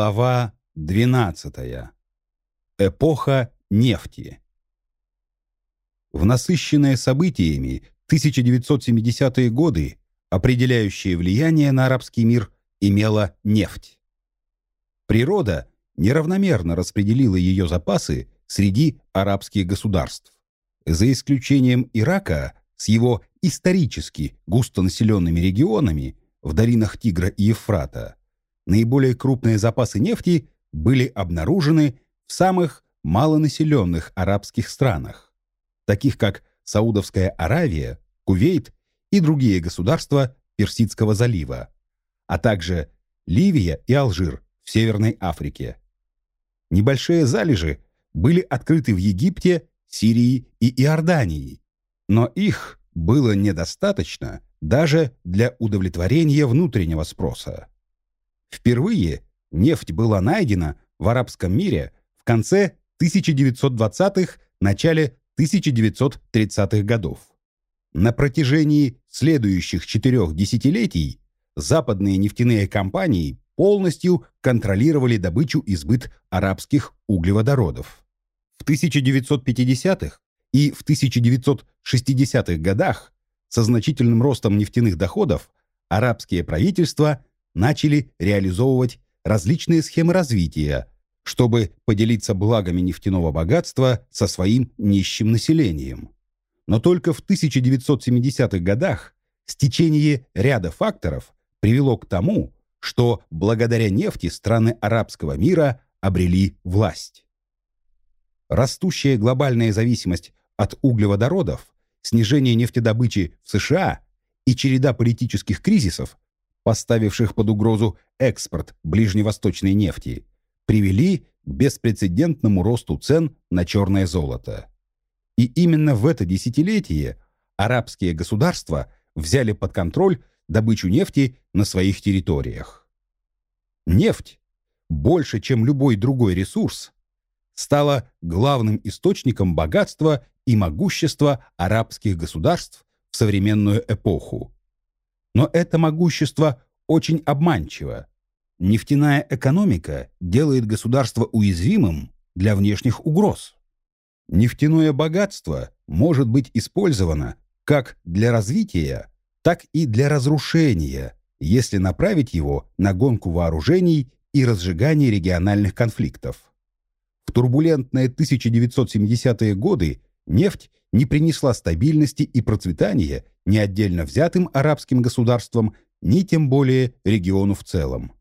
Глава 12. Эпоха нефти. В насыщенные событиями 1970-е годы определяющее влияние на арабский мир имела нефть. Природа неравномерно распределила ее запасы среди арабских государств. За исключением Ирака с его исторически густонаселенными регионами в долинах Тигра и Ефрата – наиболее крупные запасы нефти были обнаружены в самых малонаселенных арабских странах, таких как Саудовская Аравия, Кувейт и другие государства Персидского залива, а также Ливия и Алжир в Северной Африке. Небольшие залежи были открыты в Египте, Сирии и Иордании, но их было недостаточно даже для удовлетворения внутреннего спроса. Впервые нефть была найдена в арабском мире в конце 1920-х, начале 1930-х годов. На протяжении следующих четырех десятилетий западные нефтяные компании полностью контролировали добычу и сбыт арабских углеводородов. В 1950-х и в 1960-х годах со значительным ростом нефтяных доходов арабские правительства начали реализовывать различные схемы развития, чтобы поделиться благами нефтяного богатства со своим нищим населением. Но только в 1970-х годах стечение ряда факторов привело к тому, что благодаря нефти страны арабского мира обрели власть. Растущая глобальная зависимость от углеводородов, снижение нефтедобычи в США и череда политических кризисов поставивших под угрозу экспорт ближневосточной нефти, привели к беспрецедентному росту цен на черное золото. И именно в это десятилетие арабские государства взяли под контроль добычу нефти на своих территориях. Нефть, больше чем любой другой ресурс, стала главным источником богатства и могущества арабских государств в современную эпоху. Но это могущество очень обманчиво. Нефтяная экономика делает государство уязвимым для внешних угроз. Нефтяное богатство может быть использовано как для развития, так и для разрушения, если направить его на гонку вооружений и разжигание региональных конфликтов. В турбулентные 1970-е годы нефть не принесла стабильности и процветания ни отдельно взятым арабским государствам, ни тем более региону в целом.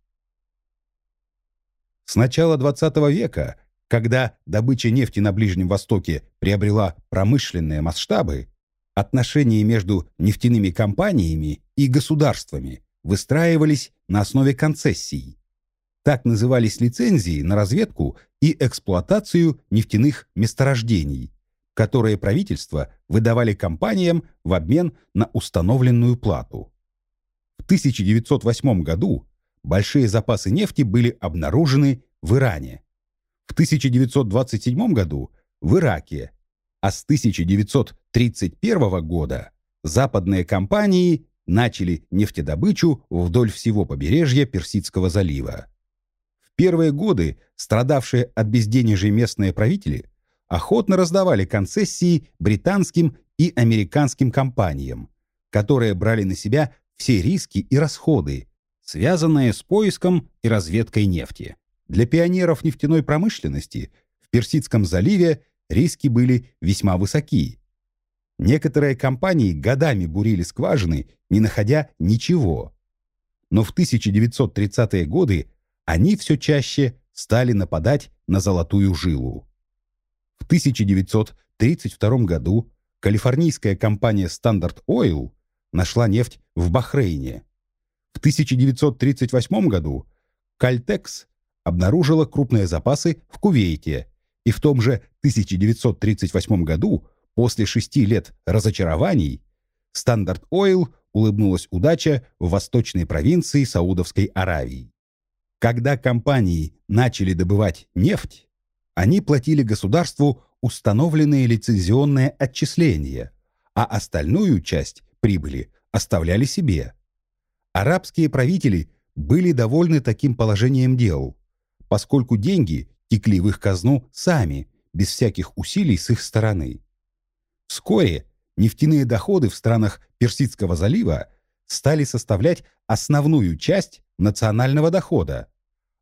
С начала XX века, когда добыча нефти на Ближнем Востоке приобрела промышленные масштабы, отношения между нефтяными компаниями и государствами выстраивались на основе концессий. Так назывались лицензии на разведку и эксплуатацию нефтяных месторождений – которые правительства выдавали компаниям в обмен на установленную плату. В 1908 году большие запасы нефти были обнаружены в Иране, в 1927 году в Ираке, а с 1931 года западные компании начали нефтедобычу вдоль всего побережья Персидского залива. В первые годы страдавшие от безденежья местные правители охотно раздавали концессии британским и американским компаниям, которые брали на себя все риски и расходы, связанные с поиском и разведкой нефти. Для пионеров нефтяной промышленности в Персидском заливе риски были весьма высоки. Некоторые компании годами бурили скважины, не находя ничего. Но в 1930-е годы они все чаще стали нападать на золотую жилу. В 1932 году калифорнийская компания Standard Oil нашла нефть в Бахрейне. В 1938 году Caltex обнаружила крупные запасы в Кувейте, и в том же 1938 году, после шести лет разочарований, Standard Oil улыбнулась удача в восточной провинции Саудовской Аравии. Когда компании начали добывать нефть, они платили государству установленные лицензионные отчисления, а остальную часть прибыли оставляли себе. Арабские правители были довольны таким положением дел, поскольку деньги текли в их казну сами, без всяких усилий с их стороны. Вскоре нефтяные доходы в странах Персидского залива стали составлять основную часть национального дохода,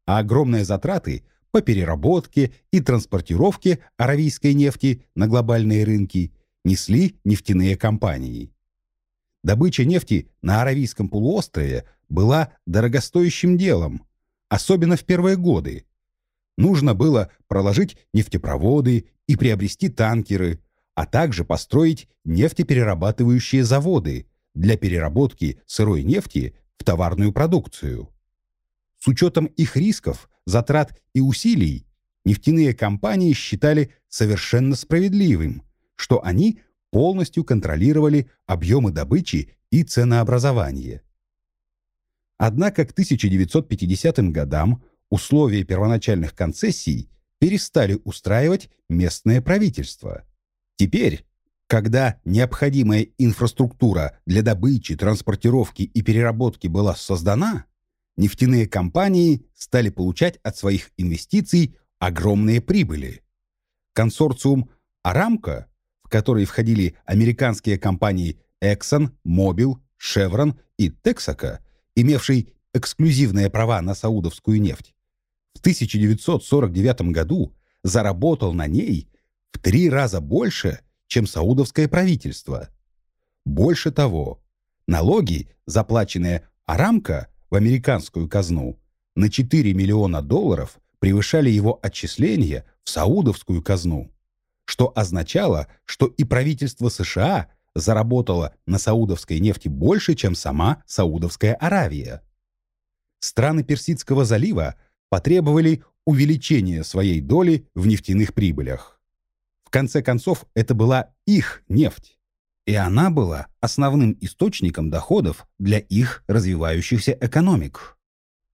а огромные затраты по переработке и транспортировке аравийской нефти на глобальные рынки несли нефтяные компании. Добыча нефти на Аравийском полуострове была дорогостоящим делом, особенно в первые годы. Нужно было проложить нефтепроводы и приобрести танкеры, а также построить нефтеперерабатывающие заводы для переработки сырой нефти в товарную продукцию. С учетом их рисков, затрат и усилий, нефтяные компании считали совершенно справедливым, что они полностью контролировали объемы добычи и ценообразование. Однако к 1950 годам условия первоначальных концессий перестали устраивать местное правительство. Теперь, когда необходимая инфраструктура для добычи, транспортировки и переработки была создана, нефтяные компании стали получать от своих инвестиций огромные прибыли. Консорциум «Арамко», в который входили американские компании Exxon, Mobil, Chevron и Texaco, имевший эксклюзивные права на саудовскую нефть, в 1949 году заработал на ней в три раза больше, чем саудовское правительство. Больше того, налоги, заплаченные Арамко в американскую казну, на 4 миллиона долларов превышали его отчисления в саудовскую казну, что означало, что и правительство США заработала на саудовской нефти больше, чем сама Саудовская Аравия. Страны Персидского залива потребовали увеличения своей доли в нефтяных прибылях. В конце концов, это была их нефть, и она была основным источником доходов для их развивающихся экономик.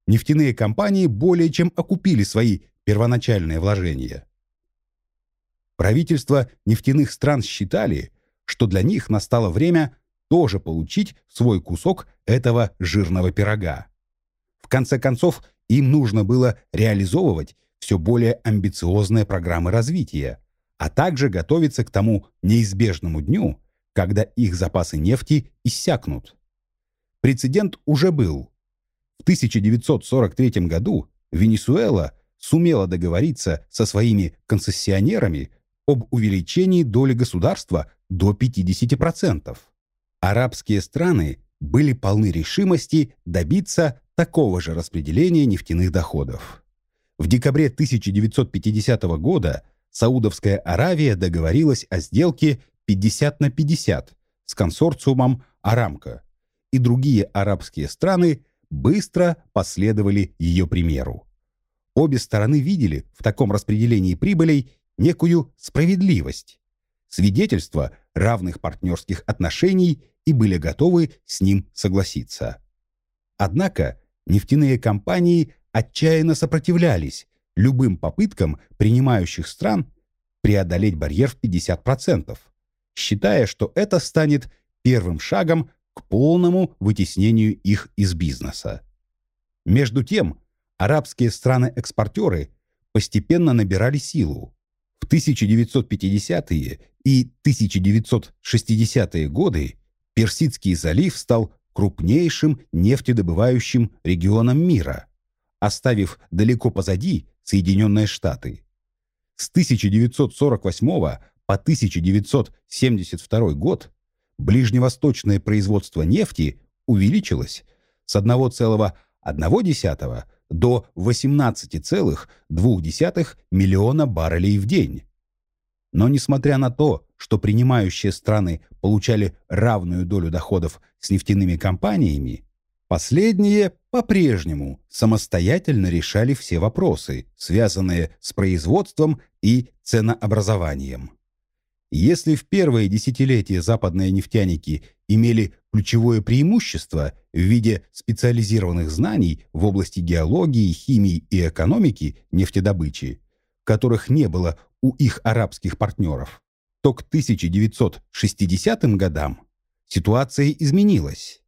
Нефтяные компании более чем окупили свои первоначальные вложения. Правительства нефтяных стран считали, что для них настало время тоже получить свой кусок этого жирного пирога. В конце концов, им нужно было реализовывать все более амбициозные программы развития, а также готовиться к тому неизбежному дню, когда их запасы нефти иссякнут. Прецедент уже был. В 1943 году Венесуэла сумела договориться со своими концессионерами об увеличении доли государства до 50%. Арабские страны были полны решимости добиться такого же распределения нефтяных доходов. В декабре 1950 года Саудовская Аравия договорилась о сделке 50 на 50 с консорциумом «Арамко», и другие арабские страны быстро последовали ее примеру. Обе стороны видели в таком распределении прибылей некую справедливость, свидетельство равных партнерских отношений и были готовы с ним согласиться. Однако нефтяные компании отчаянно сопротивлялись любым попыткам принимающих стран преодолеть барьер в 50%, считая, что это станет первым шагом к полному вытеснению их из бизнеса. Между тем, арабские страны-экспортеры постепенно набирали силу. В 1950-е и 1960-е годы Персидский залив стал крупнейшим нефтедобывающим регионом мира, оставив далеко позади Соединенные Штаты. С 1948 по 1972 год ближневосточное производство нефти увеличилось с 1,1 до 18,2 миллиона баррелей в день. Но несмотря на то, что принимающие страны получали равную долю доходов с нефтяными компаниями, последние по-прежнему самостоятельно решали все вопросы, связанные с производством и ценообразованием. Если в первые десятилетия западные нефтяники имели ключевое преимущество в виде специализированных знаний в области геологии, химии и экономики нефтедобычи, которых не было у их арабских партнеров, то к 1960 годам ситуация изменилась.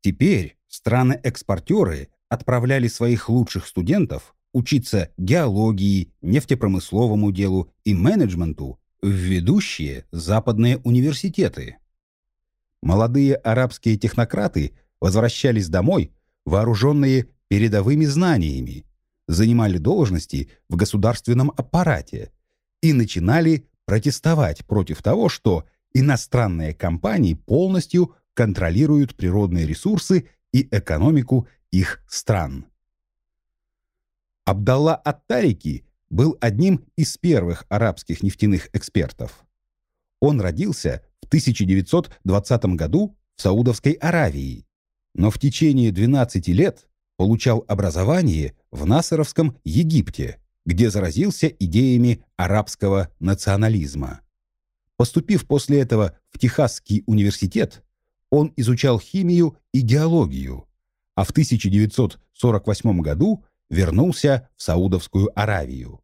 Теперь страны-экспортеры отправляли своих лучших студентов учиться геологии, нефтепромысловому делу и менеджменту в ведущие западные университеты. Молодые арабские технократы возвращались домой, вооруженные передовыми знаниями, занимали должности в государственном аппарате и начинали протестовать против того, что иностранные компании полностью контролируют природные ресурсы и экономику их стран. Абдалла Аттарики был одним из первых арабских нефтяных экспертов. Он родился в 1920 году в Саудовской Аравии, но в течение 12 лет получал образование в Насаровском Египте, где заразился идеями арабского национализма. Поступив после этого в Техасский университет, он изучал химию и геологию, а в 1948 году вернулся в Саудовскую Аравию.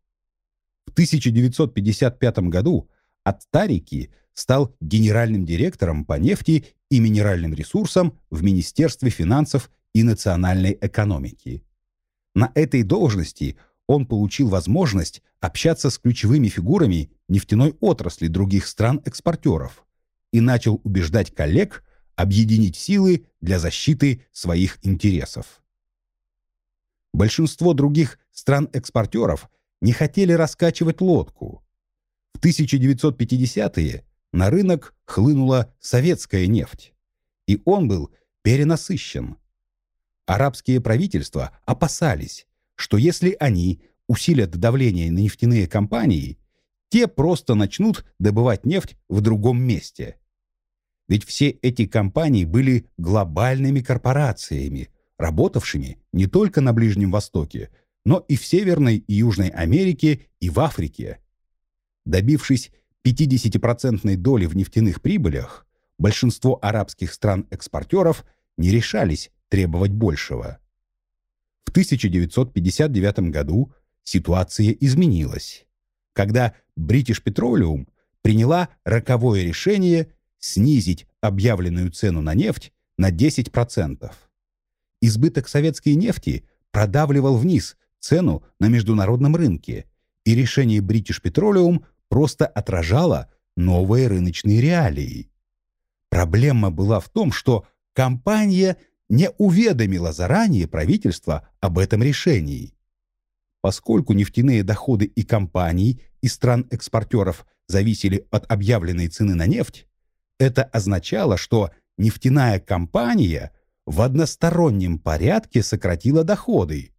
В 1955 году Аттарики стал генеральным директором по нефти и минеральным ресурсам в Министерстве финансов и национальной экономики. На этой должности он получил возможность общаться с ключевыми фигурами нефтяной отрасли других стран-экспортеров и начал убеждать коллег объединить силы для защиты своих интересов. Большинство других стран-экспортеров не хотели раскачивать лодку. В 1950-е на рынок хлынула советская нефть, и он был перенасыщен. Арабские правительства опасались, что если они усилят давление на нефтяные компании, те просто начнут добывать нефть в другом месте. Ведь все эти компании были глобальными корпорациями, работавшими не только на Ближнем Востоке, но и в Северной и Южной Америке и в Африке. Добившись 50% доли в нефтяных прибылях, большинство арабских стран-экспортеров не решались требовать большего. В 1959 году ситуация изменилась, когда British Petroleum приняла роковое решение снизить объявленную цену на нефть на 10%. Избыток советской нефти продавливал вниз цену на международном рынке, и решение British Petroleum просто отражало новые рыночные реалии. Проблема была в том, что компания не уведомила заранее правительство об этом решении. Поскольку нефтяные доходы и компаний из стран-экспортеров зависели от объявленной цены на нефть, это означало, что нефтяная компания в одностороннем порядке сократила доходы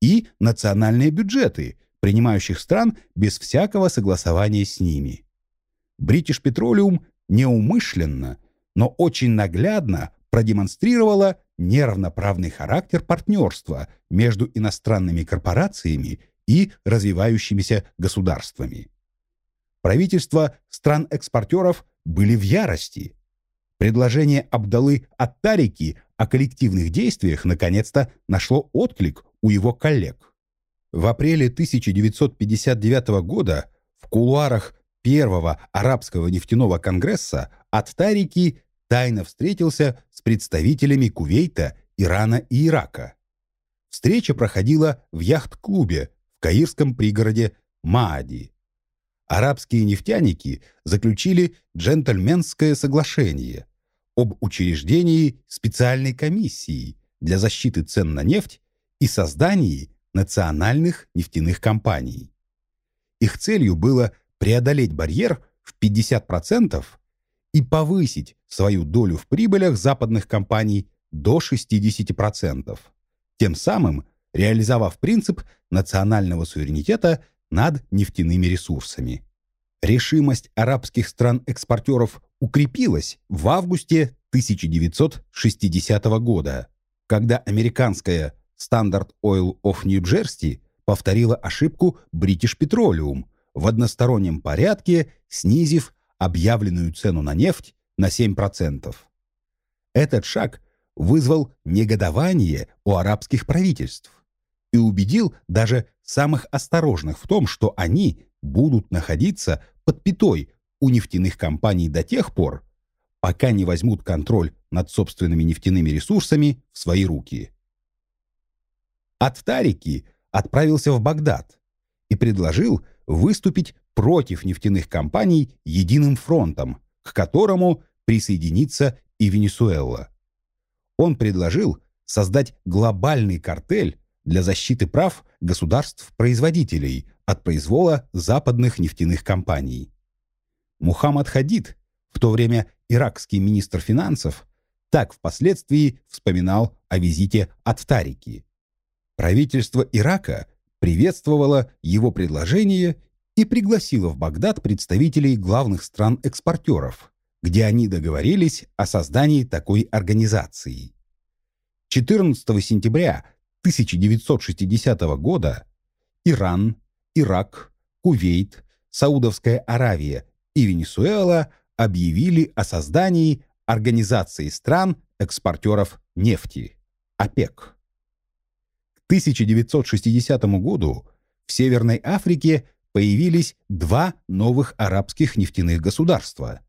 и национальные бюджеты принимающих стран без всякого согласования с ними. British Petroleum неумышленно, но очень наглядно продемонстрировала неравноправный характер партнерства между иностранными корпорациями и развивающимися государствами. Правительства стран-экспортеров были в ярости. Предложение Абдалы Аттарики о коллективных действиях наконец-то нашло отклик у его коллег. В апреле 1959 года в кулуарах Первого арабского нефтяного конгресса Аттарики тайно встретился с представителями Кувейта, Ирана и Ирака. Встреча проходила в яхт-клубе в каирском пригороде Маади арабские нефтяники заключили джентльменское соглашение об учреждении специальной комиссии для защиты цен на нефть и создании национальных нефтяных компаний. Их целью было преодолеть барьер в 50% и повысить свою долю в прибылях западных компаний до 60%, тем самым реализовав принцип национального суверенитета над нефтяными ресурсами. Решимость арабских стран-экспортеров укрепилась в августе 1960 года, когда американская Standard Oil of New Jersey повторила ошибку British Petroleum в одностороннем порядке, снизив объявленную цену на нефть на 7%. Этот шаг вызвал негодование у арабских правительств и убедил даже самых осторожных в том, что они будут находиться под пятой у нефтяных компаний до тех пор, пока не возьмут контроль над собственными нефтяными ресурсами в свои руки. Аттарики отправился в Багдад и предложил выступить против нефтяных компаний единым фронтом, к которому присоединится и Венесуэла. Он предложил создать глобальный картель для защиты прав государств-производителей от произвола западных нефтяных компаний. Мухаммад Хадид, в то время иракский министр финансов, так впоследствии вспоминал о визите от Тарики. Правительство Ирака приветствовало его предложение и пригласило в Багдад представителей главных стран-экспортеров, где они договорились о создании такой организации. 14 сентября 1960 года Иран, Ирак, Кувейт, Саудовская Аравия и Венесуэла объявили о создании Организации стран-экспортеров нефти, ОПЕК. К 1960 году в Северной Африке появились два новых арабских нефтяных государства.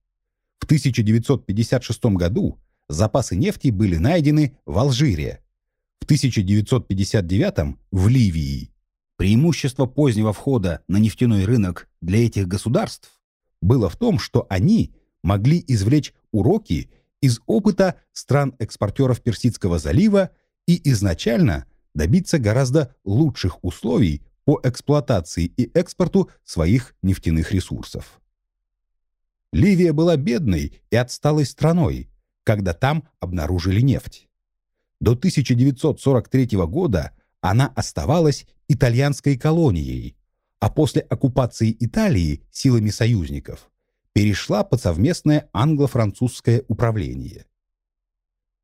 В 1956 году запасы нефти были найдены в Алжире, в 1959 в Ливии. Преимущество позднего входа на нефтяной рынок для этих государств было в том, что они могли извлечь уроки из опыта стран-экспортеров Персидского залива и изначально добиться гораздо лучших условий по эксплуатации и экспорту своих нефтяных ресурсов. Ливия была бедной и отсталой страной, когда там обнаружили нефть. До 1943 года она оставалась итальянской колонией, а после оккупации Италии силами союзников перешла под совместное англо-французское управление.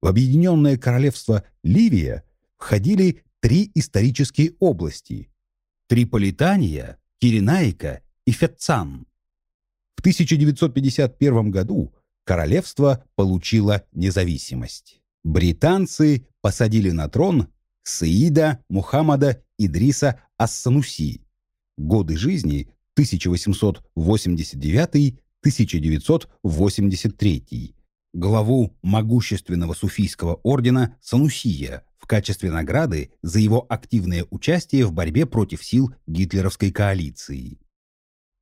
В Объединенное Королевство Ливия входили три исторические области – Триполитания, Киренаика и Фетцан. В 1951 году королевство получило независимость. Британцы посадили на трон Саида Мухаммада Идриса Ас-Сануси. Годы жизни 1889-1983. Главу могущественного суфийского ордена Санусия в качестве награды за его активное участие в борьбе против сил гитлеровской коалиции.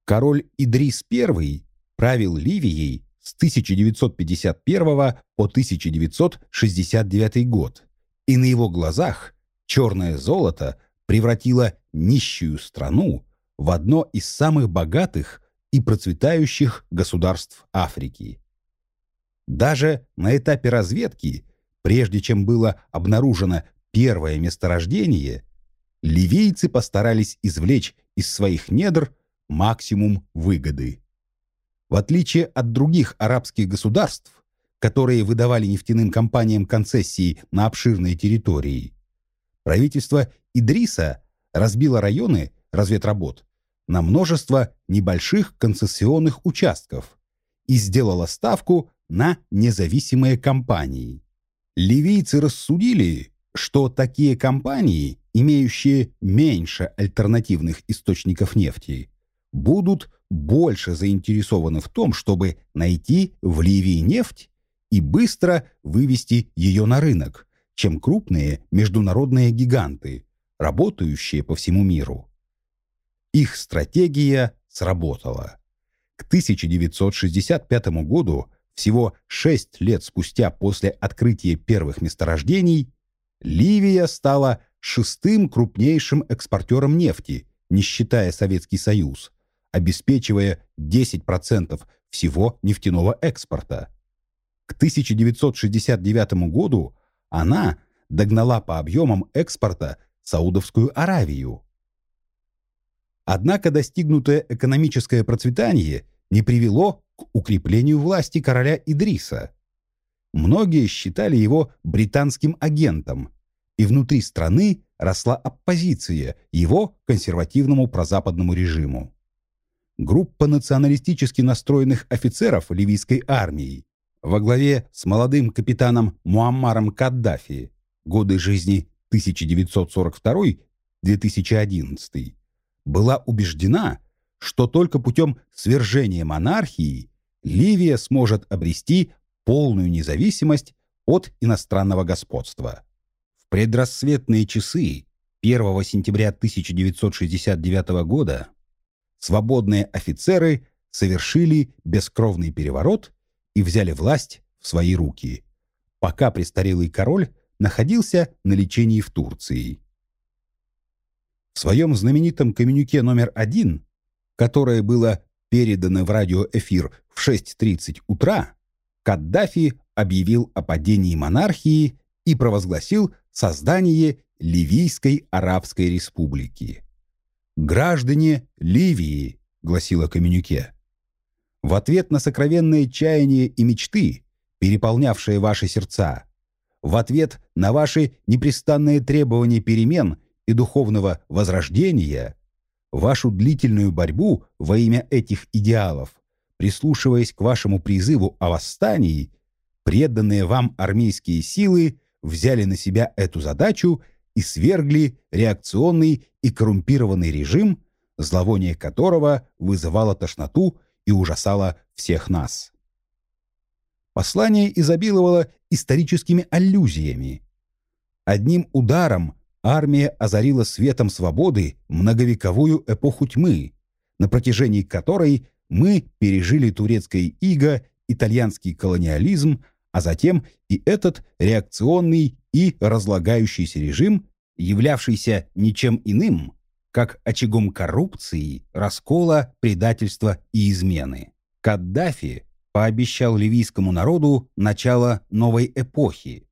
Король Идрис I правил Ливией с 1951 по 1969 год, и на его глазах черное золото превратило нищую страну в одно из самых богатых и процветающих государств Африки. Даже на этапе разведки, прежде чем было обнаружено первое месторождение, ливийцы постарались извлечь из своих недр максимум выгоды. В отличие от других арабских государств, которые выдавали нефтяным компаниям концессии на обширные территории, правительство Идриса разбило районы разведработ на множество небольших концессионных участков и сделало ставку на независимые компании. Ливийцы рассудили, что такие компании, имеющие меньше альтернативных источников нефти, будут больше заинтересованы в том, чтобы найти в Ливии нефть и быстро вывести ее на рынок, чем крупные международные гиганты, работающие по всему миру. Их стратегия сработала. К 1965 году, всего шесть лет спустя после открытия первых месторождений, Ливия стала шестым крупнейшим экспортером нефти, не считая Советский Союз – обеспечивая 10% всего нефтяного экспорта. К 1969 году она догнала по объемам экспорта Саудовскую Аравию. Однако достигнутое экономическое процветание не привело к укреплению власти короля Идриса. Многие считали его британским агентом, и внутри страны росла оппозиция его консервативному прозападному режиму группа националистически настроенных офицеров ливийской армии во главе с молодым капитаном Муаммаром Каддафи, годы жизни 1942-2011, была убеждена, что только путем свержения монархии Ливия сможет обрести полную независимость от иностранного господства. В предрассветные часы 1 сентября 1969 года свободные офицеры совершили бескровный переворот и взяли власть в свои руки, пока престарелый король находился на лечении в Турции. В своем знаменитом коммюнике номер один, которое было передано в радиоэфир в 6.30 утра, Каддафи объявил о падении монархии и провозгласил создание Ливийской Арабской Республики. «Граждане Ливии», — гласило коммюнике, в ответ на сокровенные чаяния и мечты, переполнявшие ваши сердца, в ответ на ваши непрестанные требования перемен и духовного возрождения, вашу длительную борьбу во имя этих идеалов, прислушиваясь к вашему призыву о восстании, преданные вам армейские силы взяли на себя эту задачу и свергли реакционный и коррумпированный режим, зловоние которого вызывало тошноту и ужасало всех нас. Послание изобиловало историческими аллюзиями. Одним ударом армия озарила светом свободы многовековую эпоху тьмы, на протяжении которой мы пережили турецкое иго, итальянский колониализм, а затем и этот реакционный и разлагающийся режим, являвшийся ничем иным, как очагом коррупции, раскола, предательства и измены. Каддафи пообещал ливийскому народу начало новой эпохи.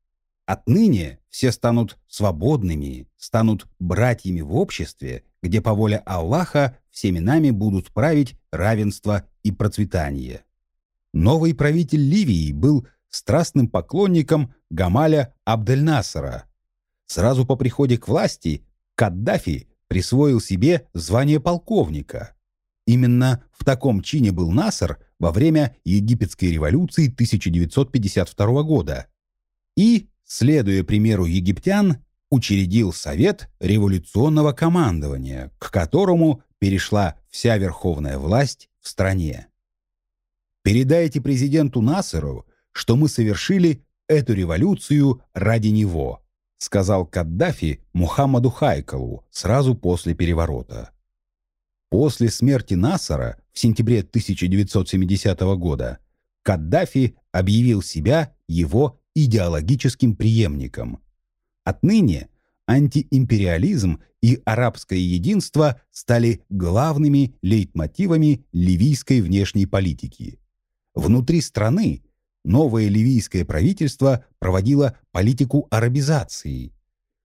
Отныне все станут свободными, станут братьями в обществе, где по воле Аллаха всеми нами будут править равенство и процветание. Новый правитель Ливии был страстным поклонником Гамаля Абдель-Насара. Сразу по приходе к власти Каддафи присвоил себе звание полковника. Именно в таком чине был Насар во время египетской революции 1952 года. И, следуя примеру египтян, учредил Совет революционного командования, к которому перешла вся верховная власть в стране. Передайте президенту Насару, что мы совершили эту революцию ради него, сказал Каддафи Мухаммаду Хайкалу сразу после переворота. После смерти Насара в сентябре 1970 года Каддафи объявил себя его идеологическим преемником. Отныне антиимпериализм и арабское единство стали главными лейтмотивами ливийской внешней политики. Внутри страны новое ливийское правительство проводило политику арабизации.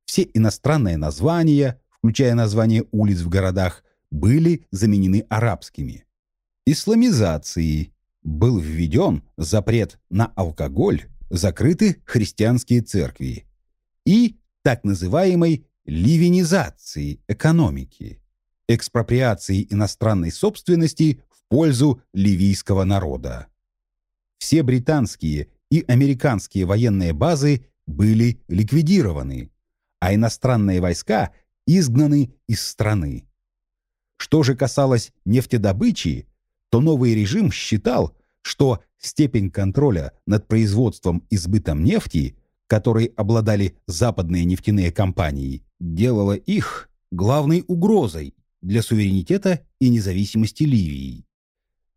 Все иностранные названия, включая названия улиц в городах, были заменены арабскими. Исламизации был введен запрет на алкоголь, закрыты христианские церкви и так называемой ливенизации экономики, экспроприации иностранной собственности в пользу ливийского народа все британские и американские военные базы были ликвидированы, а иностранные войска изгнаны из страны. Что же касалось нефтедобычи, то новый режим считал, что степень контроля над производством и сбытом нефти, которой обладали западные нефтяные компании, делала их главной угрозой для суверенитета и независимости Ливии.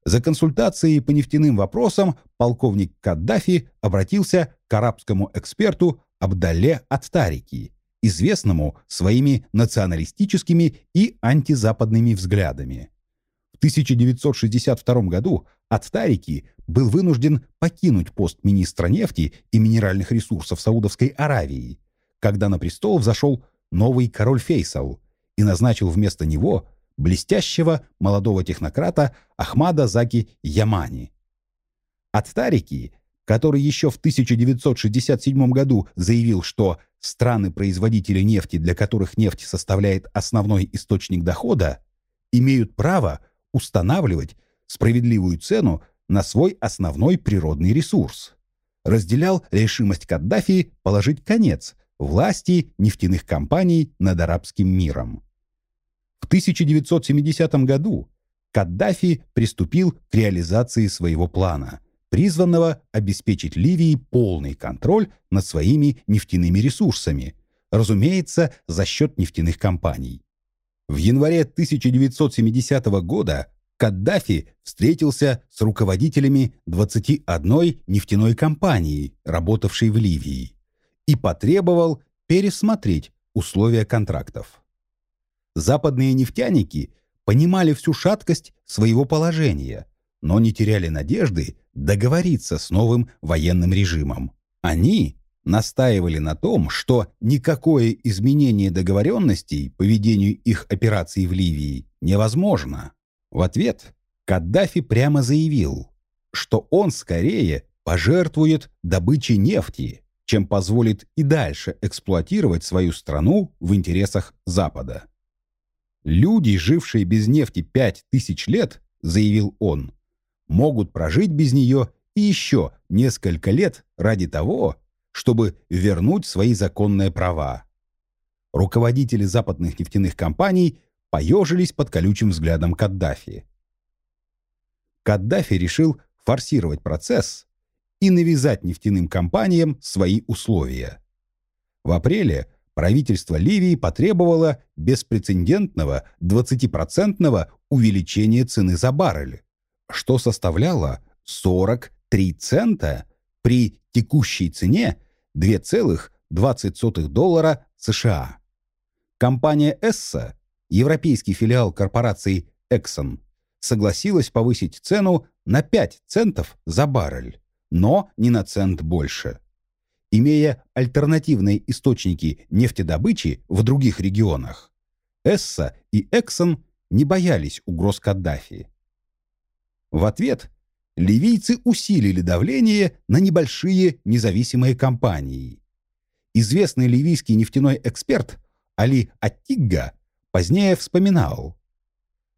За консультацией по нефтяным вопросам полковник Каддафи обратился к арабскому эксперту Абдалле Аттарики, известному своими националистическими и антизападными взглядами. В 1962 году Аттарики был вынужден покинуть пост министра нефти и минеральных ресурсов Саудовской Аравии, когда на престол взошел новый король Фейсал и назначил вместо него блестящего молодого технократа Ахмада Заки Ямани. От Тарики, который еще в 1967 году заявил, что страны-производители нефти, для которых нефть составляет основной источник дохода, имеют право устанавливать справедливую цену на свой основной природный ресурс. Разделял решимость Каддафи положить конец власти нефтяных компаний над арабским миром. В 1970 году Каддафи приступил к реализации своего плана, призванного обеспечить Ливии полный контроль над своими нефтяными ресурсами, разумеется, за счет нефтяных компаний. В январе 1970 года Каддафи встретился с руководителями 21 нефтяной компании, работавшей в Ливии, и потребовал пересмотреть условия контрактов. Западные нефтяники понимали всю шаткость своего положения, но не теряли надежды договориться с новым военным режимом. Они настаивали на том, что никакое изменение договоренностей по ведению их операций в Ливии невозможно. В ответ Каддафи прямо заявил, что он скорее пожертвует добычей нефти, чем позволит и дальше эксплуатировать свою страну в интересах Запада. «Люди, жившие без нефти пять тысяч лет, — заявил он, — могут прожить без нее и еще несколько лет ради того, чтобы вернуть свои законные права. Руководители западных нефтяных компаний поежились под колючим взглядом Каддафи. Каддафи решил форсировать процесс и навязать нефтяным компаниям свои условия. В апреле правительство Ливии потребовало беспрецедентного 20% увеличения цены за баррель, что составляло 43 цента при текущей цене 2,20 доллара США. Компания Эсса европейский филиал корпорации Exxon, согласилась повысить цену на 5 центов за баррель, но не на цент больше. Имея альтернативные источники нефтедобычи в других регионах, Эсса и Exxon не боялись угроз Каддафи. В ответ ливийцы усилили давление на небольшие независимые компании. Известный ливийский нефтяной эксперт Али Аттигга Позднее вспоминал.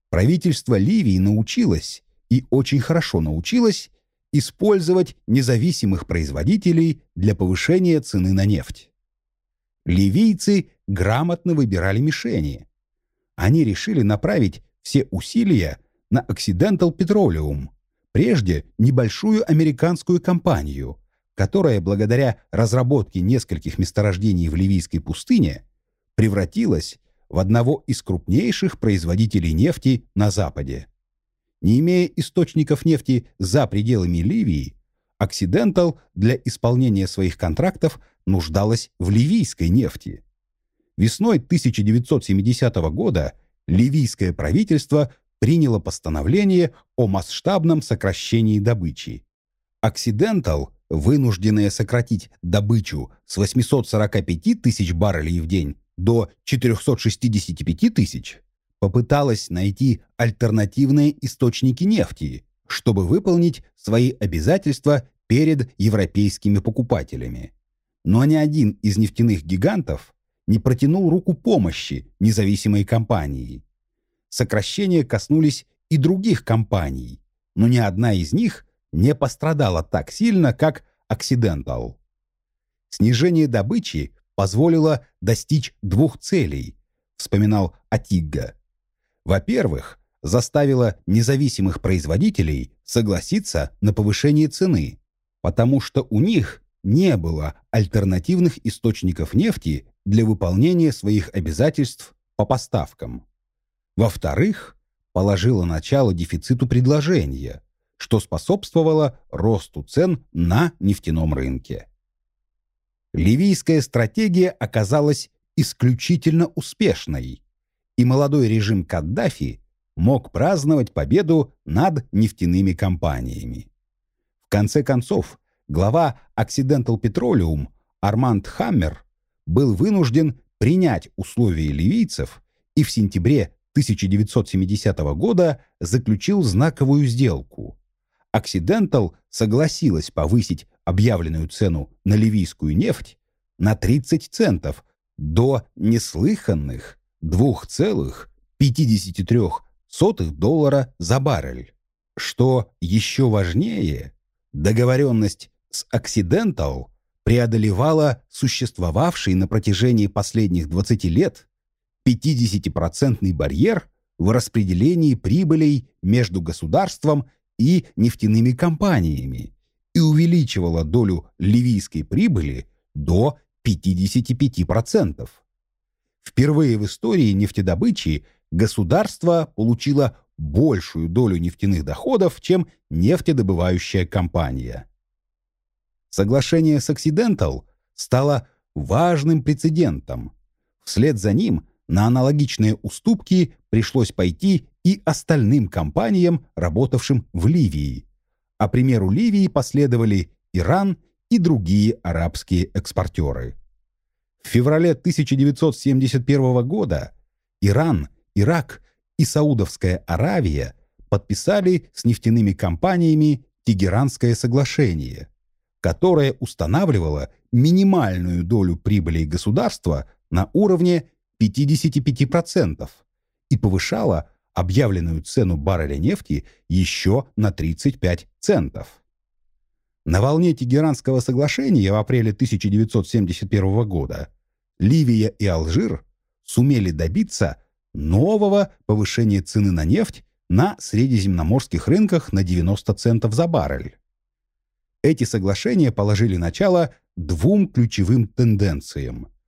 Правительство Ливии научилось, и очень хорошо научилось, использовать независимых производителей для повышения цены на нефть. Ливийцы грамотно выбирали мишени. Они решили направить все усилия на Occidental Petroleum, прежде небольшую американскую компанию, которая благодаря разработке нескольких месторождений в Ливийской пустыне превратилась в одного из крупнейших производителей нефти на Западе. Не имея источников нефти за пределами Ливии, Occidental для исполнения своих контрактов нуждалась в ливийской нефти. Весной 1970 года ливийское правительство приняло постановление о масштабном сокращении добычи. Occidental, вынужденная сократить добычу с 845 тысяч баррелей в день до 465 тысяч, попыталась найти альтернативные источники нефти, чтобы выполнить свои обязательства перед европейскими покупателями. Но ни один из нефтяных гигантов не протянул руку помощи независимой компании. Сокращения коснулись и других компаний, но ни одна из них не пострадала так сильно, как Occidental. Снижение добычи позволило достичь двух целей, вспоминал Атигга. Во-первых, заставило независимых производителей согласиться на повышение цены, потому что у них не было альтернативных источников нефти для выполнения своих обязательств по поставкам. Во-вторых, положило начало дефициту предложения, что способствовало росту цен на нефтяном рынке. Ливийская стратегия оказалась исключительно успешной, и молодой режим Каддафи мог праздновать победу над нефтяными компаниями. В конце концов, глава Occidental Petroleum Арманд Хаммер был вынужден принять условия ливийцев и в сентябре 1970 года заключил знаковую сделку. Occidental согласилась повысить объявленную цену на ливийскую нефть на 30 центов до неслыханных 2,53 доллара за баррель. Что еще важнее, договоренность с Occidental преодолевала существовавший на протяжении последних 20 лет 50% барьер в распределении прибылей между государством и нефтяными компаниями, и увеличивала долю ливийской прибыли до 55%. Впервые в истории нефтедобычи государство получило большую долю нефтяных доходов, чем нефтедобывающая компания. Соглашение с Occidental стало важным прецедентом. Вслед за ним на аналогичные уступки пришлось пойти и остальным компаниям, работавшим в Ливии. А примеру Ливии последовали Иран и другие арабские экспортеры. В феврале 1971 года Иран, Ирак и Саудовская Аравия подписали с нефтяными компаниями Тегеранское соглашение, которое устанавливало минимальную долю прибыли государства на уровне 55% и повышало объявленную цену барреля нефти еще на 35 центов. На волне Тегеранского соглашения в апреле 1971 года Ливия и Алжир сумели добиться нового повышения цены на нефть на средиземноморских рынках на 90 центов за баррель. Эти соглашения положили начало двум ключевым тенденциям –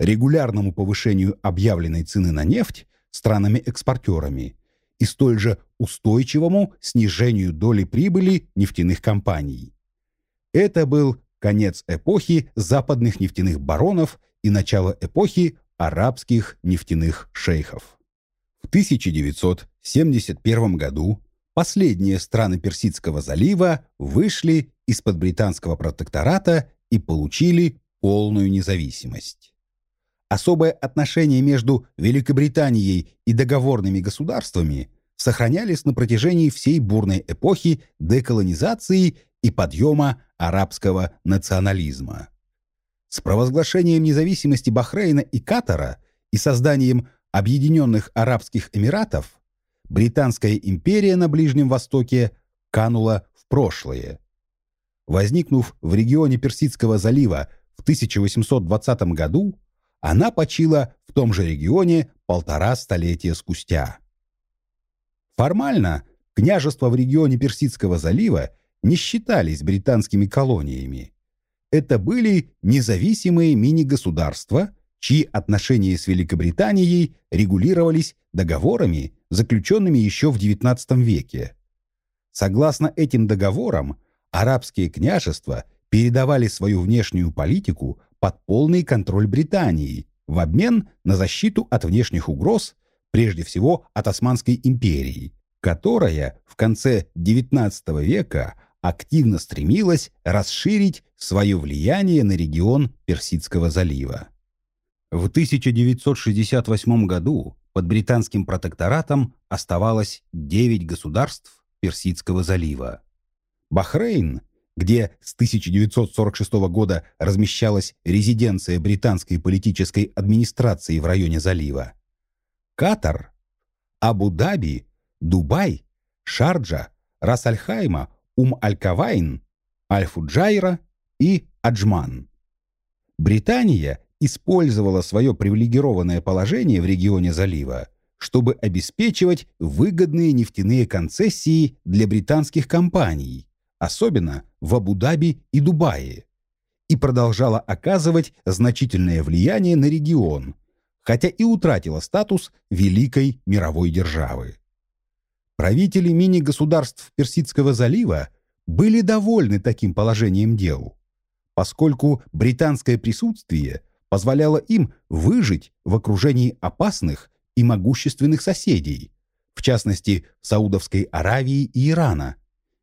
регулярному повышению объявленной цены на нефть странами-экспортерами и столь же устойчивому снижению доли прибыли нефтяных компаний. Это был конец эпохи западных нефтяных баронов и начало эпохи арабских нефтяных шейхов. В 1971 году последние страны Персидского залива вышли из-под британского протектората и получили полную независимость. Особое отношение между Великобританией и договорными государствами сохранялись на протяжении всей бурной эпохи деколонизации и подъема арабского национализма. С провозглашением независимости Бахрейна и Катара и созданием Объединенных Арабских Эмиратов Британская империя на Ближнем Востоке канула в прошлое. Возникнув в регионе Персидского залива в 1820 году, она почила в том же регионе полтора столетия спустя. Формально княжества в регионе Персидского залива не считались британскими колониями. Это были независимые мини-государства, чьи отношения с Великобританией регулировались договорами, заключенными еще в XIX веке. Согласно этим договорам, арабские княжества передавали свою внешнюю политику под полный контроль Британии в обмен на защиту от внешних угроз, прежде всего от Османской империи, которая в конце XIX века активно стремилась расширить свое влияние на регион Персидского залива. В 1968 году под британским протекторатом оставалось 9 государств Персидского залива. Бахрейн, где с 1946 года размещалась резиденция британской политической администрации в районе залива, Катар, Абу-Даби, Дубай, Шарджа, Рас-Аль-Хайма, Ум-Аль-Кавайн, Аль-Фуджайра и Аджман. Британия использовала свое привилегированное положение в регионе залива, чтобы обеспечивать выгодные нефтяные концессии для британских компаний, особенно в Абу-Даби и Дубае, и продолжала оказывать значительное влияние на регион, хотя и утратила статус великой мировой державы. Правители мини-государств Персидского залива были довольны таким положением дел, поскольку британское присутствие позволяло им выжить в окружении опасных и могущественных соседей, в частности Саудовской Аравии и Ирана,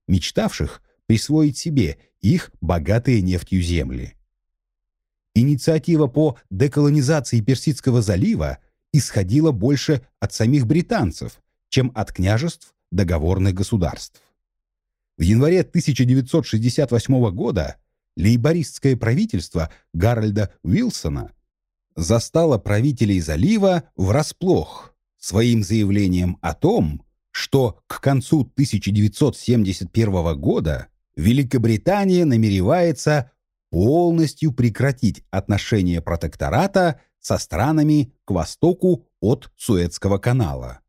мечтавших присвоить себе их богатые нефтью земли. Инициатива по деколонизации Персидского залива исходила больше от самих британцев, чем от княжеств договорных государств. В январе 1968 года лейбористское правительство Гарольда Уилсона застало правителей залива врасплох своим заявлением о том, что к концу 1971 года Великобритания намеревается полностью прекратить отношения протектората со странами к востоку от Суэцкого канала.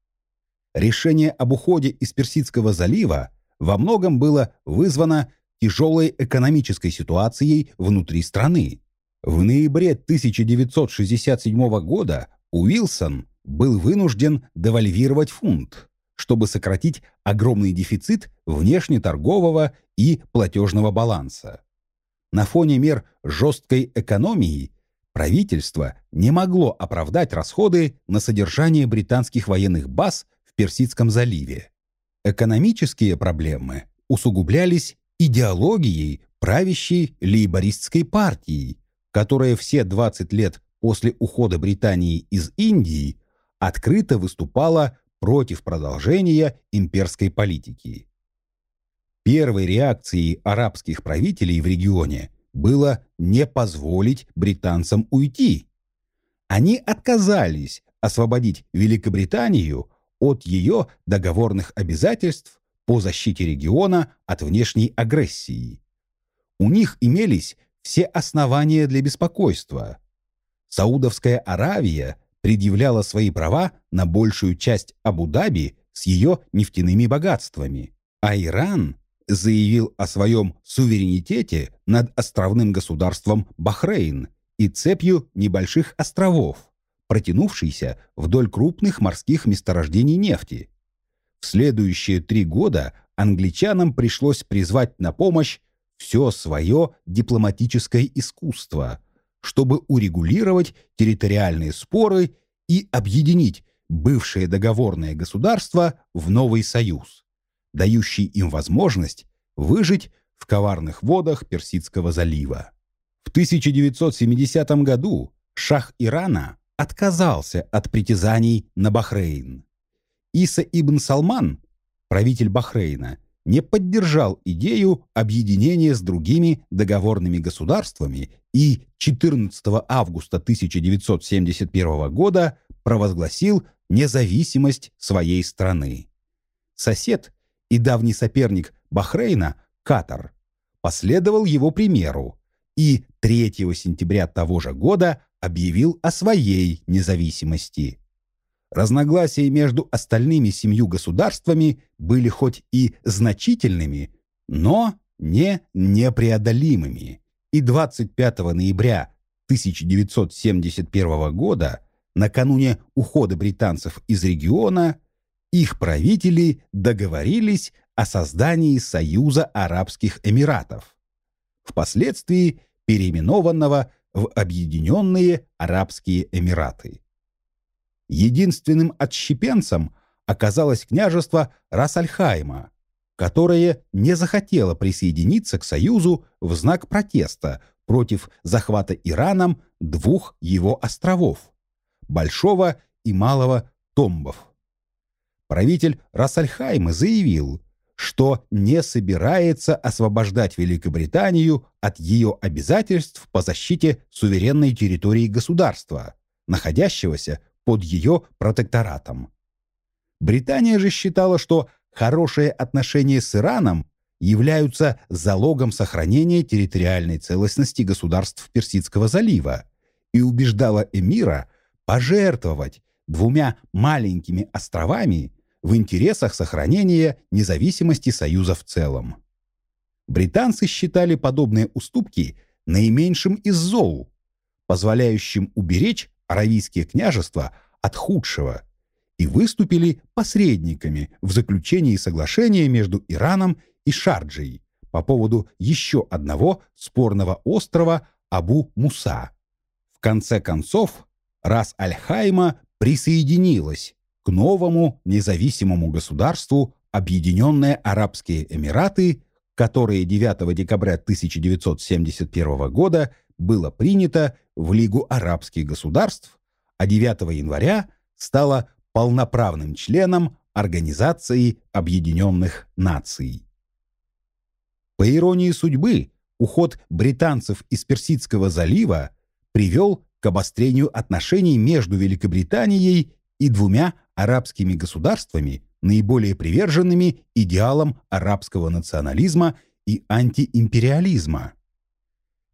Решение об уходе из Персидского залива во многом было вызвано тяжелой экономической ситуацией внутри страны, В ноябре 1967 года Уилсон был вынужден девальвировать фунт, чтобы сократить огромный дефицит внешнеторгового и платежного баланса. На фоне мер жесткой экономии правительство не могло оправдать расходы на содержание британских военных баз Персидском заливе. Экономические проблемы усугублялись идеологией правящей лейбористской партии, которая все 20 лет после ухода Британии из Индии открыто выступала против продолжения имперской политики. Первой реакцией арабских правителей в регионе было не позволить британцам уйти. Они отказались освободить Великобританию от ее договорных обязательств по защите региона от внешней агрессии. У них имелись все основания для беспокойства. Саудовская Аравия предъявляла свои права на большую часть Абу-Даби с ее нефтяными богатствами, а Иран заявил о своем суверенитете над островным государством Бахрейн и цепью небольших островов, протянувшейся вдоль крупных морских месторождений нефти. В следующие три года англичанам пришлось призвать на помощь все свое дипломатическое искусство, чтобы урегулировать территориальные споры и объединить бывшее договорное государство в новый союз, дающий им возможность выжить в коварных водах Персидского залива. В 1970 году шах Ирана отказался от притязаний на Бахрейн. Иса ибн Салман, правитель Бахрейна, не поддержал идею объединения с другими договорными государствами и 14 августа 1971 года провозгласил независимость своей страны. Сосед и давний соперник Бахрейна, Катар, последовал его примеру и 3 сентября того же года объявил о своей независимости. Разногласия между остальными семью государствами были хоть и значительными, но не непреодолимыми. И 25 ноября 1971 года, накануне ухода британцев из региона, их правители договорились о создании Союза Арабских Эмиратов, впоследствии переименованного в Объединенные Арабские Эмираты. Единственным отщепенцем оказалось княжество Расальхайма, которое не захотело присоединиться к Союзу в знак протеста против захвата Ираном двух его островов – Большого и Малого Томбов. Правитель Рассальхайма заявил, что не собирается освобождать Великобританию от ее обязательств по защите суверенной территории государства, находящегося под ее протекторатом. Британия же считала, что хорошие отношения с Ираном являются залогом сохранения территориальной целостности государств Персидского залива и убеждала эмира пожертвовать двумя маленькими островами в интересах сохранения независимости Союза в целом. Британцы считали подобные уступки наименьшим из зол, позволяющим уберечь аравийские княжества от худшего и выступили посредниками в заключении соглашения между Ираном и Шарджей по поводу еще одного спорного острова Абу-Муса. В конце концов, Рас-Аль-Хайма присоединилась новому независимому государству Объединенные Арабские Эмираты, которое 9 декабря 1971 года было принято в Лигу арабских государств, а 9 января стало полноправным членом Организации Объединенных Наций. По иронии судьбы, уход британцев из Персидского залива привел к обострению отношений между Великобританией и двумя арабскими государствами, наиболее приверженными идеалам арабского национализма и антиимпериализма.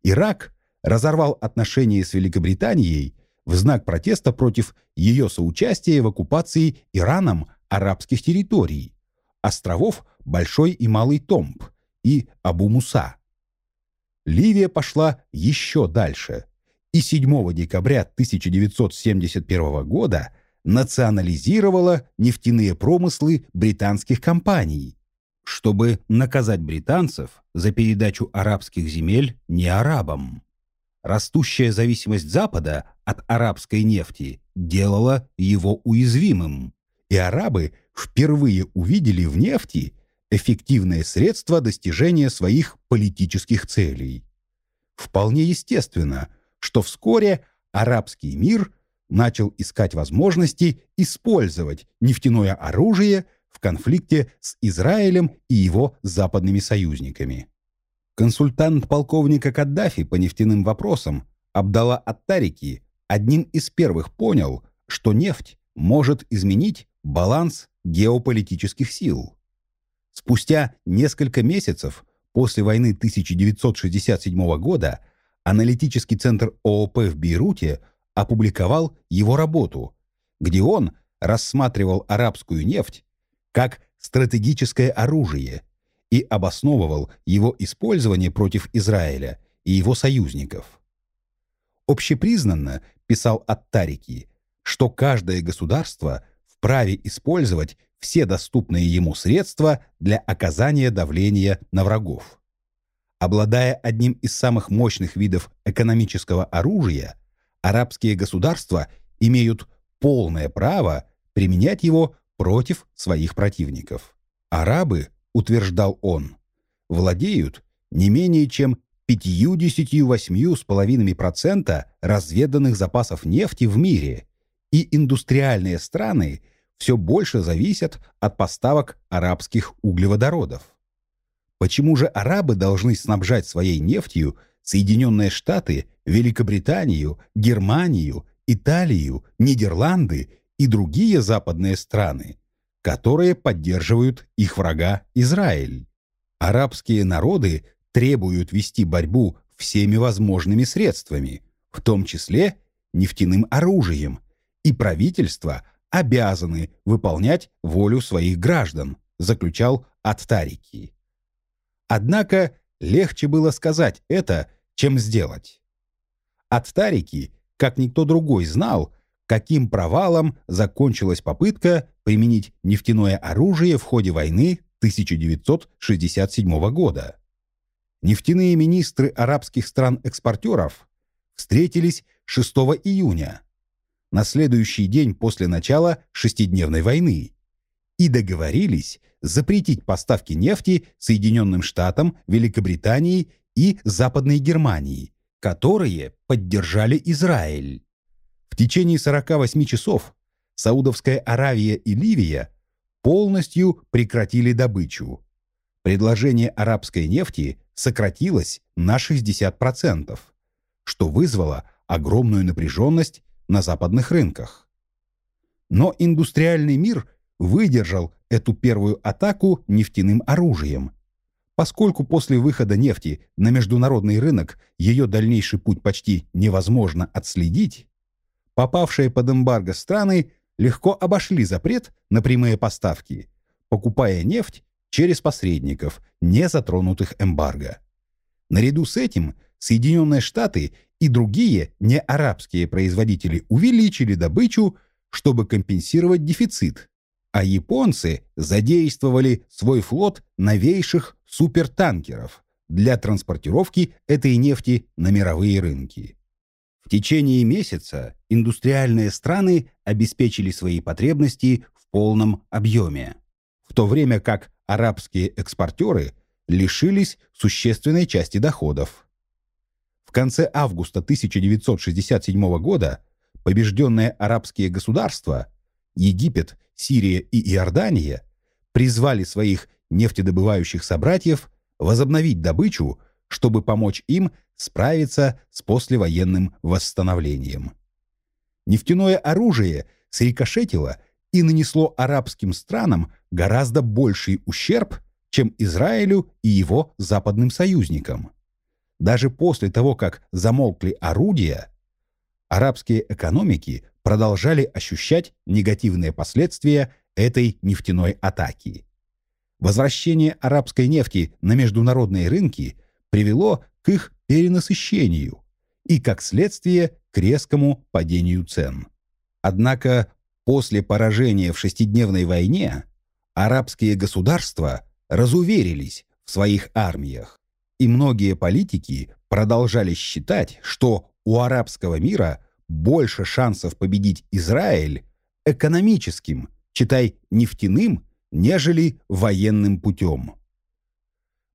Ирак разорвал отношения с Великобританией в знак протеста против ее соучастия в оккупации Ираном арабских территорий, островов Большой и Малый Томб и Абу-Муса. Ливия пошла еще дальше и 7 декабря 1971 года национализировала нефтяные промыслы британских компаний, чтобы наказать британцев за передачу арабских земель не арабам. Растущая зависимость Запада от арабской нефти делала его уязвимым, и арабы впервые увидели в нефти эффективное средство достижения своих политических целей. Вполне естественно, что вскоре арабский мир начал искать возможности использовать нефтяное оружие в конфликте с Израилем и его западными союзниками. Консультант полковника Каддафи по нефтяным вопросам Абдалла Аттарики одним из первых понял, что нефть может изменить баланс геополитических сил. Спустя несколько месяцев после войны 1967 года аналитический центр ООП в Бейруте опубликовал его работу, где он рассматривал арабскую нефть как стратегическое оружие – и обосновывал его использование против Израиля и его союзников. Общепризнанно, писал Аттарики, что каждое государство вправе использовать все доступные ему средства для оказания давления на врагов. Обладая одним из самых мощных видов экономического оружия, арабские государства имеют полное право применять его против своих противников. Арабы утверждал он, владеют не менее чем 58,5% разведанных запасов нефти в мире, и индустриальные страны все больше зависят от поставок арабских углеводородов. Почему же арабы должны снабжать своей нефтью Соединенные Штаты, Великобританию, Германию, Италию, Нидерланды и другие западные страны, которые поддерживают их врага Израиль. Арабские народы требуют вести борьбу всеми возможными средствами, в том числе нефтяным оружием, и правительства обязаны выполнять волю своих граждан, заключал Аттарики. Однако легче было сказать это, чем сделать. Аттарики, как никто другой, знал, каким провалом закончилась попытка применить нефтяное оружие в ходе войны 1967 года. Нефтяные министры арабских стран-экспортеров встретились 6 июня, на следующий день после начала шестидневной войны, и договорились запретить поставки нефти Соединенным Штатам, Великобритании и Западной Германии, которые поддержали Израиль. В течение 48 часов Саудовская Аравия и Ливия полностью прекратили добычу. Предложение арабской нефти сократилось на 60%, что вызвало огромную напряженность на западных рынках. Но индустриальный мир выдержал эту первую атаку нефтяным оружием, поскольку после выхода нефти на международный рынок ее дальнейший путь почти невозможно отследить, попавшие под эмбарго страны легко обошли запрет на прямые поставки, покупая нефть через посредников, не затронутых эмбарго. Наряду с этим Соединенные Штаты и другие неарабские производители увеличили добычу, чтобы компенсировать дефицит, а японцы задействовали свой флот новейших супертанкеров для транспортировки этой нефти на мировые рынки. В течение месяца индустриальные страны обеспечили свои потребности в полном объеме, в то время как арабские экспортеры лишились существенной части доходов. В конце августа 1967 года побежденные арабские государства Египет, Сирия и Иордания призвали своих нефтедобывающих собратьев возобновить добычу, чтобы помочь им справиться с послевоенным восстановлением. Нефтяное оружие срикошетило и нанесло арабским странам гораздо больший ущерб, чем Израилю и его западным союзникам. Даже после того, как замолкли орудия, арабские экономики продолжали ощущать негативные последствия этой нефтяной атаки. Возвращение арабской нефти на международные рынки привело к их перенасыщению, и, как следствие, к резкому падению цен. Однако после поражения в шестидневной войне арабские государства разуверились в своих армиях, и многие политики продолжали считать, что у арабского мира больше шансов победить Израиль экономическим, читай нефтяным, нежели военным путем.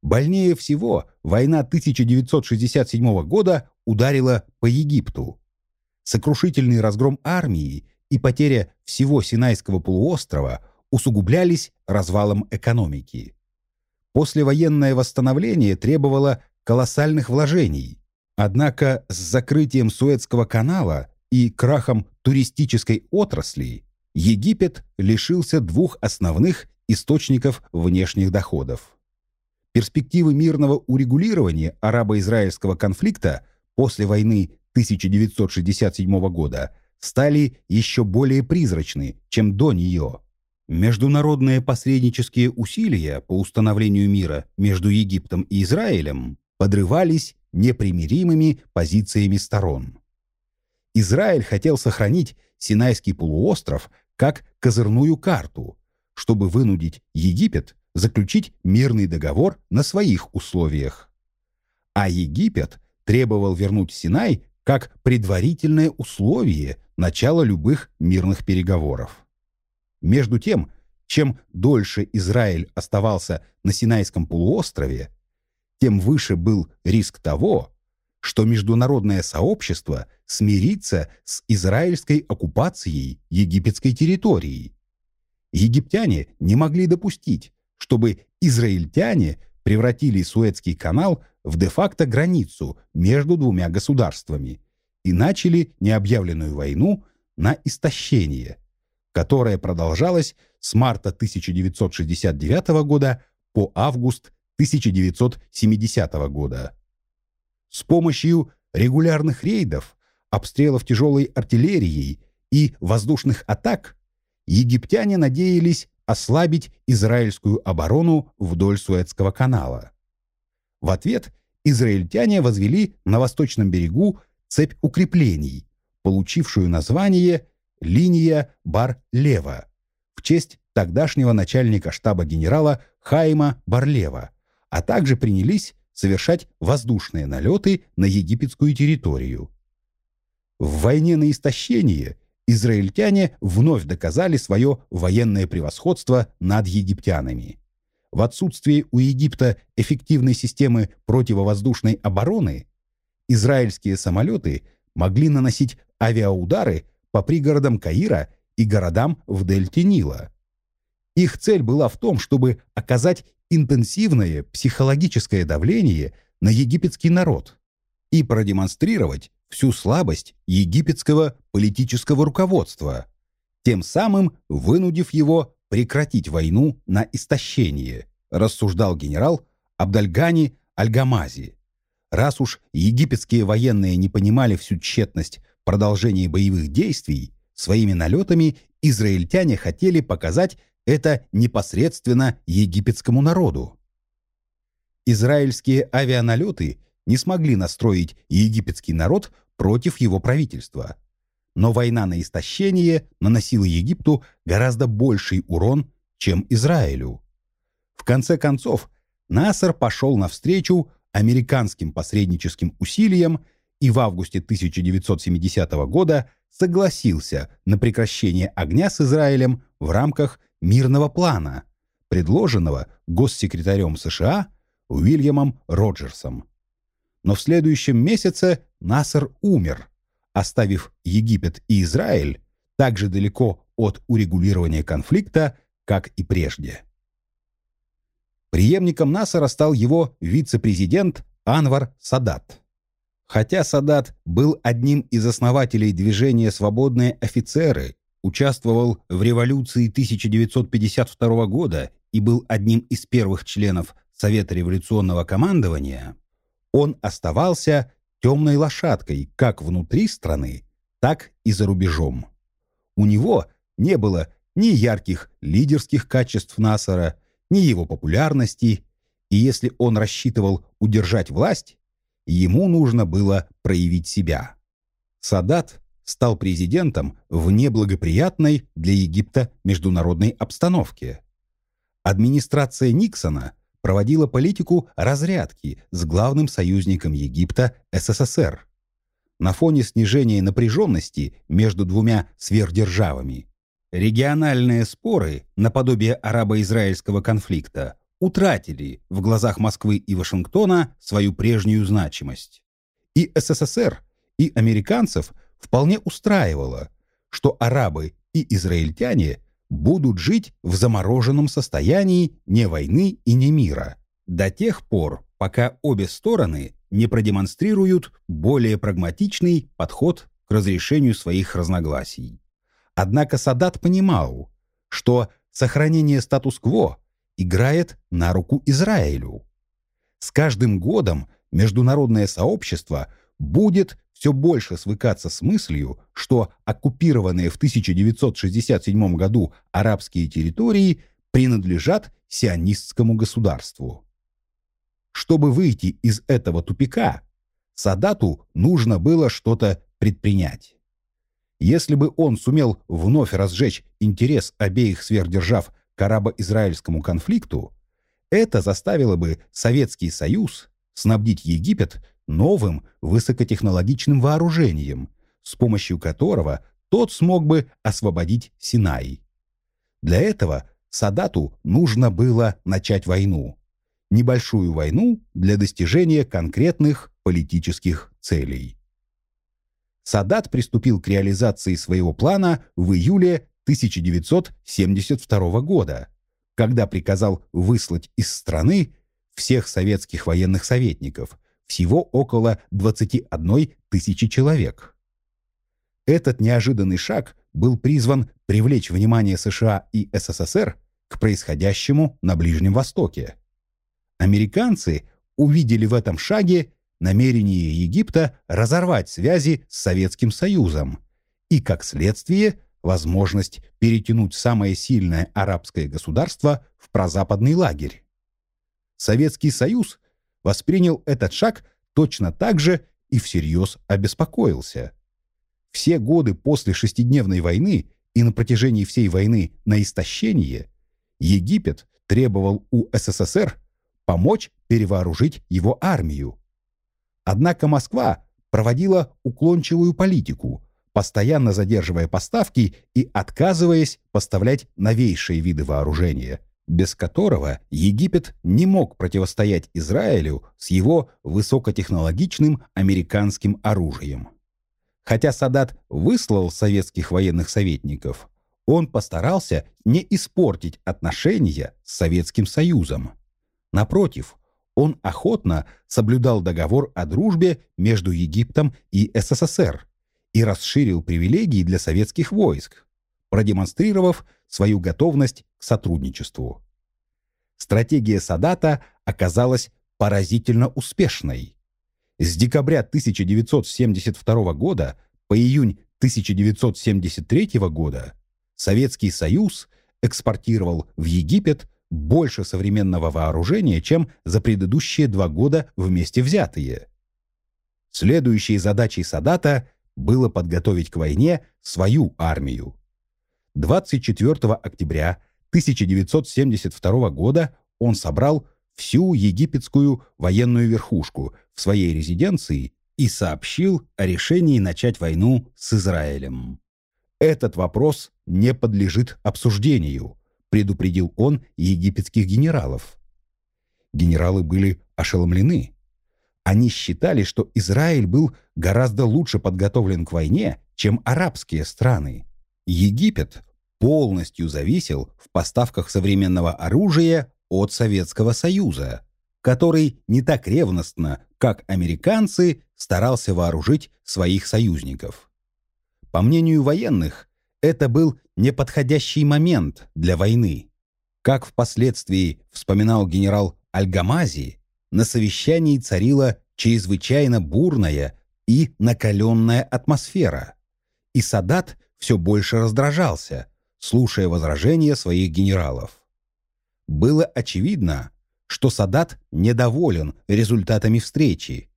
Больнее всего война 1967 года ударила по Египту. Сокрушительный разгром армии и потеря всего Синайского полуострова усугублялись развалом экономики. Послевоенное восстановление требовало колоссальных вложений. Однако с закрытием Суэцкого канала и крахом туристической отрасли Египет лишился двух основных источников внешних доходов. Перспективы мирного урегулирования арабо-израильского конфликта после войны 1967 года стали еще более призрачны, чем до нее. Международные посреднические усилия по установлению мира между Египтом и Израилем подрывались непримиримыми позициями сторон. Израиль хотел сохранить Синайский полуостров как козырную карту, чтобы вынудить Египет заключить мирный договор на своих условиях. А Египет требовал вернуть Синай как предварительное условие начала любых мирных переговоров. Между тем, чем дольше Израиль оставался на Синайском полуострове, тем выше был риск того, что международное сообщество смирится с израильской оккупацией египетской территории. Египтяне не могли допустить, чтобы израильтяне превратили Суэцкий канал в де-факто границу между двумя государствами и начали необъявленную войну на истощение, которая продолжалась с марта 1969 года по август 1970 года. С помощью регулярных рейдов, обстрелов тяжелой артиллерией и воздушных атак египтяне надеялись ослабить израильскую оборону вдоль Суэцкого канала. В ответ израильтяне возвели на восточном берегу цепь укреплений, получившую название «Линия Бар-Лева» в честь тогдашнего начальника штаба генерала Хайма Барлева, а также принялись совершать воздушные налеты на египетскую территорию. В войне на истощение израильтяне вновь доказали свое военное превосходство над египтянами. В отсутствие у Египта эффективной системы противовоздушной обороны израильские самолеты могли наносить авиаудары по пригородам Каира и городам в дельте Нила. Их цель была в том, чтобы оказать интенсивное психологическое давление на египетский народ и продемонстрировать всю слабость египетского политического руководства, тем самым вынудив его прекратить войну на истощение, рассуждал генерал Абдальгани Альгамази. Раз уж египетские военные не понимали всю тщетность продолжения боевых действий, своими налетами израильтяне хотели показать это непосредственно египетскому народу. Израильские авианалеты не смогли настроить египетский народ против его правительства. Но война на истощение наносила Египту гораздо больший урон, чем Израилю. В конце концов, Насser пошел навстречу американским посредническим усилиям и в августе 1970 года согласился на прекращение огня с Израилем в рамках мирного плана, предложенного госсекретарем США Уильямом Роджерсом. Но в следующем месяце Насер умер, оставив Египет и Израиль так же далеко от урегулирования конфликта, как и прежде. Приемником Насара стал его вице-президент Анвар Садат. Хотя Садат был одним из основателей движения «Свободные офицеры», участвовал в революции 1952 года и был одним из первых членов Совета революционного командования, он оставался темной лошадкой как внутри страны, так и за рубежом. У него не было ни ярких лидерских качеств Насара, ни его популярности, и если он рассчитывал удержать власть, ему нужно было проявить себя. Садат стал президентом в неблагоприятной для Египта международной обстановке. Администрация Никсона проводила политику разрядки с главным союзником Египта СССР. На фоне снижения напряженности между двумя сверхдержавами региональные споры, наподобие арабо-израильского конфликта, утратили в глазах Москвы и Вашингтона свою прежнюю значимость. И СССР, и американцев вполне устраивало, что арабы и израильтяне будут жить в замороженном состоянии не войны и не мира до тех пор, пока обе стороны не продемонстрируют более прагматичный подход к разрешению своих разногласий. Однако Садат понимал, что сохранение статус-кво играет на руку Израилю. С каждым годом международное сообщество будет все больше свыкаться с мыслью, что оккупированные в 1967 году арабские территории принадлежат сионистскому государству. Чтобы выйти из этого тупика, Садату нужно было что-то предпринять. Если бы он сумел вновь разжечь интерес обеих сверхдержав к арабо-израильскому конфликту, это заставило бы Советский Союз снабдить Египет новым высокотехнологичным вооружением, с помощью которого тот смог бы освободить Синай. Для этого Садату нужно было начать войну. Небольшую войну для достижения конкретных политических целей. Садат приступил к реализации своего плана в июле 1972 года, когда приказал выслать из страны всех советских военных советников, всего около 21 тысячи человек. Этот неожиданный шаг был призван привлечь внимание США и СССР к происходящему на Ближнем Востоке. Американцы увидели в этом шаге намерение Египта разорвать связи с Советским Союзом и, как следствие, возможность перетянуть самое сильное арабское государство в прозападный лагерь. Советский Союз воспринял этот шаг точно так же и всерьез обеспокоился. Все годы после шестидневной войны и на протяжении всей войны на истощение Египет требовал у СССР помочь перевооружить его армию. Однако Москва проводила уклончивую политику, постоянно задерживая поставки и отказываясь поставлять новейшие виды вооружения, без которого Египет не мог противостоять Израилю с его высокотехнологичным американским оружием. Хотя Садат выслал советских военных советников, он постарался не испортить отношения с Советским Союзом. Напротив, он охотно соблюдал договор о дружбе между Египтом и СССР и расширил привилегии для советских войск, продемонстрировав свою готовность к сотрудничеству. Стратегия Садата оказалась поразительно успешной. С декабря 1972 года по июнь 1973 года Советский Союз экспортировал в Египет больше современного вооружения, чем за предыдущие два года вместе взятые. Следующей задачей Садата было подготовить к войне свою армию. 24 октября 1972 года он собрал всю египетскую военную верхушку в своей резиденции и сообщил о решении начать войну с Израилем. Этот вопрос не подлежит обсуждению, предупредил он египетских генералов. Генералы были ошеломлены. Они считали, что Израиль был гораздо лучше подготовлен к войне, чем арабские страны. Египет полностью зависел в поставках современного оружия от Советского Союза, который не так ревностно, как американцы, старался вооружить своих союзников. По мнению военных, это был неподходящий момент для войны. Как впоследствии вспоминал генерал Альгамази, на совещании царила чрезвычайно бурная и накаленная атмосфера. И Садат все больше раздражался, слушая возражения своих генералов. Было очевидно, что Садат недоволен результатами встречи.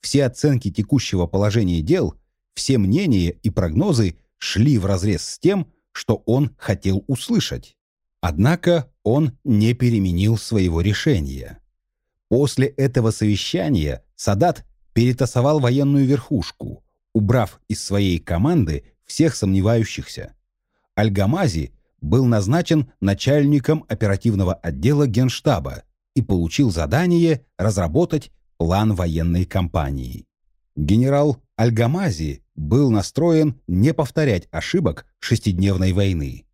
все оценки текущего положения дел, все мнения и прогнозы шли вразрез с тем, что он хотел услышать. Однако он не переменил своего решения. После этого совещания Садат перетасовал военную верхушку, убрав из своей команды всех сомневающихся. Альгамази был назначен начальником оперативного отдела Генштаба и получил задание разработать план военной кампании. Генерал Альгамази был настроен не повторять ошибок шестидневной войны.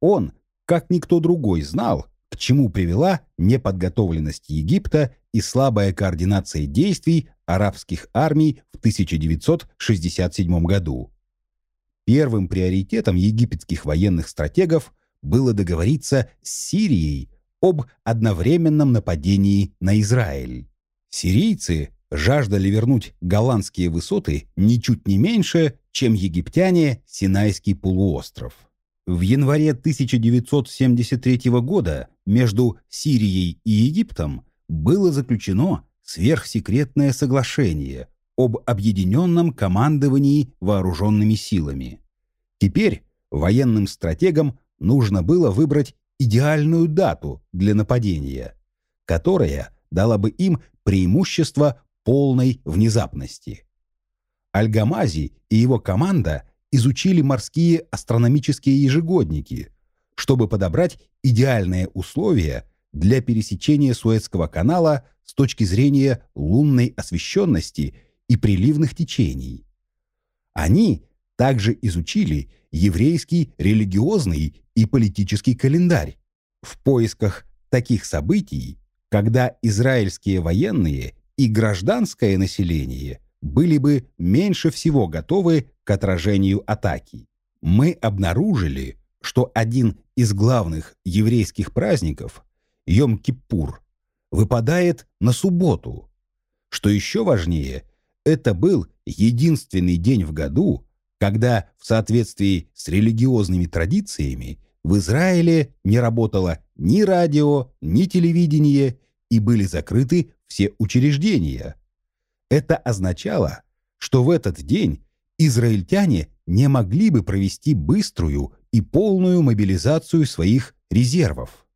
Он, как никто другой, знал, к чему привела неподготовленность Египта и слабая координация действий арабских армий в 1967 году. Первым приоритетом египетских военных стратегов было договориться с Сирией об одновременном нападении на Израиль. Сирийцы жаждали вернуть голландские высоты ничуть не меньше, чем египтяне Синайский полуостров. В январе 1973 года между Сирией и Египтом было заключено сверхсекретное соглашение об объединенном командовании вооруженными силами. Теперь военным стратегам нужно было выбрать идеальную дату для нападения, которая дала бы им преимущество полной внезапности. Альгамази и его команда изучили морские астрономические ежегодники, чтобы подобрать идеальные условия для пересечения Суэцкого канала с точки зрения лунной освещенности и приливных течений. Они также изучили еврейский религиозный и политический календарь в поисках таких событий, когда израильские военные и гражданское население были бы меньше всего готовы к отражению атаки. Мы обнаружили, что один из главных еврейских праздников, Йом-Киппур, выпадает на субботу. Что еще важнее, это был единственный день в году, когда в соответствии с религиозными традициями в Израиле не работало ни радио, ни телевидение и были закрыты все учреждения. Это означало, что в этот день израильтяне не могли бы провести быструю и полную мобилизацию своих резервов.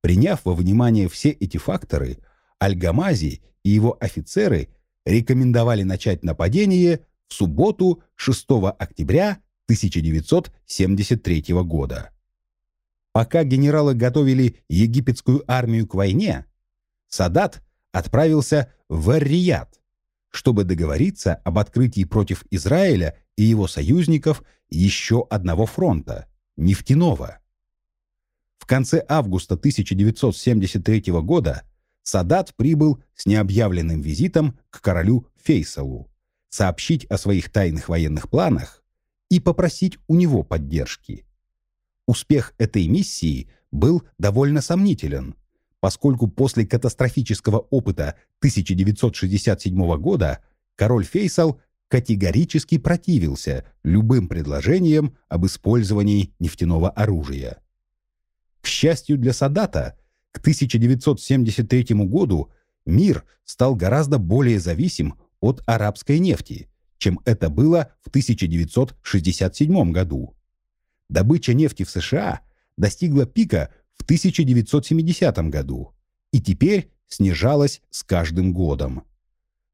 Приняв во внимание все эти факторы, Аль-Гамази и его офицеры рекомендовали начать нападение в субботу 6 октября 1973 года. Пока генералы готовили египетскую армию к войне, Садат отправился в Ар-Рияд, чтобы договориться об открытии против Израиля и его союзников еще одного фронта – нефтяного. В конце августа 1973 года Садат прибыл с необъявленным визитом к королю Фейсалу, сообщить о своих тайных военных планах и попросить у него поддержки. Успех этой миссии был довольно сомнителен, поскольку после катастрофического опыта 1967 года король Фейсал категорически противился любым предложениям об использовании нефтяного оружия. К счастью для Садата, к 1973 году мир стал гораздо более зависим от арабской нефти, чем это было в 1967 году. Добыча нефти в США достигла пика в 1970 году и теперь снижалась с каждым годом.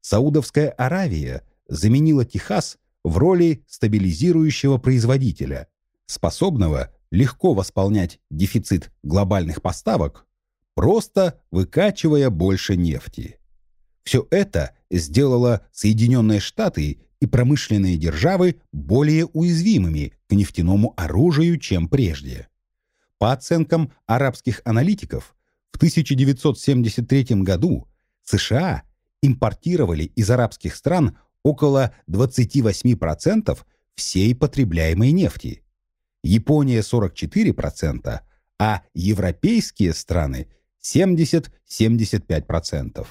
Саудовская Аравия заменила Техас в роли стабилизирующего производителя, способного легко восполнять дефицит глобальных поставок, просто выкачивая больше нефти. Все это сделало Соединенные Штаты и промышленные державы более уязвимыми к нефтяному оружию, чем прежде. По оценкам арабских аналитиков, в 1973 году США импортировали из арабских стран около 28% всей потребляемой нефти, Япония 44%, а европейские страны 70-75%.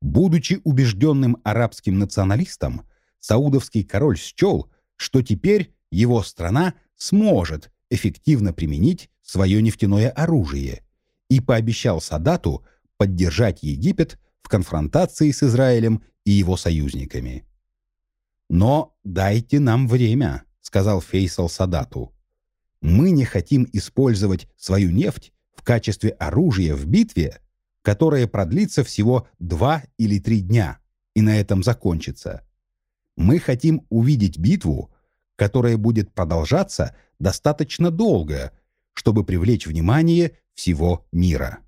Будучи убежденным арабским националистом, саудовский король счел, что теперь его страна сможет эффективно применить свое нефтяное оружие и пообещал Садату поддержать Египет в конфронтации с Израилем и его союзниками. «Но дайте нам время», — сказал Фейсал Садату. «Мы не хотим использовать свою нефть качестве оружия в битве, которая продлится всего два или три дня и на этом закончится. Мы хотим увидеть битву, которая будет продолжаться достаточно долго, чтобы привлечь внимание всего мира.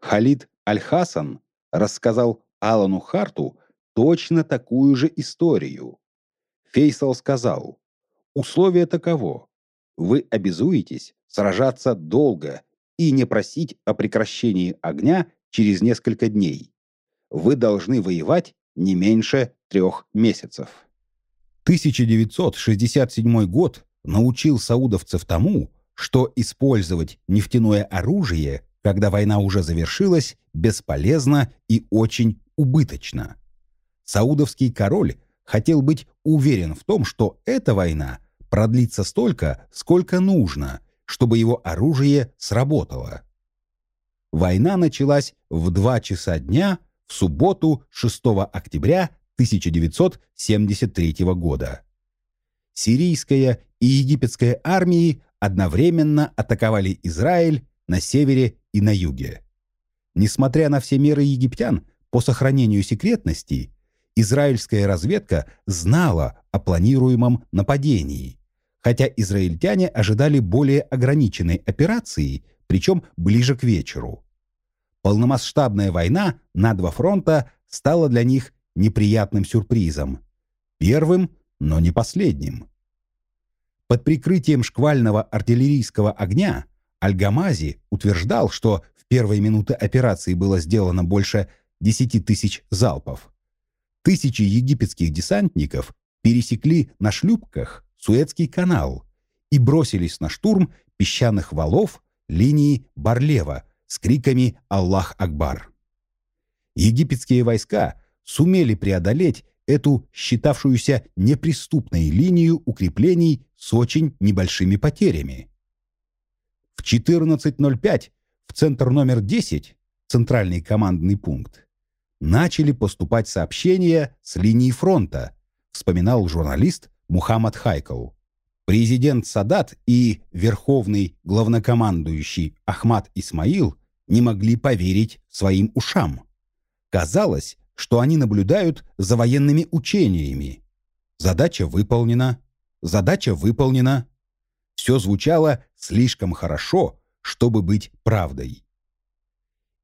Халид Аль-Хасан рассказал Алану Харту точно такую же историю. Фейсал сказал, «Условие таково. Вы обязуетесь сражаться долго и не просить о прекращении огня через несколько дней. Вы должны воевать не меньше трех месяцев. 1967 год научил саудовцев тому, что использовать нефтяное оружие, когда война уже завершилась, бесполезно и очень убыточно. Саудовский король хотел быть уверен в том, что эта война продлится столько, сколько нужно, чтобы его оружие сработало. Война началась в 2 часа дня в субботу 6 октября 1973 года. Сирийская и египетская армии одновременно атаковали Израиль на севере и на юге. Несмотря на все меры египтян по сохранению секретности, израильская разведка знала о планируемом нападении, хотя израильтяне ожидали более ограниченной операции, причем ближе к вечеру. Полномасштабная война на два фронта стала для них неприятным сюрпризом. Первым, но не последним. Под прикрытием шквального артиллерийского огня Альгамази утверждал, что в первые минуты операции было сделано больше 10 тысяч залпов. Тысячи египетских десантников пересекли на шлюпках Суэцкий канал и бросились на штурм песчаных валов линии Барлева с криками «Аллах Акбар!». Египетские войска сумели преодолеть эту считавшуюся неприступной линию укреплений с очень небольшими потерями. В 14.05 в центр номер 10, центральный командный пункт, начали поступать сообщения с линии фронта, вспоминал журналист Мухаммад Хайкл. Президент Садат и верховный главнокомандующий Ахмад Исмаил не могли поверить своим ушам. Казалось, что они наблюдают за военными учениями. Задача выполнена, задача выполнена. Все звучало слишком хорошо, чтобы быть правдой.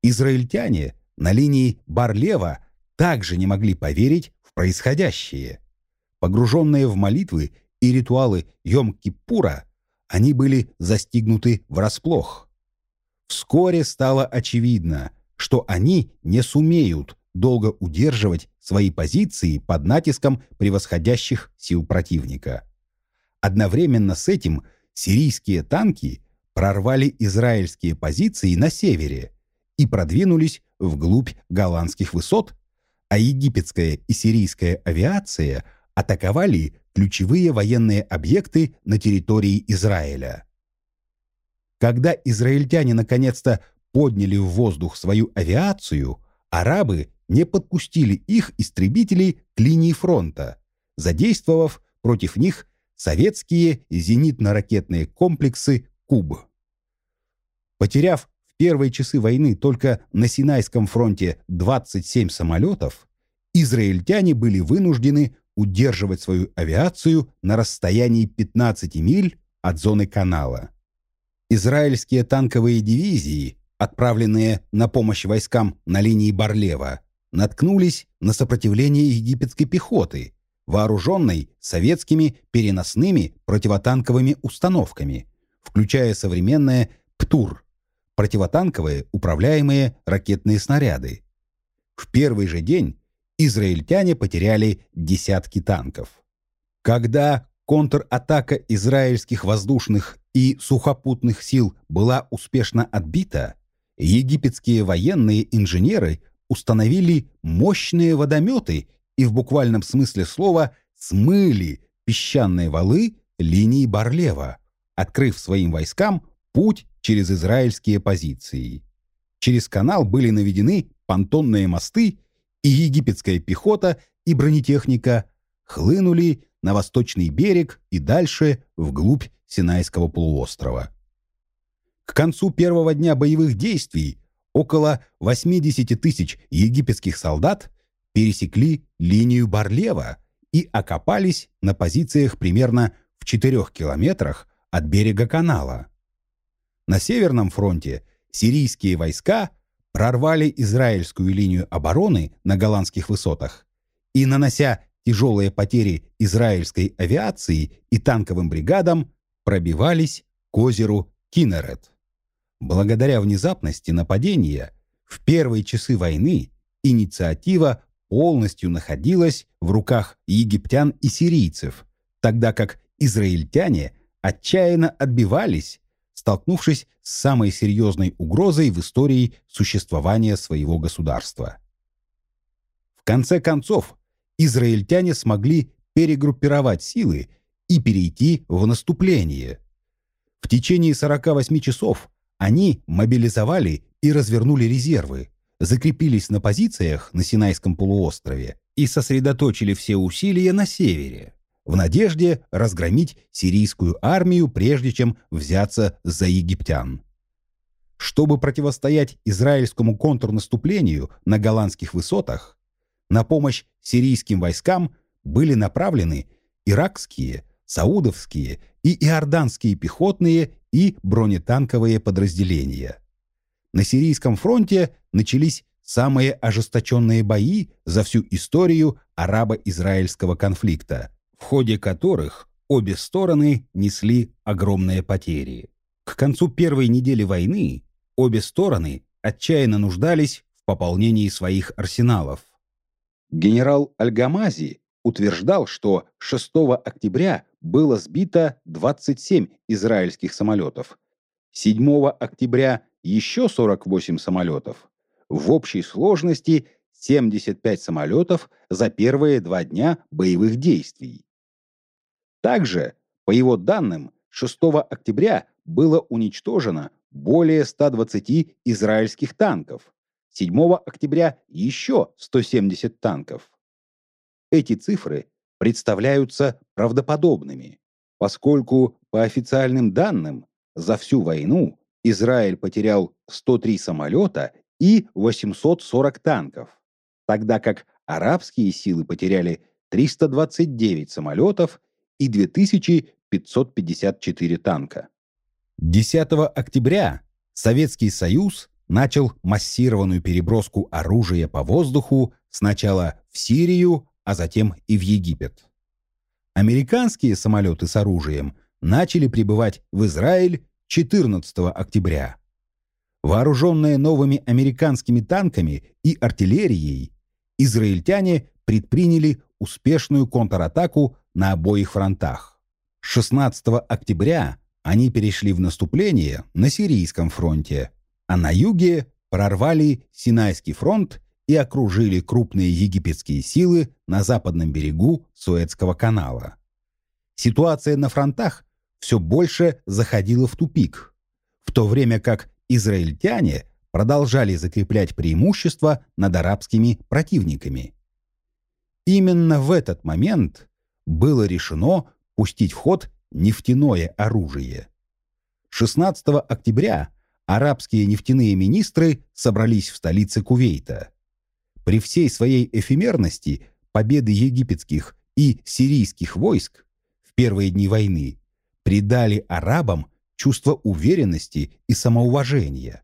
Израильтяне на линии Барлева также не могли поверить в происходящее. Погруженные в молитвы и ритуалы Йом-Киппура, они были застигнуты врасплох. Вскоре стало очевидно, что они не сумеют долго удерживать свои позиции под натиском превосходящих сил противника. Одновременно с этим сирийские танки прорвали израильские позиции на севере и продвинулись вглубь голландских высот, а египетская и сирийская авиация атаковали ключевые военные объекты на территории Израиля. Когда израильтяне наконец-то подняли в воздух свою авиацию, арабы не подпустили их истребителей к линии фронта, задействовав против них советские зенитно-ракетные комплексы «Куб». Потеряв в первые часы войны только на Синайском фронте 27 самолетов, израильтяне были вынуждены удерживать свою авиацию на расстоянии 15 миль от зоны канала. Израильские танковые дивизии, отправленные на помощь войскам на линии Барлева, наткнулись на сопротивление египетской пехоты, вооруженной советскими переносными противотанковыми установками, включая современные ПТУР – противотанковые управляемые ракетные снаряды. В первый же день израильтяне потеряли десятки танков. Когда контратака израильских воздушных и сухопутных сил была успешно отбита, египетские военные инженеры установили мощные водометы и в буквальном смысле слова смыли песчаные валы линии Барлева, открыв своим войскам путь через израильские позиции. Через канал были наведены понтонные мосты и египетская пехота и бронетехника хлынули на восточный берег и дальше вглубь Синайского полуострова. К концу первого дня боевых действий около 80 тысяч египетских солдат пересекли линию Барлева и окопались на позициях примерно в 4 километрах от берега канала. На Северном фронте сирийские войска прорвали израильскую линию обороны на голландских высотах и, нанося тяжелые потери израильской авиации и танковым бригадам, пробивались к озеру Кинерет. Благодаря внезапности нападения в первые часы войны инициатива полностью находилась в руках египтян и сирийцев, тогда как израильтяне отчаянно отбивались, столкнувшись с самой серьезной угрозой в истории существования своего государства. В конце концов, израильтяне смогли перегруппировать силы и перейти в наступление. В течение 48 часов они мобилизовали и развернули резервы, закрепились на позициях на Синайском полуострове и сосредоточили все усилия на севере, в надежде разгромить сирийскую армию, прежде чем взяться за египтян. Чтобы противостоять израильскому контрнаступлению на голландских высотах, на помощь сирийским войскам были направлены иракские, саудовские и иорданские пехотные и бронетанковые подразделения. На Сирийском фронте начались самые ожесточенные бои за всю историю арабо-израильского конфликта, в ходе которых обе стороны несли огромные потери. К концу первой недели войны обе стороны отчаянно нуждались в пополнении своих арсеналов. Генерал Альгамази утверждал, что 6 октября было сбито 27 израильских самолетов, 7 октября еще 48 самолетов. В общей сложности 75 самолетов за первые два дня боевых действий. Также, по его данным, 6 октября было уничтожено более 120 израильских танков, 7 октября еще 170 танков. Эти цифры представляются правдоподобными, поскольку, по официальным данным, за всю войну Израиль потерял 103 самолета и 840 танков, тогда как арабские силы потеряли 329 самолетов и 2554 танка. 10 октября Советский Союз начал массированную переброску оружия по воздуху сначала в Сирию, а затем и в Египет. Американские самолеты с оружием начали прибывать в Израиль 14 октября. Вооруженные новыми американскими танками и артиллерией, израильтяне предприняли успешную контратаку на обоих фронтах. 16 октября они перешли в наступление на Сирийском фронте, а на юге прорвали Синайский фронт и окружили крупные египетские силы на западном берегу Суэцкого канала. Ситуация на фронтах все больше заходило в тупик, в то время как израильтяне продолжали закреплять преимущество над арабскими противниками. Именно в этот момент было решено пустить в ход нефтяное оружие. 16 октября арабские нефтяные министры собрались в столице Кувейта. При всей своей эфемерности победы египетских и сирийских войск в первые дни войны придали арабам чувство уверенности и самоуважения.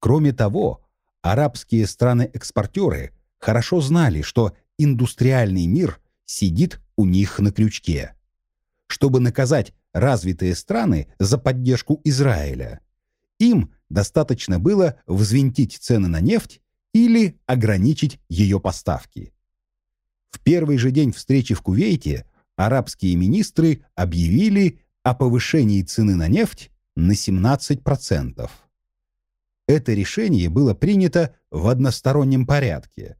Кроме того, арабские страны-экспортеры хорошо знали, что индустриальный мир сидит у них на крючке. Чтобы наказать развитые страны за поддержку Израиля, им достаточно было взвинтить цены на нефть или ограничить ее поставки. В первый же день встречи в Кувейте арабские министры объявили о повышении цены на нефть на 17%. Это решение было принято в одностороннем порядке.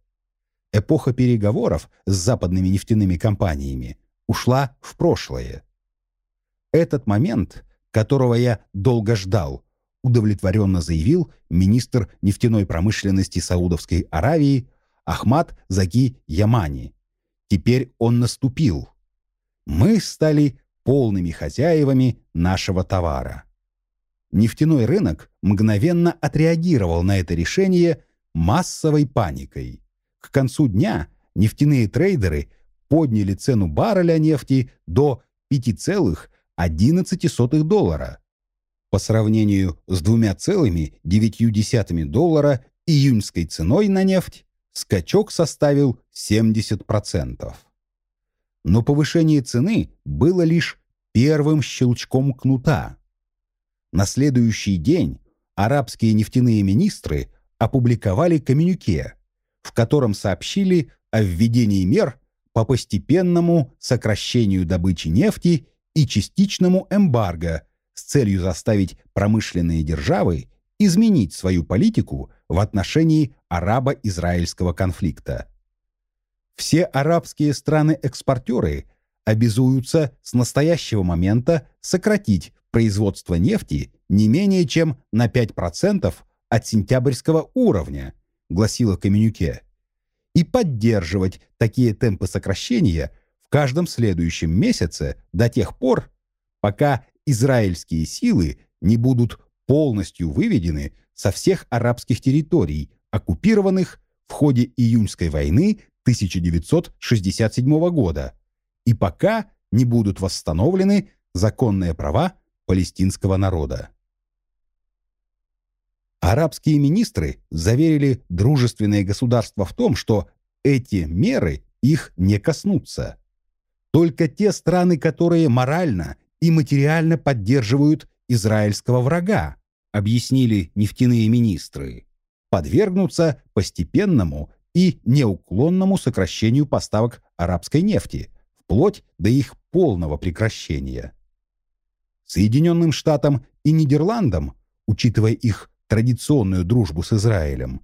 Эпоха переговоров с западными нефтяными компаниями ушла в прошлое. Этот момент, которого я долго ждал, удовлетворенно заявил министр нефтяной промышленности Саудовской Аравии Ахмад Заки Ямани. Теперь он наступил. Мы стали полными хозяевами нашего товара. Нефтяной рынок мгновенно отреагировал на это решение массовой паникой. К концу дня нефтяные трейдеры подняли цену барреля нефти до 5,11 доллара. По сравнению с 2,9 доллара июньской ценой на нефть, скачок составил 70%. Но повышение цены было лишь первым щелчком кнута. На следующий день арабские нефтяные министры опубликовали коммюнике, в котором сообщили о введении мер по постепенному сокращению добычи нефти и частичному эмбарго с целью заставить промышленные державы изменить свою политику в отношении арабо-израильского конфликта. Все арабские страны-экспортеры обязуются с настоящего момента сократить производство нефти не менее чем на 5% от сентябрьского уровня, гласило коммюнике, и поддерживать такие темпы сокращения в каждом следующем месяце до тех пор, пока израильские силы не будут полностью выведены со всех арабских территорий, оккупированных в ходе июньской войны 1967 года, и пока не будут восстановлены законные права палестинского народа. Арабские министры заверили дружественные государства в том, что эти меры их не коснутся. Только те страны, которые морально и материально поддерживают израильского врага, объяснили нефтяные министры, подвергнутся постепенному и неуклонному сокращению поставок арабской нефти, вплоть до их полного прекращения. Соединенным Штатам и Нидерландам, учитывая их традиционную дружбу с Израилем,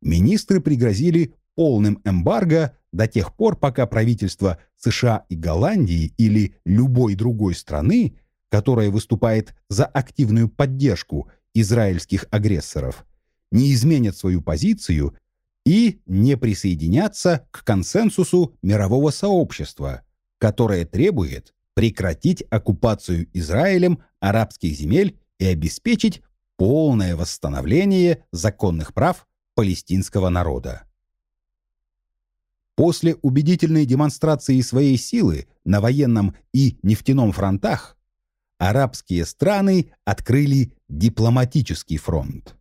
министры пригрозили полным эмбарго до тех пор, пока правительство США и Голландии или любой другой страны, которая выступает за активную поддержку израильских агрессоров, не изменят свою позицию и не присоединятся к консенсусу мирового сообщества, которое требует прекратить оккупацию Израилем арабских земель и обеспечить полное восстановление законных прав палестинского народа. После убедительной демонстрации своей силы на военном и нефтяном фронтах арабские страны открыли дипломатический фронт.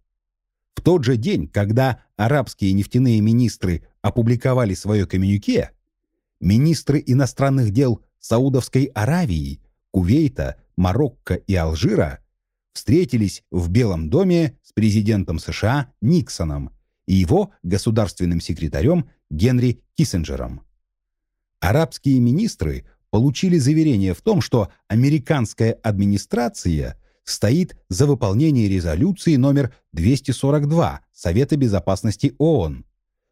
В тот же день, когда арабские нефтяные министры опубликовали свое коммюнике, министры иностранных дел Саудовской Аравии, Кувейта, Марокко и Алжира встретились в Белом доме с президентом США Никсоном и его государственным секретарем Генри Киссинджером. Арабские министры получили заверение в том, что американская администрация стоит за выполнение резолюции номер 242 Совета безопасности ООН,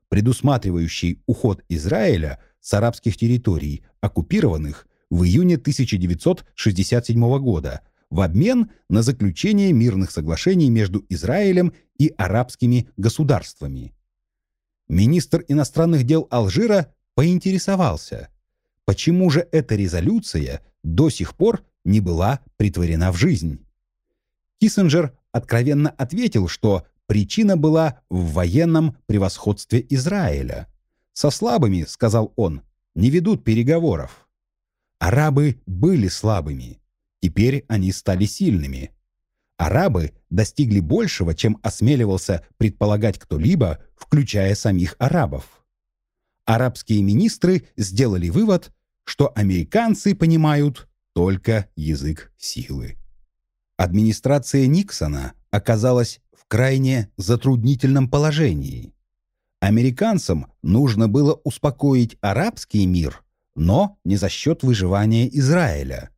предусматривающей уход Израиля с арабских территорий, оккупированных в июне 1967 года, в обмен на заключение мирных соглашений между Израилем и арабскими государствами. Министр иностранных дел Алжира поинтересовался, почему же эта резолюция до сих пор не была притворена в жизнь. Киссинджер откровенно ответил, что причина была в военном превосходстве Израиля. «Со слабыми, — сказал он, — не ведут переговоров». Арабы были слабыми. Теперь они стали сильными. Арабы достигли большего, чем осмеливался предполагать кто-либо, включая самих арабов. Арабские министры сделали вывод, что американцы понимают только язык силы. Администрация Никсона оказалась в крайне затруднительном положении. Американцам нужно было успокоить арабский мир, но не за счет выживания Израиля –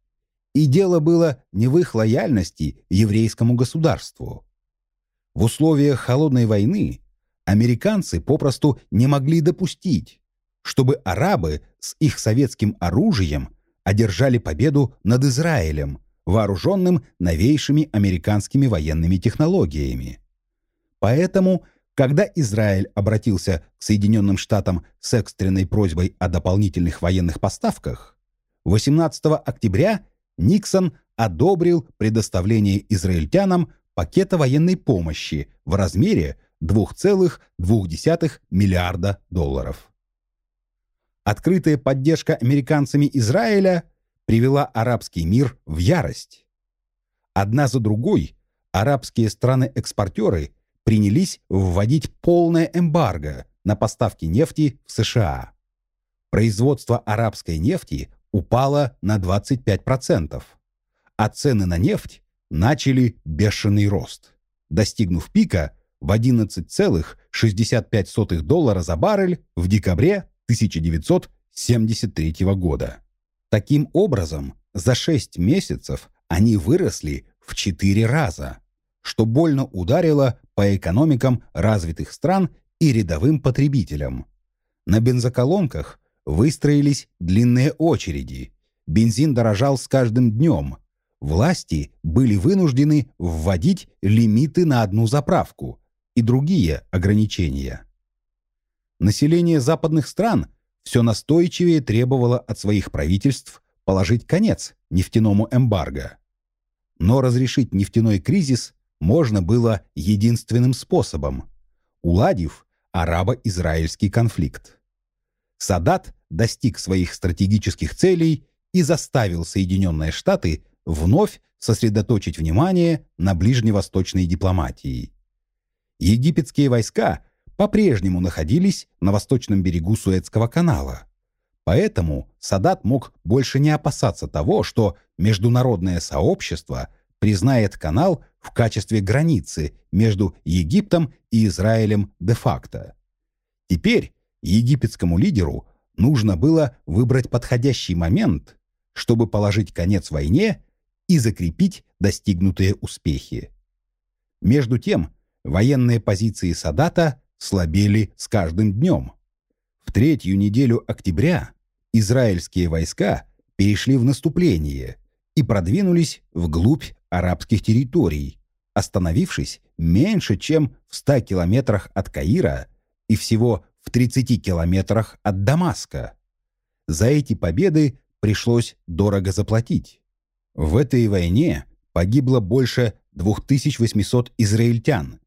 и дело было не в их лояльности еврейскому государству. В условиях холодной войны американцы попросту не могли допустить, чтобы арабы с их советским оружием одержали победу над Израилем вооруженным новейшими американскими военными технологиями. Поэтому, когда Израиль обратился к Соединенным Штатам с экстренной просьбой о дополнительных военных поставках, 18 октября Никсон одобрил предоставление израильтянам пакета военной помощи в размере 2,2 миллиарда долларов. Открытая поддержка американцами Израиля привела арабский мир в ярость. Одна за другой арабские страны-экспортеры принялись вводить полное эмбарго на поставки нефти в США. Производство арабской нефти упало на 25%, а цены на нефть начали бешеный рост, достигнув пика в 11,65 доллара за баррель в декабре 1973 года. Таким образом, за 6 месяцев они выросли в 4 раза, что больно ударило по экономикам развитых стран и рядовым потребителям. На бензоколонках выстроились длинные очереди, бензин дорожал с каждым днем, власти были вынуждены вводить лимиты на одну заправку и другие ограничения. Население западных стран все настойчивее требовало от своих правительств положить конец нефтяному эмбарго. Но разрешить нефтяной кризис можно было единственным способом – уладив арабо-израильский конфликт. Садат достиг своих стратегических целей и заставил Соединенные Штаты вновь сосредоточить внимание на ближневосточной дипломатии. Египетские войска по-прежнему находились на восточном берегу Суэцкого канала. Поэтому Садат мог больше не опасаться того, что международное сообщество признает канал в качестве границы между Египтом и Израилем де-факто. Теперь египетскому лидеру нужно было выбрать подходящий момент, чтобы положить конец войне и закрепить достигнутые успехи. Между тем, военные позиции Садата слабели с каждым днем. В третью неделю октября израильские войска перешли в наступление и продвинулись вглубь арабских территорий, остановившись меньше, чем в 100 километрах от Каира и всего в 30 километрах от Дамаска. За эти победы пришлось дорого заплатить. В этой войне погибло больше 2800 израильтян,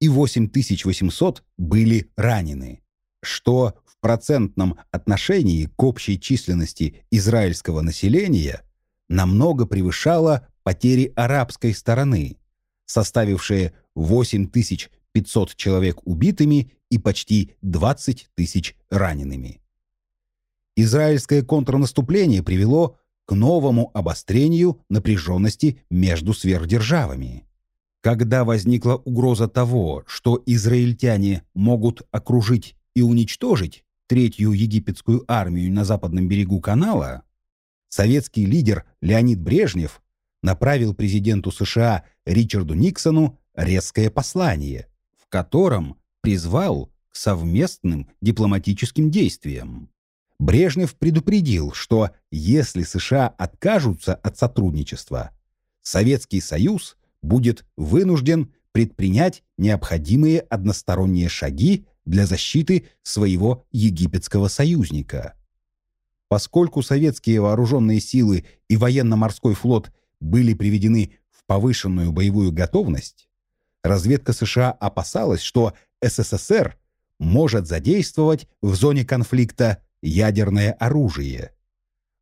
и 8800 были ранены, что в процентном отношении к общей численности израильского населения намного превышало потери арабской стороны, составившие 8500 человек убитыми и почти 20 тысяч ранеными. Израильское контрнаступление привело к новому обострению напряженности между сверхдержавами. Когда возникла угроза того, что израильтяне могут окружить и уничтожить Третью египетскую армию на западном берегу канала, советский лидер Леонид Брежнев направил президенту США Ричарду Никсону резкое послание, в котором призвал к совместным дипломатическим действиям. Брежнев предупредил, что если США откажутся от сотрудничества, Советский Союз будет вынужден предпринять необходимые односторонние шаги для защиты своего египетского союзника. Поскольку советские вооруженные силы и военно-морской флот были приведены в повышенную боевую готовность, разведка США опасалась, что СССР может задействовать в зоне конфликта ядерное оружие.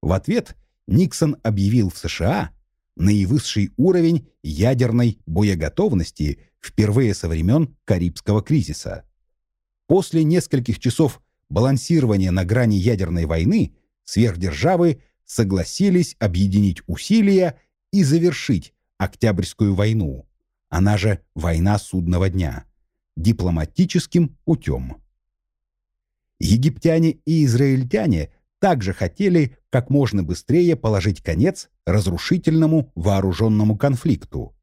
В ответ Никсон объявил в США наивысший уровень ядерной боеготовности впервые со времен Карибского кризиса. После нескольких часов балансирования на грани ядерной войны сверхдержавы согласились объединить усилия и завершить Октябрьскую войну, она же «Война судного дня», дипломатическим путем. Египтяне и израильтяне также хотели как можно быстрее положить конец разрушительному вооруженному конфликту.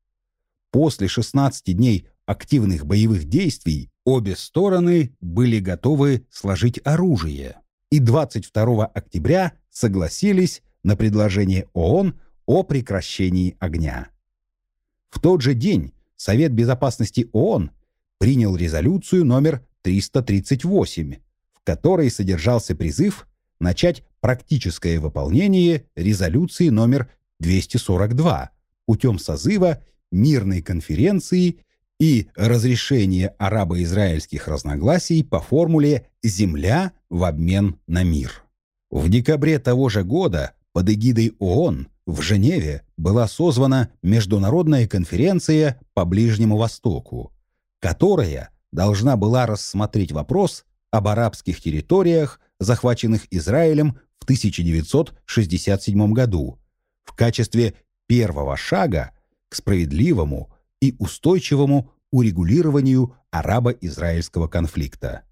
После 16 дней активных боевых действий обе стороны были готовы сложить оружие и 22 октября согласились на предложение ООН о прекращении огня. В тот же день Совет Безопасности ООН принял резолюцию номер 338, в которой содержался призыв начать практическое выполнение резолюции номер 242 путем созыва мирной конференции и разрешения арабо-израильских разногласий по формуле «земля в обмен на мир». В декабре того же года под эгидой ООН в Женеве была созвана Международная конференция по Ближнему Востоку, которая должна была рассмотреть вопрос об арабских территориях, захваченных Израилем в 1967 году, в качестве первого шага к справедливому и устойчивому урегулированию арабо-израильского конфликта.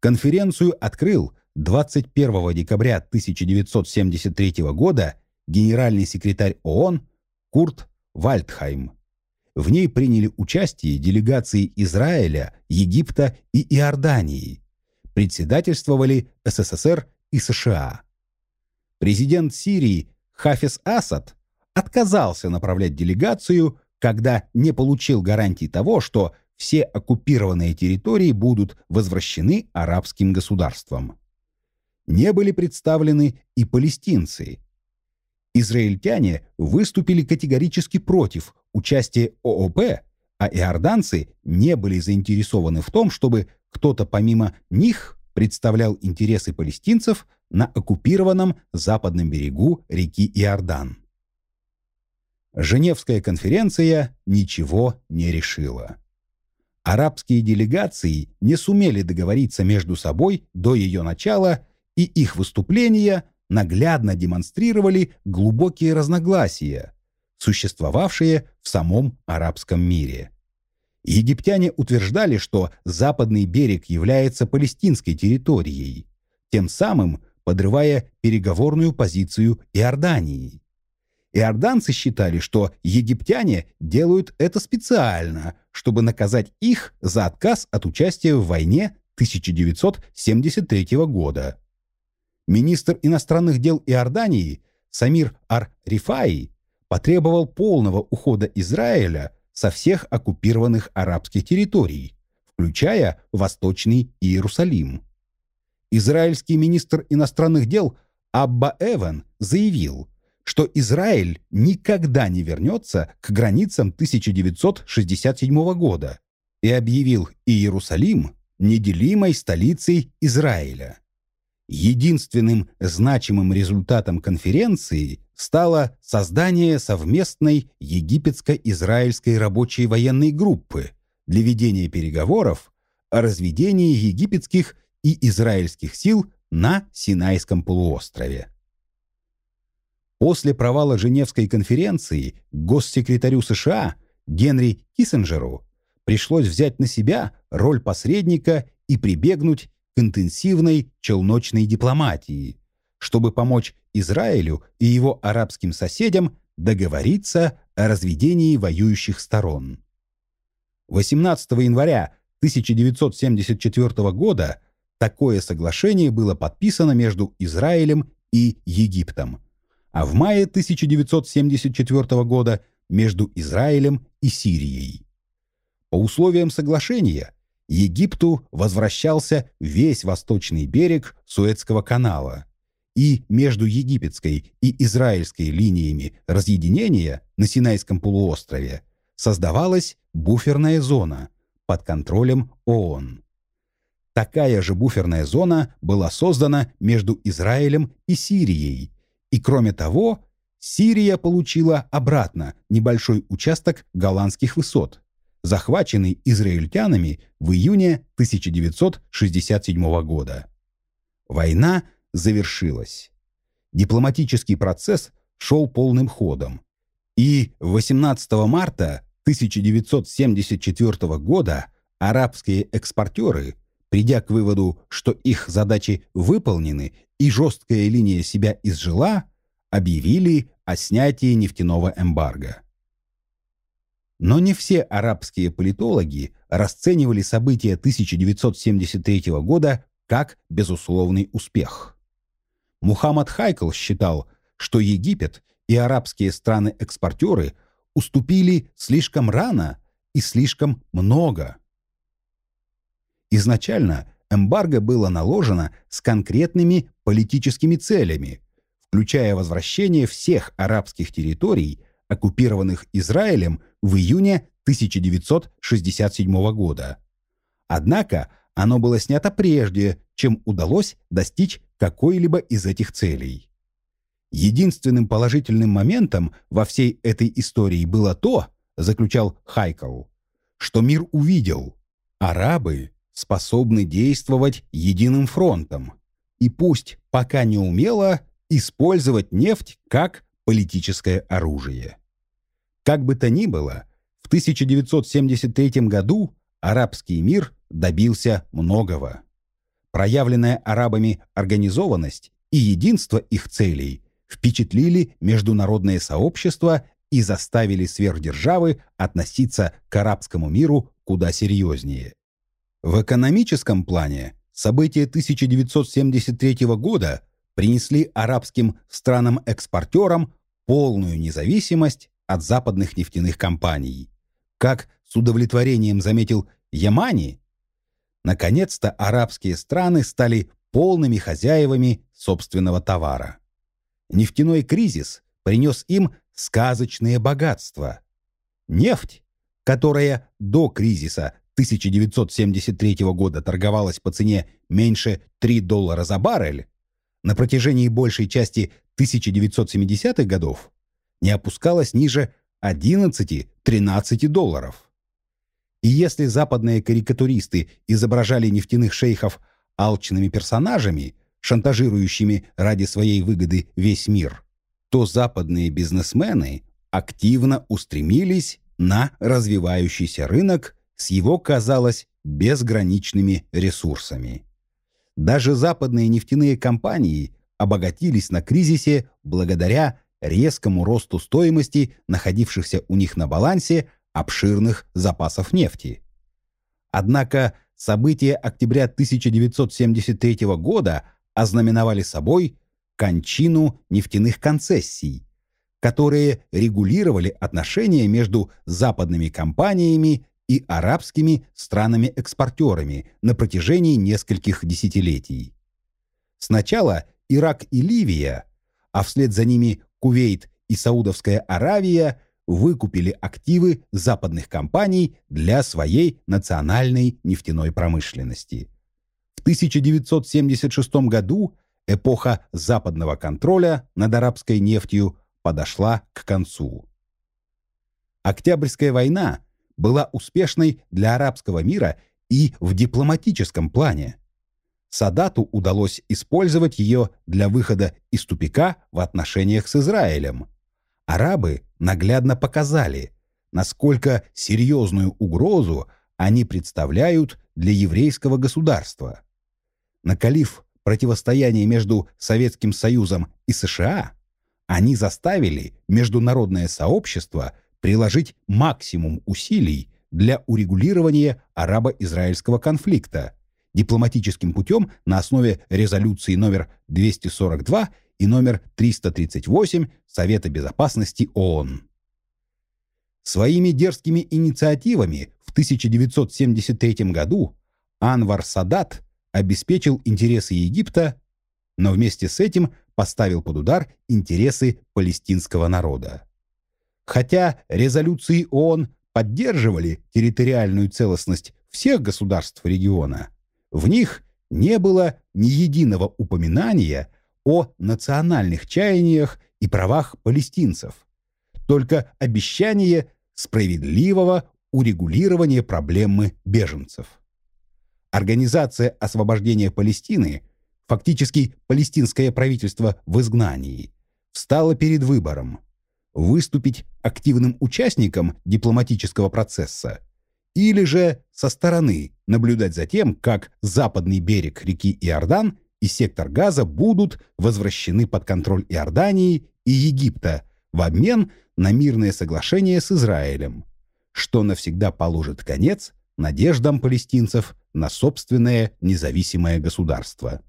Конференцию открыл 21 декабря 1973 года генеральный секретарь ООН Курт Вальдхайм. В ней приняли участие делегации Израиля, Египта и Иордании. Председательствовали СССР и США. Президент Сирии Хафиз Асад отказался направлять делегацию, когда не получил гарантий того, что все оккупированные территории будут возвращены арабским государствам. Не были представлены и палестинцы. Израильтяне выступили категорически против участия ООП, а иорданцы не были заинтересованы в том, чтобы кто-то помимо них представлял интересы палестинцев на оккупированном западном берегу реки Иордан. Женевская конференция ничего не решила. Арабские делегации не сумели договориться между собой до ее начала, и их выступления наглядно демонстрировали глубокие разногласия, существовавшие в самом арабском мире. Египтяне утверждали, что западный берег является палестинской территорией, тем самым подрывая переговорную позицию Иордании. Иорданцы считали, что египтяне делают это специально, чтобы наказать их за отказ от участия в войне 1973 года. Министр иностранных дел Иордании Самир Ар-Рифаи потребовал полного ухода Израиля со всех оккупированных арабских территорий, включая Восточный Иерусалим. Израильский министр иностранных дел Абба Эван заявил, что Израиль никогда не вернется к границам 1967 года и объявил Иерусалим неделимой столицей Израиля. Единственным значимым результатом конференции стало создание совместной египетско-израильской рабочей военной группы для ведения переговоров о разведении египетских и израильских сил на Синайском полуострове. После провала Женевской конференции госсекретарю США Генри Киссинджеру пришлось взять на себя роль посредника и прибегнуть к интенсивной челночной дипломатии, чтобы помочь Израилю и его арабским соседям договориться о разведении воюющих сторон. 18 января 1974 года такое соглашение было подписано между Израилем и Египтом – а в мае 1974 года между Израилем и Сирией. По условиям соглашения Египту возвращался весь восточный берег Суэцкого канала, и между египетской и израильской линиями разъединения на Синайском полуострове создавалась буферная зона под контролем ООН. Такая же буферная зона была создана между Израилем и Сирией. И кроме того, Сирия получила обратно небольшой участок голландских высот, захваченный израильтянами в июне 1967 года. Война завершилась. Дипломатический процесс шел полным ходом. И 18 марта 1974 года арабские экспортеры, придя к выводу, что их задачи выполнены и жесткая линия себя изжила, объявили о снятии нефтяного эмбарго. Но не все арабские политологи расценивали события 1973 года как безусловный успех. Мухаммад Хайкл считал, что Египет и арабские страны-экспортеры уступили слишком рано и слишком много. Изначально эмбарго было наложено с конкретными политическими целями, включая возвращение всех арабских территорий, оккупированных Израилем в июне 1967 года. Однако оно было снято прежде, чем удалось достичь какой-либо из этих целей. Единственным положительным моментом во всей этой истории было то, заключал Хайкл, что мир увидел, арабы способны действовать единым фронтом, и пусть пока не умело использовать нефть как политическое оружие. Как бы то ни было, в 1973 году арабский мир добился многого. Проявленная арабами организованность и единство их целей впечатлили международное сообщество и заставили сверхдержавы относиться к арабскому миру куда серьезнее. В экономическом плане события 1973 года принесли арабским странам-экспортерам полную независимость от западных нефтяных компаний. Как с удовлетворением заметил Ямани, наконец-то арабские страны стали полными хозяевами собственного товара. Нефтяной кризис принес им сказочные богатства. Нефть, которая до кризиса 1973 года торговалась по цене меньше 3 доллара за баррель, на протяжении большей части 1970-х годов не опускалась ниже 11-13 долларов. И если западные карикатуристы изображали нефтяных шейхов алчными персонажами, шантажирующими ради своей выгоды весь мир, то западные бизнесмены активно устремились на развивающийся рынок с его, казалось, безграничными ресурсами. Даже западные нефтяные компании обогатились на кризисе благодаря резкому росту стоимости находившихся у них на балансе обширных запасов нефти. Однако события октября 1973 года ознаменовали собой кончину нефтяных концессий, которые регулировали отношения между западными компаниями и арабскими странами-экспортерами на протяжении нескольких десятилетий. Сначала Ирак и Ливия, а вслед за ними Кувейт и Саудовская Аравия выкупили активы западных компаний для своей национальной нефтяной промышленности. В 1976 году эпоха западного контроля над арабской нефтью подошла к концу. Октябрьская война была успешной для арабского мира и в дипломатическом плане. Садату удалось использовать ее для выхода из тупика в отношениях с Израилем. Арабы наглядно показали, насколько серьезную угрозу они представляют для еврейского государства. Накалив противостояние между Советским Союзом и США, они заставили международное сообщество приложить максимум усилий для урегулирования арабо-израильского конфликта дипломатическим путем на основе резолюции номер 242 и номер 338 Совета Безопасности ООН. Своими дерзкими инициативами в 1973 году Анвар Садат обеспечил интересы Египта, но вместе с этим поставил под удар интересы палестинского народа. Хотя резолюции ООН поддерживали территориальную целостность всех государств региона, в них не было ни единого упоминания о национальных чаяниях и правах палестинцев, только обещание справедливого урегулирования проблемы беженцев. Организация освобождения Палестины, фактически палестинское правительство в изгнании, встала перед выбором – выступить активным участником дипломатического процесса или же со стороны наблюдать за тем, как западный берег реки Иордан и сектор Газа будут возвращены под контроль Иордании и Египта в обмен на мирное соглашение с Израилем, что навсегда положит конец надеждам палестинцев на собственное независимое государство.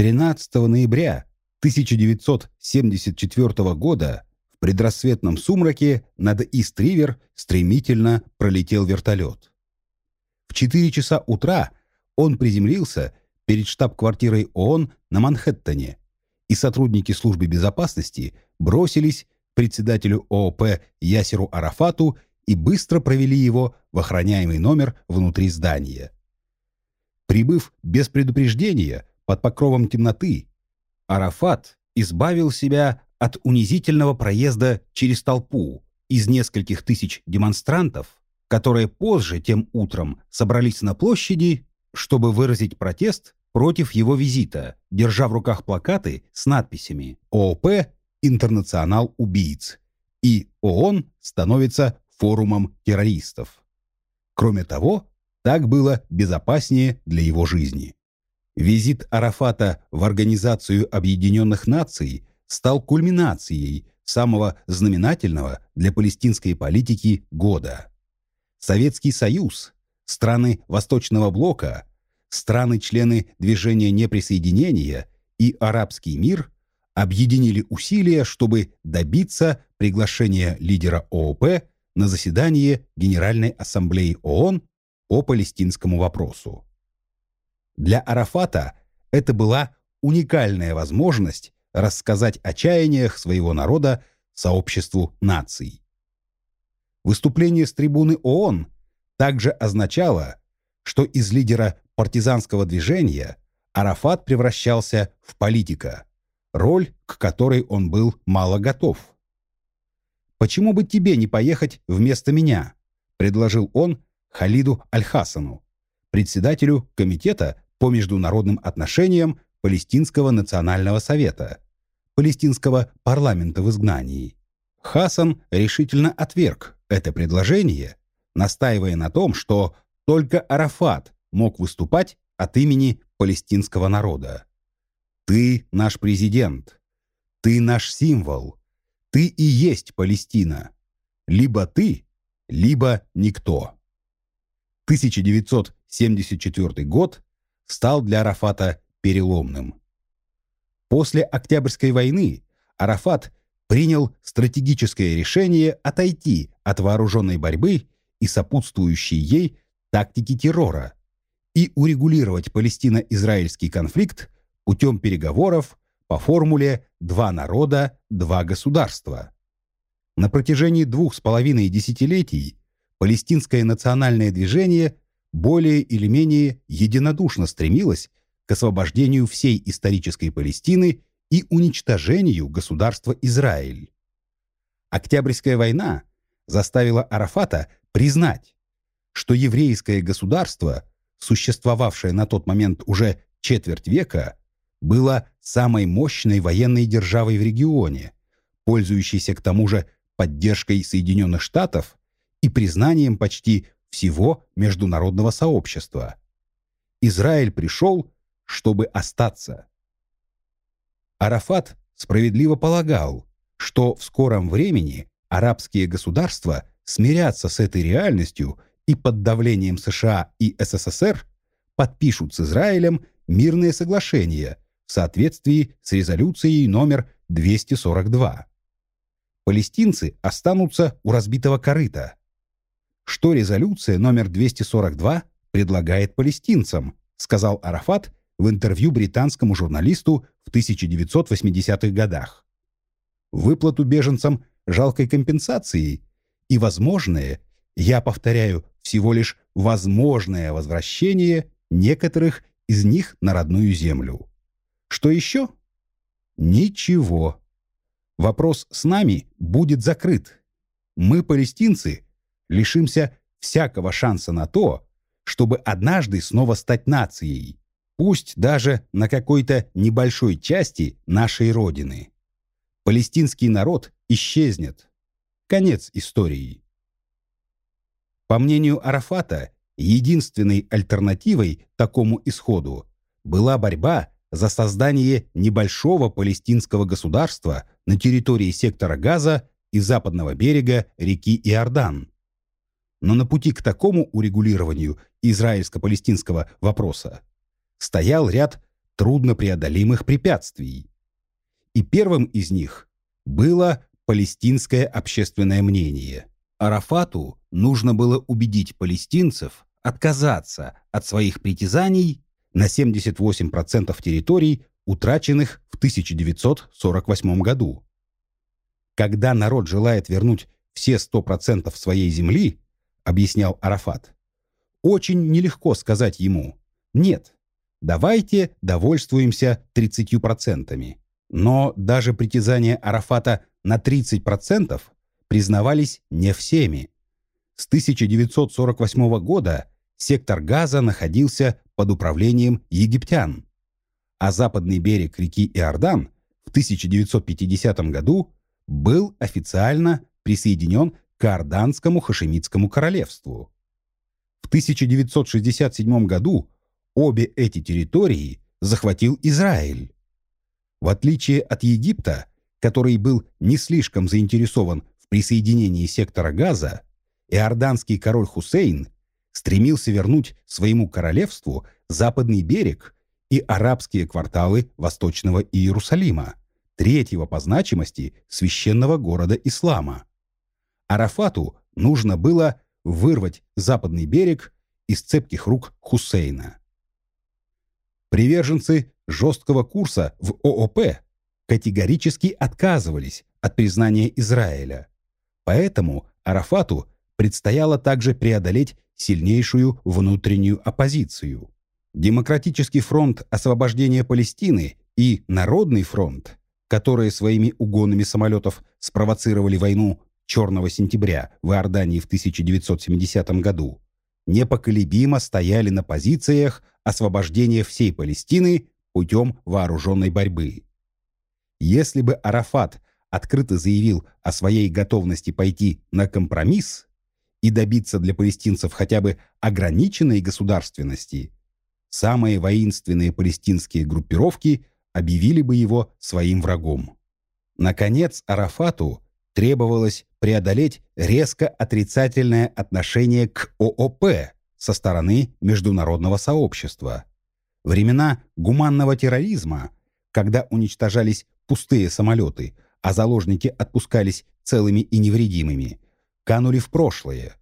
13 ноября 1974 года в предрассветном сумраке над Ист-Ривер стремительно пролетел вертолет. В 4 часа утра он приземлился перед штаб-квартирой ООН на Манхэттене, и сотрудники службы безопасности бросились председателю ООП Ясеру Арафату и быстро провели его в охраняемый номер внутри здания. Прибыв без предупреждения под покровом темноты, Арафат избавил себя от унизительного проезда через толпу из нескольких тысяч демонстрантов, которые позже тем утром собрались на площади, чтобы выразить протест против его визита, держа в руках плакаты с надписями «ООП – интернационал убийц» и «ООН становится форумом террористов». Кроме того, так было безопаснее для его жизни. Визит Арафата в Организацию Объединенных Наций стал кульминацией самого знаменательного для палестинской политики года. Советский Союз, страны Восточного Блока, страны-члены движения неприсоединения и арабский мир объединили усилия, чтобы добиться приглашения лидера ООП на заседание Генеральной Ассамблеи ООН по палестинскому вопросу. Для Арафата это была уникальная возможность рассказать о чаяниях своего народа сообществу наций. Выступление с трибуны ООН также означало, что из лидера партизанского движения Арафат превращался в политика, роль, к которой он был мало готов. «Почему бы тебе не поехать вместо меня?» – предложил он Халиду Аль-Хасану, председателю Комитета по международным отношениям Палестинского национального совета, Палестинского парламента в изгнании. Хасан решительно отверг это предложение, настаивая на том, что только Арафат мог выступать от имени палестинского народа. «Ты наш президент. Ты наш символ. Ты и есть Палестина. Либо ты, либо никто». 1974 год стал для Арафата переломным. После Октябрьской войны Арафат принял стратегическое решение отойти от вооруженной борьбы и сопутствующей ей тактики террора и урегулировать палестино-израильский конфликт путем переговоров по формуле «два народа, два государства». На протяжении двух с половиной десятилетий палестинское национальное движение более или менее единодушно стремилось к освобождению всей исторической Палестины и уничтожению государства Израиль. Октябрьская война заставила Арафата признать, что еврейское государство, существовавшее на тот момент уже четверть века, было самой мощной военной державой в регионе, пользующейся к тому же поддержкой Соединенных Штатов и признанием почти всего международного сообщества. Израиль пришел, чтобы остаться. Арафат справедливо полагал, что в скором времени арабские государства смирятся с этой реальностью и под давлением США и СССР подпишут с Израилем мирные соглашения в соответствии с резолюцией номер 242. Палестинцы останутся у разбитого корыта. Что резолюция номер 242 предлагает палестинцам, сказал Арафат в интервью британскому журналисту в 1980-х годах. Выплату беженцам жалкой компенсации и возможное, я повторяю, всего лишь возможное возвращение некоторых из них на родную землю. Что еще? Ничего. Вопрос с нами будет закрыт. Мы, палестинцы, лишимся всякого шанса на то, чтобы однажды снова стать нацией, пусть даже на какой-то небольшой части нашей Родины. Палестинский народ исчезнет. Конец истории. По мнению Арафата, единственной альтернативой такому исходу была борьба за создание небольшого палестинского государства на территории сектора Газа и западного берега реки Иордан. Но на пути к такому урегулированию израильско-палестинского вопроса стоял ряд труднопреодолимых препятствий. И первым из них было палестинское общественное мнение. Арафату нужно было убедить палестинцев отказаться от своих притязаний на 78% территорий, утраченных в 1948 году. Когда народ желает вернуть все 100% своей земли, объяснял Арафат, очень нелегко сказать ему «нет, давайте довольствуемся 30%». Но даже притязания Арафата на 30% признавались не всеми. С 1948 года сектор Газа находился под управлением египтян, а западный берег реки Иордан в 1950 году был официально присоединен к Иорданскому хашемитскому королевству. В 1967 году обе эти территории захватил Израиль. В отличие от Египта, который был не слишком заинтересован в присоединении сектора Газа, иорданский король Хусейн стремился вернуть своему королевству западный берег и арабские кварталы Восточного Иерусалима, третьего по значимости священного города ислама. Арафату нужно было вырвать западный берег из цепких рук Хусейна. Приверженцы жесткого курса в ООП категорически отказывались от признания Израиля. Поэтому Арафату предстояло также преодолеть сильнейшую внутреннюю оппозицию. Демократический фронт освобождения Палестины и Народный фронт, которые своими угонами самолетов спровоцировали войну Черного сентября в Иордании в 1970 году, непоколебимо стояли на позициях освобождения всей Палестины путем вооруженной борьбы. Если бы Арафат открыто заявил о своей готовности пойти на компромисс, и добиться для палестинцев хотя бы ограниченной государственности, самые воинственные палестинские группировки объявили бы его своим врагом. Наконец, Арафату требовалось преодолеть резко отрицательное отношение к ООП со стороны международного сообщества. Времена гуманного терроризма, когда уничтожались пустые самолеты, а заложники отпускались целыми и невредимыми, канули в прошлое.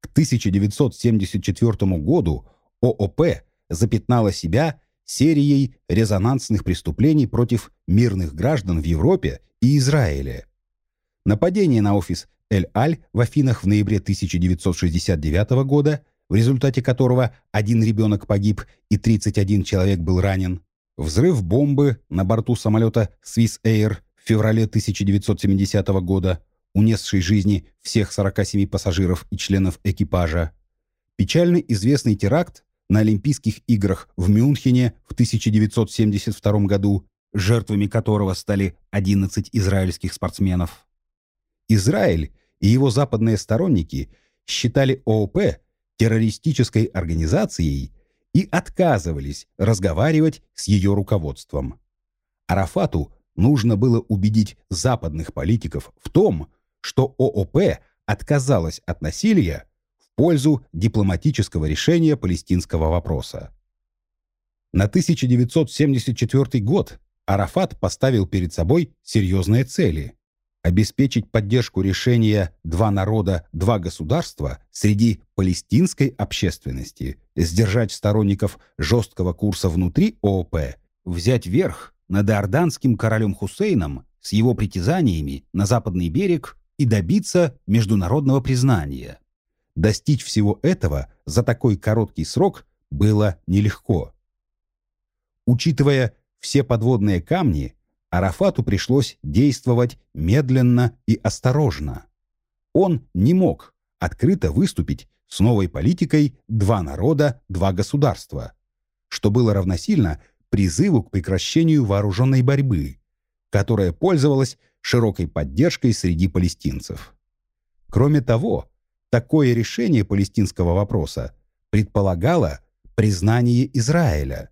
К 1974 году ООП запятнала себя серией резонансных преступлений против мирных граждан в Европе и Израиле. Нападение на офис Эль-Аль в Афинах в ноябре 1969 года, в результате которого один ребенок погиб и 31 человек был ранен, взрыв бомбы на борту самолета Swiss Air в феврале 1970 года, унесший жизни всех 47 пассажиров и членов экипажа, печально известный теракт на Олимпийских играх в Мюнхене в 1972 году, жертвами которого стали 11 израильских спортсменов. Израиль и его западные сторонники считали ООП террористической организацией и отказывались разговаривать с ее руководством. Арафату нужно было убедить западных политиков в том, что ООП отказалась от насилия в пользу дипломатического решения палестинского вопроса. На 1974 год Арафат поставил перед собой серьезные цели – обеспечить поддержку решения «два народа, два государства» среди палестинской общественности, сдержать сторонников жесткого курса внутри ООП, взять верх над иорданским королем Хусейном с его притязаниями на западный берег и добиться международного признания. Достичь всего этого за такой короткий срок было нелегко. Учитывая все подводные камни, Арафату пришлось действовать медленно и осторожно. Он не мог открыто выступить с новой политикой «два народа, два государства», что было равносильно призыву к прекращению вооруженной борьбы, которая пользовалась широкой поддержкой среди палестинцев. Кроме того, такое решение палестинского вопроса предполагало признание Израиля,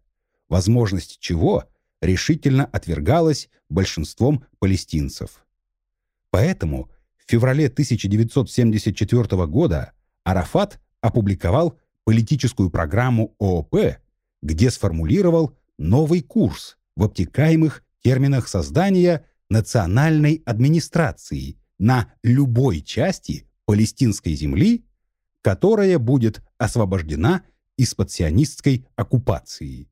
возможность чего решительно отвергалась большинством палестинцев. Поэтому в феврале 1974 года Арафат опубликовал политическую программу ООП, где сформулировал новый курс в обтекаемых терминах создания национальной администрации на любой части палестинской земли, которая будет освобождена из-под сионистской оккупации.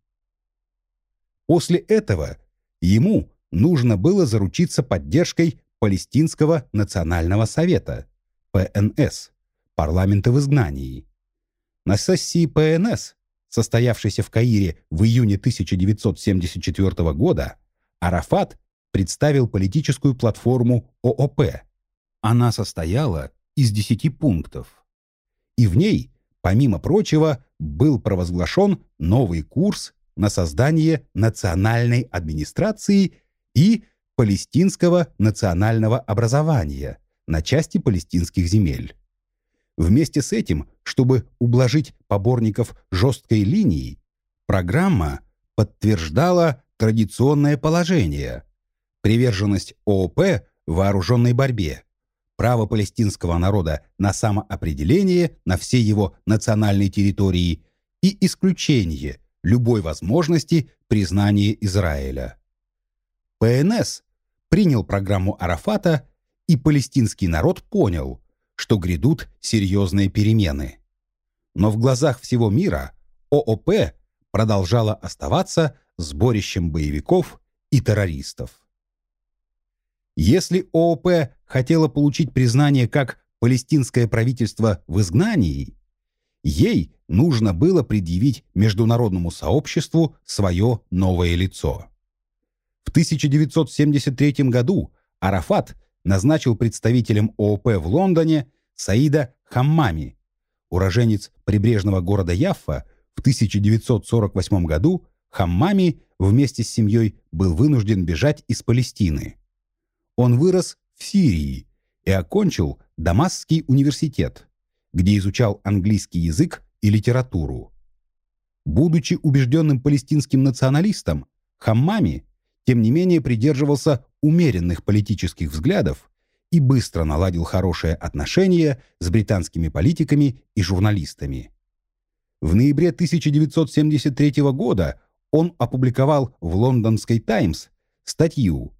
После этого ему нужно было заручиться поддержкой Палестинского национального совета, ПНС, парламента в изгнании. На сессии ПНС, состоявшейся в Каире в июне 1974 года, Арафат представил политическую платформу ООП. Она состояла из 10 пунктов. И в ней, помимо прочего, был провозглашен новый курс на создание национальной администрации и палестинского национального образования на части палестинских земель. Вместе с этим, чтобы ублажить поборников жесткой линии, программа подтверждала традиционное положение, приверженность ООП вооруженной борьбе, право палестинского народа на самоопределение на всей его национальной территории и исключение любой возможности признания Израиля. ПНС принял программу Арафата, и палестинский народ понял, что грядут серьезные перемены. Но в глазах всего мира ООП продолжала оставаться сборищем боевиков и террористов. Если ООП хотела получить признание как палестинское правительство в изгнании, ей нужно было предъявить международному сообществу свое новое лицо. В 1973 году Арафат назначил представителем ООП в Лондоне Саида Хаммами, уроженец прибрежного города Яффа, в 1948 году Хаммами вместе с семьей был вынужден бежать из Палестины. Он вырос в Сирии и окончил Дамасский университет, где изучал английский язык и литературу. Будучи убежденным палестинским националистом, Хаммами тем не менее придерживался умеренных политических взглядов и быстро наладил хорошие отношения с британскими политиками и журналистами. В ноябре 1973 года он опубликовал в лондонской «Таймс» статью,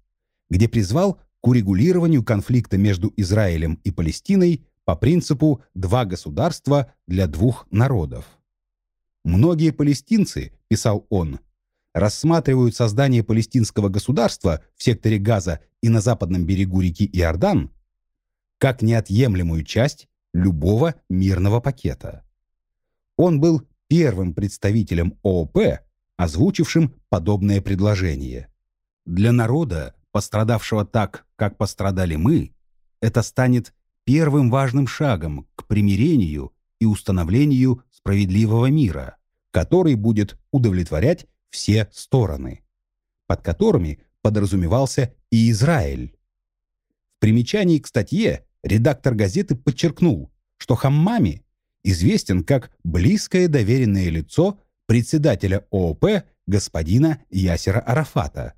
где призвал к урегулированию конфликта между Израилем и Палестиной по принципу «два государства для двух народов». Многие палестинцы, писал он, рассматривают создание палестинского государства в секторе Газа и на западном берегу реки Иордан как неотъемлемую часть любого мирного пакета. Он был первым представителем ООП, озвучившим подобное предложение. Для народа, пострадавшего так, как пострадали мы, это станет первым важным шагом к примирению и установлению справедливого мира, который будет удовлетворять все стороны, под которыми подразумевался и Израиль. В примечании к статье редактор газеты подчеркнул, что Хаммами известен как близкое доверенное лицо председателя ООП господина Ясера Арафата,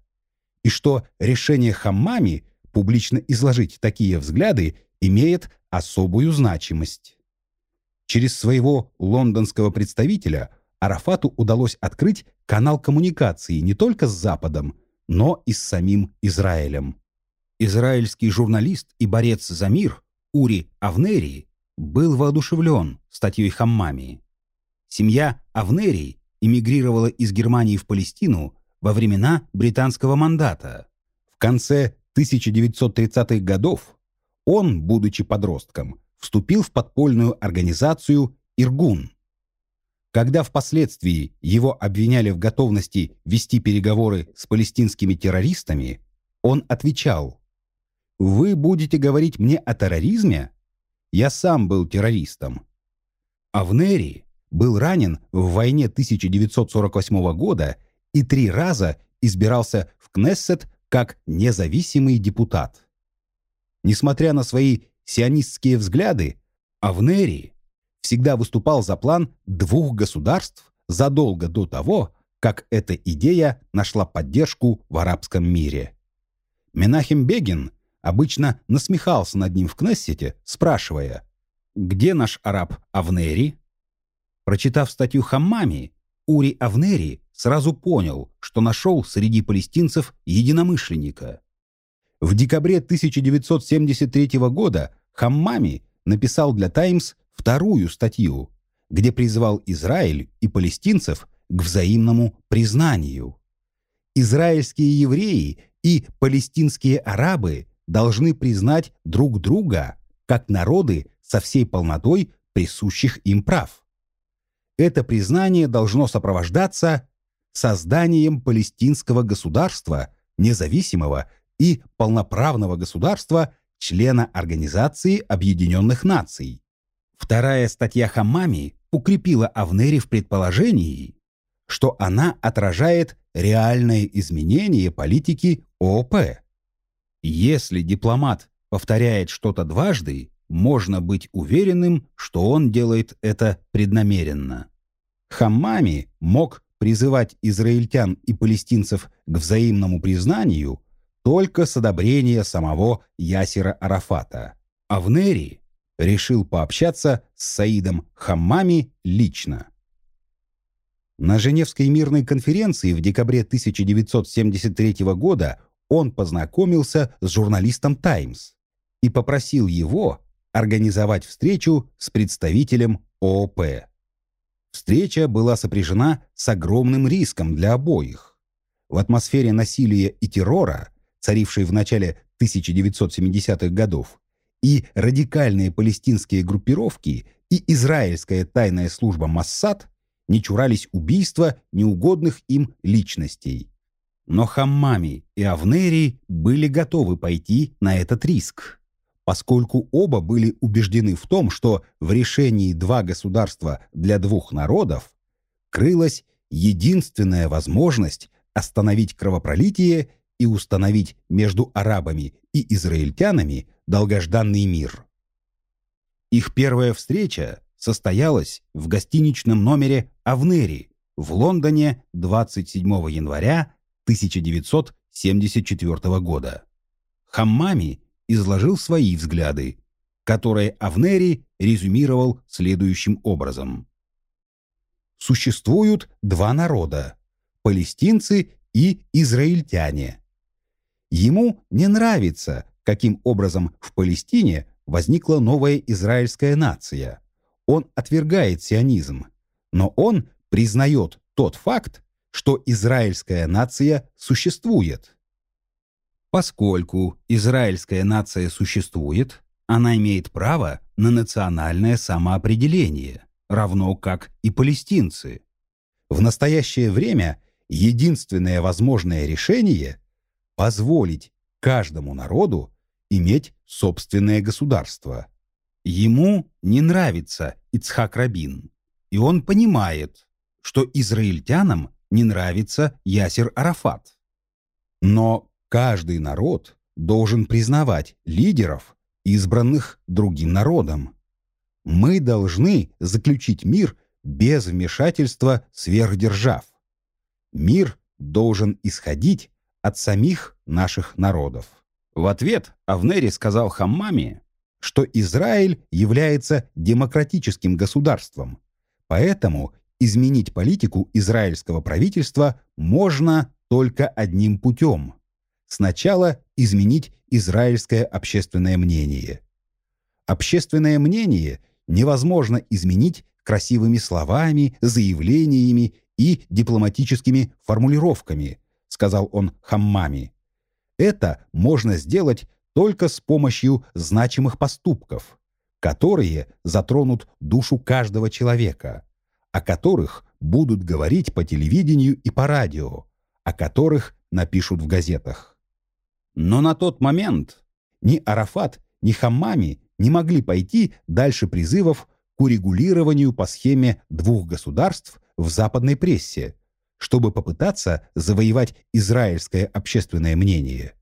и что решение Хаммами публично изложить такие взгляды имеет особую значимость. Через своего лондонского представителя Арафату удалось открыть канал коммуникации не только с Западом, но и с самим Израилем. Израильский журналист и борец за мир Ури Авнери был воодушевлен статьей Хаммами. Семья Авнери эмигрировала из Германии в Палестину во времена британского мандата. В конце 1930-х годов он, будучи подростком, вступил в подпольную организацию «Иргун», когда впоследствии его обвиняли в готовности вести переговоры с палестинскими террористами, он отвечал «Вы будете говорить мне о терроризме? Я сам был террористом». Авнери был ранен в войне 1948 года и три раза избирался в Кнессет как независимый депутат. Несмотря на свои сионистские взгляды, Авнери всегда выступал за план двух государств задолго до того, как эта идея нашла поддержку в арабском мире. Менахем Бегин обычно насмехался над ним в Кнессете, спрашивая, «Где наш араб Авнери?» Прочитав статью Хаммами, Ури Авнери сразу понял, что нашел среди палестинцев единомышленника. В декабре 1973 года Хаммами написал для «Таймс» вторую статью, где призвал Израиль и палестинцев к взаимному признанию. Израильские евреи и палестинские арабы должны признать друг друга как народы со всей полнотой присущих им прав. Это признание должно сопровождаться созданием палестинского государства, независимого и полноправного государства, члена Организации Объединенных Наций. Вторая статья Хамами укрепила Авнери в предположении, что она отражает реальное изменение политики ООП. Если дипломат повторяет что-то дважды, можно быть уверенным, что он делает это преднамеренно. Хаммами мог призывать израильтян и палестинцев к взаимному признанию только с одобрения самого Ясера Арафата. А в Нери решил пообщаться с Саидом Хаммами лично. На Женевской мирной конференции в декабре 1973 года он познакомился с журналистом «Таймс» и попросил его организовать встречу с представителем ООП. Встреча была сопряжена с огромным риском для обоих. В атмосфере насилия и террора, царившей в начале 1970-х годов, и радикальные палестинские группировки, и израильская тайная служба Массад не чурались убийства неугодных им личностей. Но Хаммами и Авнери были готовы пойти на этот риск поскольку оба были убеждены в том, что в решении два государства для двух народов крылась единственная возможность остановить кровопролитие и установить между арабами и израильтянами долгожданный мир. Их первая встреча состоялась в гостиничном номере «Авнери» в Лондоне 27 января 1974 года. Хаммами изложил свои взгляды, которые Авнери резюмировал следующим образом. Существуют два народа – палестинцы и израильтяне. Ему не нравится, каким образом в Палестине возникла новая израильская нация. Он отвергает сионизм, но он признает тот факт, что израильская нация существует. Поскольку израильская нация существует, она имеет право на национальное самоопределение, равно как и палестинцы. В настоящее время единственное возможное решение – позволить каждому народу иметь собственное государство. Ему не нравится Ицхак Рабин, и он понимает, что израильтянам не нравится Ясер Арафат. Но Каждый народ должен признавать лидеров, избранных другим народом. Мы должны заключить мир без вмешательства сверхдержав. Мир должен исходить от самих наших народов. В ответ Авнери сказал Хаммами, что Израиль является демократическим государством, поэтому изменить политику израильского правительства можно только одним путем Сначала изменить израильское общественное мнение. Общественное мнение невозможно изменить красивыми словами, заявлениями и дипломатическими формулировками, сказал он Хаммами. Это можно сделать только с помощью значимых поступков, которые затронут душу каждого человека, о которых будут говорить по телевидению и по радио, о которых напишут в газетах. Но на тот момент ни Арафат, ни Хаммами не могли пойти дальше призывов к урегулированию по схеме двух государств в западной прессе, чтобы попытаться завоевать израильское общественное мнение.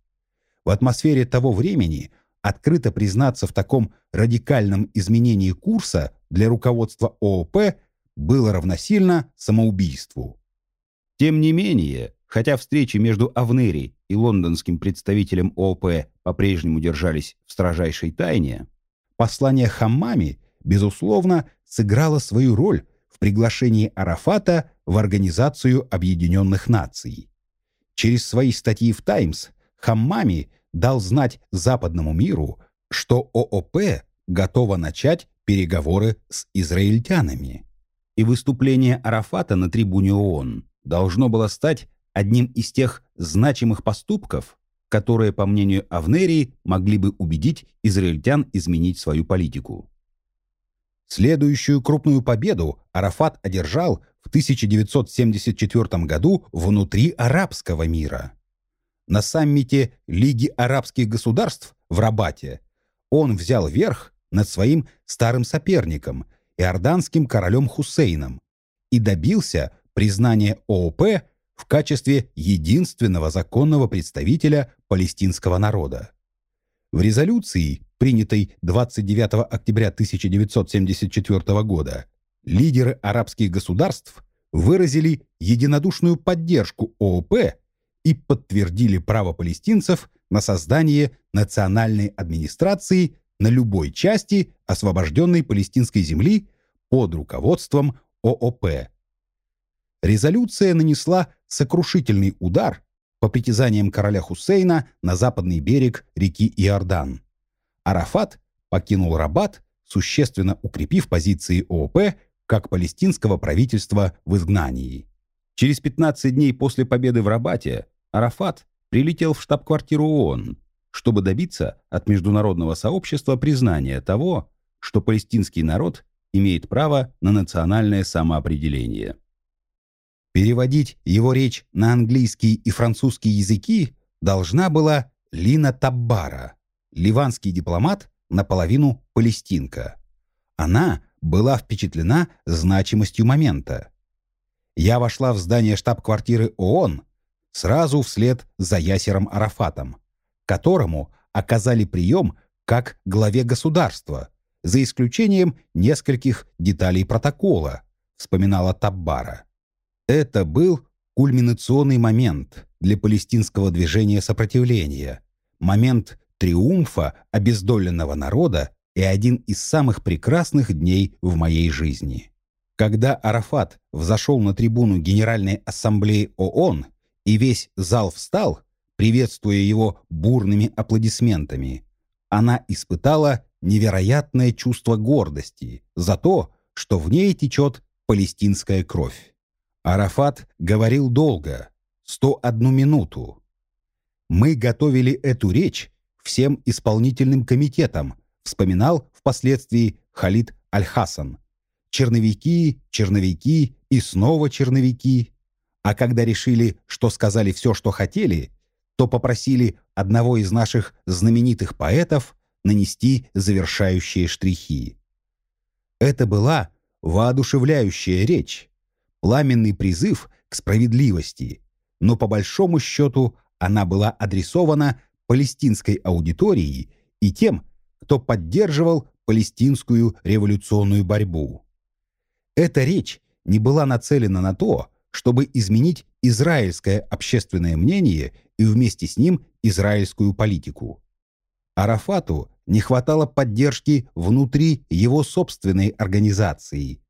В атмосфере того времени открыто признаться в таком радикальном изменении курса для руководства ООП было равносильно самоубийству. Тем не менее, Хотя встречи между Авнери и лондонским представителем ООП по-прежнему держались в строжайшей тайне, послание Хаммами, безусловно, сыграло свою роль приглашении Арафата в Организацию Объединенных Наций. Через свои статьи в «Таймс» Хаммами дал знать западному миру, что ООП готова начать переговоры с израильтянами. И выступление Арафата на трибуне ООН должно было стать одним из тех значимых поступков, которые, по мнению Авнерии, могли бы убедить израильтян изменить свою политику. Следующую крупную победу Арафат одержал в 1974 году внутри арабского мира. На саммите Лиги арабских государств в Рабате он взял верх над своим старым соперником, иорданским королем Хусейном, и добился признания ООП в качестве единственного законного представителя палестинского народа. В резолюции, принятой 29 октября 1974 года, лидеры арабских государств выразили единодушную поддержку ООП и подтвердили право палестинцев на создание национальной администрации на любой части освобожденной палестинской земли под руководством ООП. Резолюция нанесла сокрушительный удар по притязаниям короля Хусейна на западный берег реки Иордан. Арафат покинул Рабат, существенно укрепив позиции ООП как палестинского правительства в изгнании. Через 15 дней после победы в Рабате Арафат прилетел в штаб-квартиру ООН, чтобы добиться от международного сообщества признания того, что палестинский народ имеет право на национальное самоопределение. Переводить его речь на английский и французский языки должна была Лина Таббара, ливанский дипломат, наполовину палестинка. Она была впечатлена значимостью момента. Я вошла в здание штаб-квартиры ООН сразу вслед за Ясером Арафатом, которому оказали прием как главе государства, за исключением нескольких деталей протокола, вспоминала Таббара. Это был кульминационный момент для палестинского движения сопротивления, момент триумфа обездоленного народа и один из самых прекрасных дней в моей жизни. Когда Арафат взошел на трибуну Генеральной Ассамблеи ООН и весь зал встал, приветствуя его бурными аплодисментами, она испытала невероятное чувство гордости за то, что в ней течет палестинская кровь. Арафат говорил долго, 101 минуту. Мы готовили эту речь всем исполнительным комитетам, вспоминал впоследствии Халид Аль-Хасан. Черновики, черновики и снова черновики. А когда решили, что сказали все, что хотели, то попросили одного из наших знаменитых поэтов нанести завершающие штрихи. Это была воодушевляющая речь, пламенный призыв к справедливости, но по большому счету она была адресована палестинской аудитории и тем, кто поддерживал палестинскую революционную борьбу. Эта речь не была нацелена на то, чтобы изменить израильское общественное мнение и вместе с ним израильскую политику. Арафату не хватало поддержки внутри его собственной организации,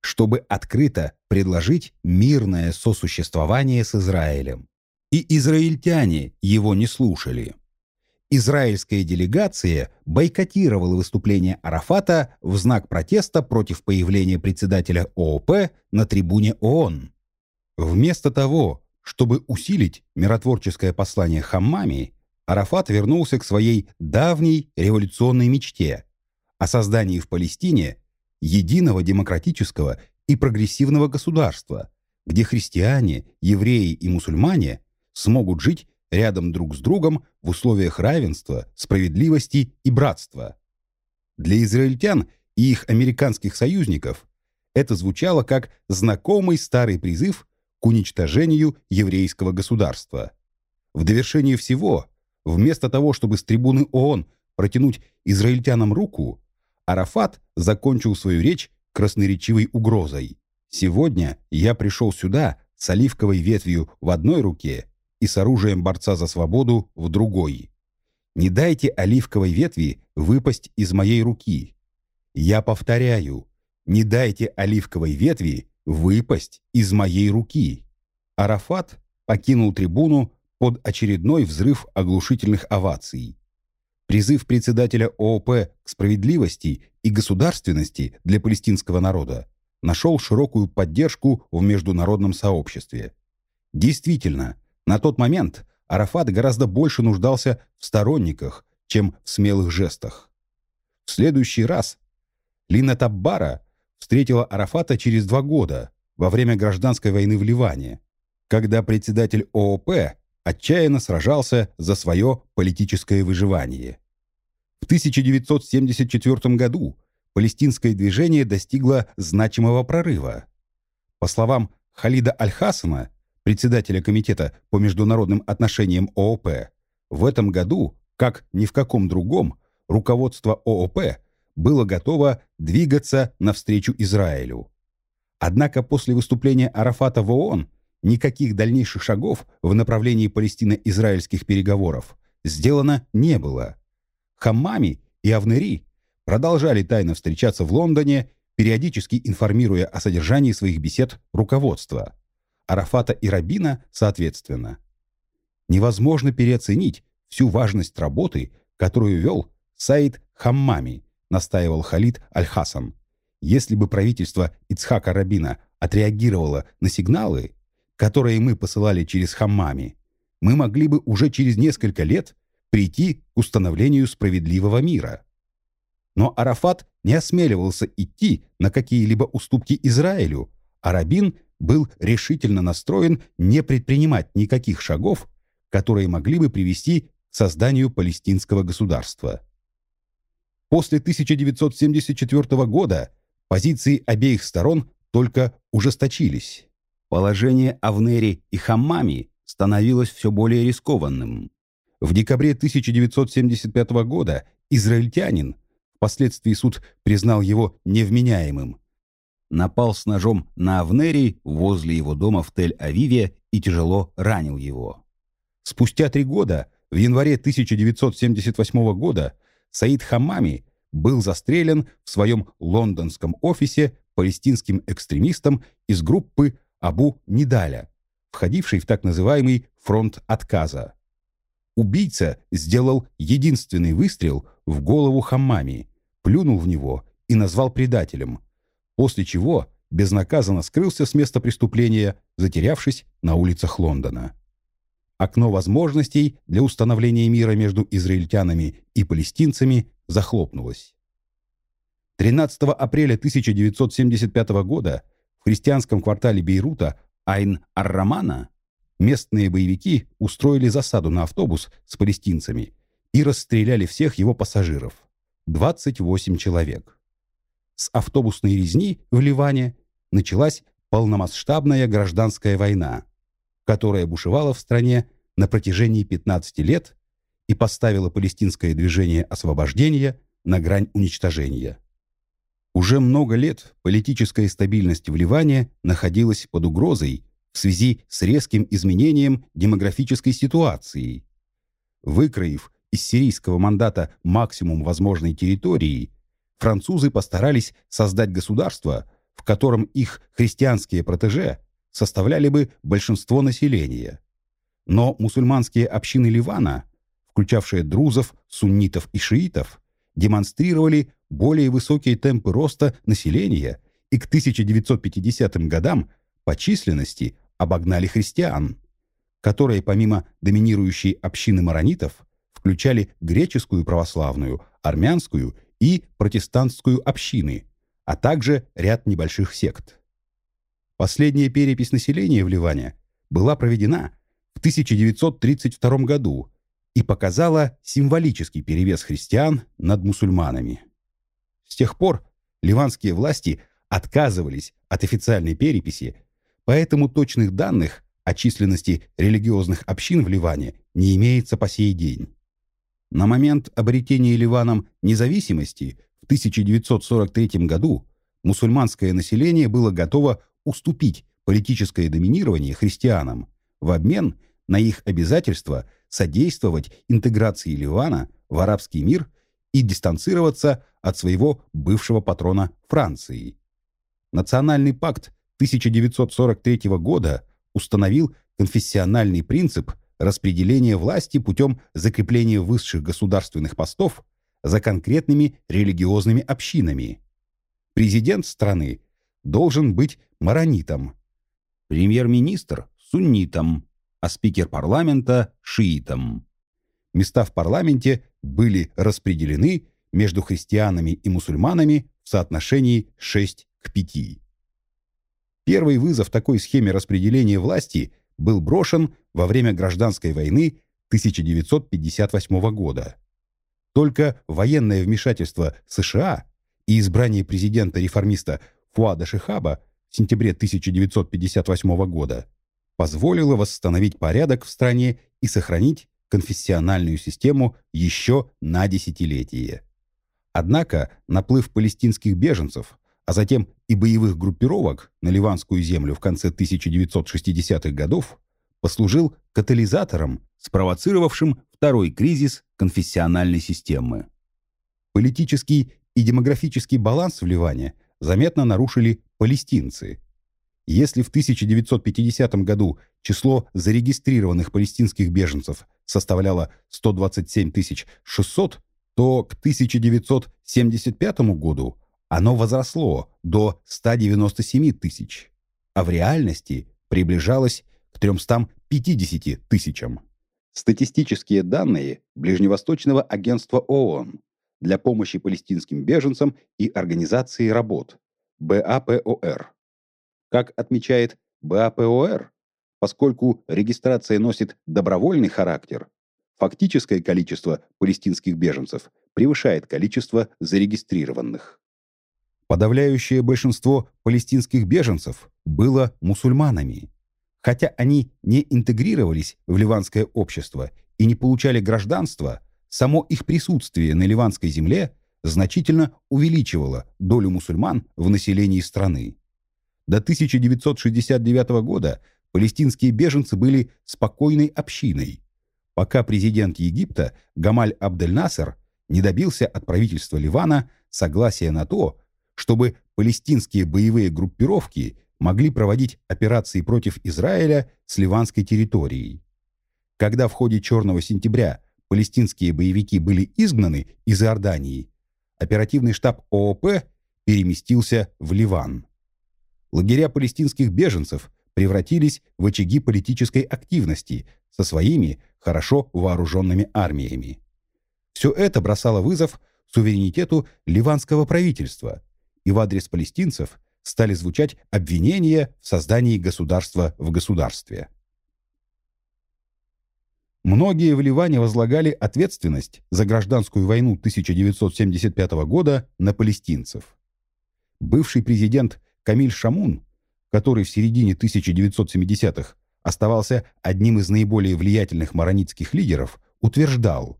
чтобы открыто предложить мирное сосуществование с Израилем. И израильтяне его не слушали. Израильская делегация бойкотировала выступление Арафата в знак протеста против появления председателя ООП на трибуне ООН. Вместо того, чтобы усилить миротворческое послание Хаммами, Арафат вернулся к своей давней революционной мечте о создании в Палестине единого демократического и прогрессивного государства, где христиане, евреи и мусульмане смогут жить рядом друг с другом в условиях равенства, справедливости и братства. Для израильтян и их американских союзников это звучало как знакомый старый призыв к уничтожению еврейского государства. В довершение всего, вместо того, чтобы с трибуны ООН протянуть израильтянам руку, Арафат закончил свою речь красноречивой угрозой. «Сегодня я пришел сюда с оливковой ветвью в одной руке и с оружием борца за свободу в другой. Не дайте оливковой ветви выпасть из моей руки. Я повторяю, не дайте оливковой ветви выпасть из моей руки. Арафат покинул трибуну под очередной взрыв оглушительных оваций. Призыв председателя ООП к справедливости и государственности для палестинского народа нашел широкую поддержку в международном сообществе. Действительно, на тот момент Арафат гораздо больше нуждался в сторонниках, чем в смелых жестах. В следующий раз Лина Таббара встретила Арафата через два года, во время гражданской войны в Ливане, когда председатель ООП отчаянно сражался за свое политическое выживание. В 1974 году палестинское движение достигло значимого прорыва. По словам Халида Аль-Хасана, председателя Комитета по международным отношениям ООП, в этом году, как ни в каком другом, руководство ООП было готово двигаться навстречу Израилю. Однако после выступления Арафата в ООН никаких дальнейших шагов в направлении палестино-израильских переговоров сделано не было. Хаммами и Авнери продолжали тайно встречаться в Лондоне, периодически информируя о содержании своих бесед руководства. Арафата и Рабина соответственно. Невозможно переоценить всю важность работы, которую вел Саид Хаммами, настаивал Халид Аль-Хасан. Если бы правительство Ицхака Рабина отреагировало на сигналы, которые мы посылали через Хаммами, мы могли бы уже через несколько лет прийти к установлению справедливого мира. Но Арафат не осмеливался идти на какие-либо уступки Израилю, а Рабин был решительно настроен не предпринимать никаких шагов, которые могли бы привести к созданию палестинского государства. После 1974 года позиции обеих сторон только ужесточились. Положение Авнери и Хаммами становилось все более рискованным. В декабре 1975 года израильтянин, впоследствии суд признал его невменяемым, напал с ножом на Авнери возле его дома в Тель-Авиве и тяжело ранил его. Спустя три года, в январе 1978 года, Саид Хамами был застрелен в своем лондонском офисе палестинским экстремистом из группы Абу Нидаля, входившей в так называемый «фронт отказа». Убийца сделал единственный выстрел в голову Хаммами, плюнул в него и назвал предателем, после чего безнаказанно скрылся с места преступления, затерявшись на улицах Лондона. Окно возможностей для установления мира между израильтянами и палестинцами захлопнулось. 13 апреля 1975 года в христианском квартале Бейрута Айн-Ар-Рамана местные боевики устроили засаду на автобус с палестинцами и расстреляли всех его пассажиров – 28 человек. С автобусной резни в Ливане началась полномасштабная гражданская война, которая бушевала в стране на протяжении 15 лет и поставила палестинское движение освобождения на грань уничтожения. Уже много лет политическая стабильность в Ливане находилась под угрозой в связи с резким изменением демографической ситуации. Выкроив из сирийского мандата максимум возможной территории, французы постарались создать государство, в котором их христианские протеже составляли бы большинство населения. Но мусульманские общины Ливана, включавшие друзов, суннитов и шиитов, демонстрировали более высокие темпы роста населения и к 1950 годам по численности обогнали христиан, которые помимо доминирующей общины маронитов включали греческую православную, армянскую и протестантскую общины, а также ряд небольших сект. Последняя перепись населения в Ливане была проведена в 1932 году и показала символический перевес христиан над мусульманами. С тех пор ливанские власти отказывались от официальной переписи, поэтому точных данных о численности религиозных общин в Ливане не имеется по сей день. На момент обретения Ливаном независимости в 1943 году мусульманское население было готово уступить политическое доминирование христианам в обмен на их обязательство содействовать интеграции Ливана в арабский мир и дистанцироваться от своего бывшего патрона Франции, Национальный пакт 1943 года установил конфессиональный принцип распределения власти путем закрепления высших государственных постов за конкретными религиозными общинами. Президент страны должен быть маронитом, премьер-министр – суннитом, а спикер парламента – шиитом. Места в парламенте были распределены между христианами и мусульманами в соотношении 6 к 5. Первый вызов такой схеме распределения власти был брошен во время гражданской войны 1958 года. Только военное вмешательство США и избрание президента-реформиста Фуада Шихаба в сентябре 1958 года позволило восстановить порядок в стране и сохранить конфессиональную систему еще на десятилетие. Однако наплыв палестинских беженцев, а затем и боевых группировок на Ливанскую землю в конце 1960-х годов послужил катализатором, спровоцировавшим второй кризис конфессиональной системы. Политический и демографический баланс в Ливане заметно нарушили палестинцы. Если в 1950 году число зарегистрированных палестинских беженцев составляло 127 600, то к 1975 году оно возросло до 197 тысяч, а в реальности приближалось к 350 тысячам. Статистические данные Ближневосточного агентства ООН для помощи палестинским беженцам и организации работ БАПОР. Как отмечает БАПОР, поскольку регистрация носит добровольный характер, фактическое количество палестинских беженцев превышает количество зарегистрированных. Подавляющее большинство палестинских беженцев было мусульманами. Хотя они не интегрировались в ливанское общество и не получали гражданства, само их присутствие на ливанской земле значительно увеличивало долю мусульман в населении страны. До 1969 года палестинские беженцы были спокойной общиной, пока президент Египта Гамаль Абдель-Насер не добился от правительства Ливана согласия на то, чтобы палестинские боевые группировки могли проводить операции против Израиля с ливанской территорией. Когда в ходе «Черного сентября» палестинские боевики были изгнаны из Иордании, оперативный штаб ООП переместился в Ливан. Лагеря палестинских беженцев превратились в очаги политической активности со своими хорошо вооруженными армиями. Все это бросало вызов суверенитету ливанского правительства, и в адрес палестинцев стали звучать обвинения в создании государства в государстве. Многие в Ливане возлагали ответственность за гражданскую войну 1975 года на палестинцев. Бывший президент Камиль Шамун, который в середине 1970-х оставался одним из наиболее влиятельных маронитских лидеров, утверждал,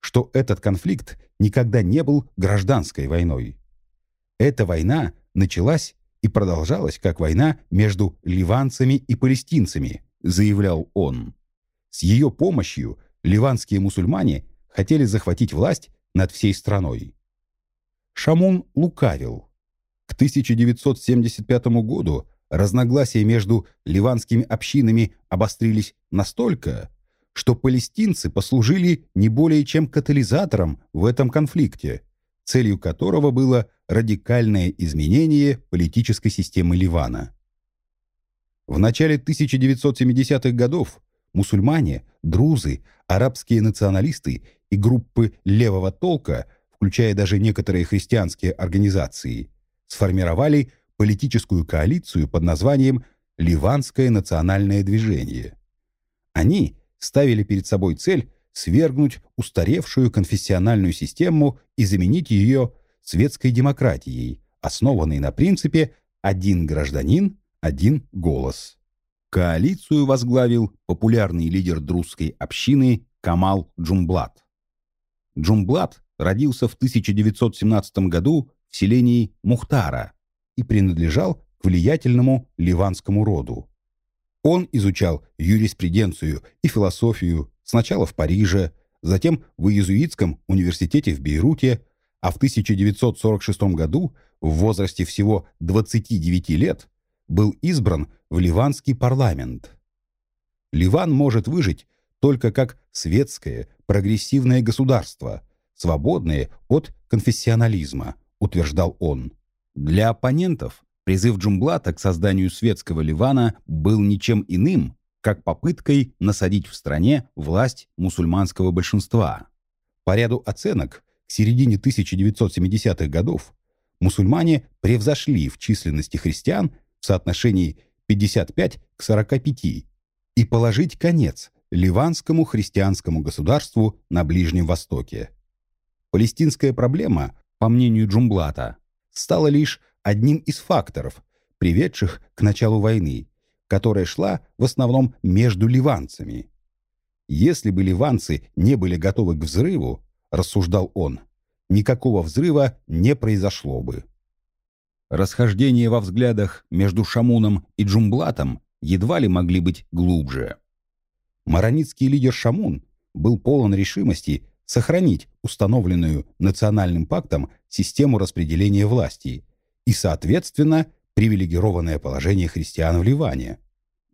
что этот конфликт никогда не был гражданской войной. Эта война началась и продолжалась как война между ливанцами и палестинцами, заявлял он. С ее помощью ливанские мусульмане хотели захватить власть над всей страной. Шамун лукавил. К 1975 году разногласия между ливанскими общинами обострились настолько, что палестинцы послужили не более чем катализатором в этом конфликте, целью которого было радикальное изменение политической системы Ливана. В начале 1970-х годов мусульмане, друзы, арабские националисты и группы левого толка, включая даже некоторые христианские организации, сформировали политическую коалицию под названием «Ливанское национальное движение». Они ставили перед собой цель свергнуть устаревшую конфессиональную систему и заменить ее светской демократией, основанной на принципе «один гражданин, один голос». Коалицию возглавил популярный лидер друзской общины Камал Джумблат. Джумблат родился в 1917 году в селении Мухтара и принадлежал к влиятельному ливанскому роду. Он изучал юриспруденцию и философию сначала в Париже, затем в Иезуитском университете в Бейруте, а в 1946 году в возрасте всего 29 лет был избран в ливанский парламент. Ливан может выжить только как светское, прогрессивное государство, свободное от конфессионализма, утверждал он. Для оппонентов призыв Джумблата к созданию светского Ливана был ничем иным, как попыткой насадить в стране власть мусульманского большинства. По ряду оценок, к середине 1970-х годов мусульмане превзошли в численности христиан в соотношении 55 к 45 и положить конец ливанскому христианскому государству на Ближнем Востоке. Палестинская проблема, по мнению Джумблата, стала лишь одним из факторов, приведших к началу войны, которая шла в основном между ливанцами. Если бы ливанцы не были готовы к взрыву, рассуждал он, никакого взрыва не произошло бы. Расхождения во взглядах между Шамуном и Джумблатом едва ли могли быть глубже. Маронитский лидер Шамун был полон решимости сохранить установленную национальным пактом систему распределения власти и, соответственно, привилегированное положение христиан в Ливане.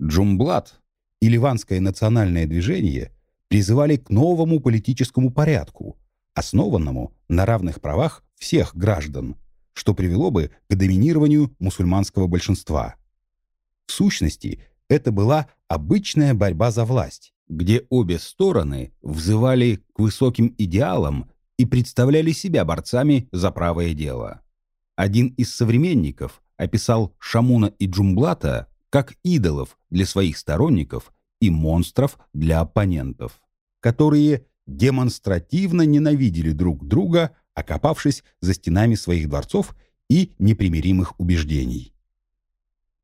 Джумблат и Ливанское национальное движение призывали к новому политическому порядку, основанному на равных правах всех граждан, что привело бы к доминированию мусульманского большинства. В сущности, это была обычная борьба за власть, где обе стороны взывали к высоким идеалам и представляли себя борцами за правое дело. Один из современников описал Шамуна и Джумблата как идолов для своих сторонников и монстров для оппонентов, которые демонстративно ненавидели друг друга, окопавшись за стенами своих дворцов и непримиримых убеждений.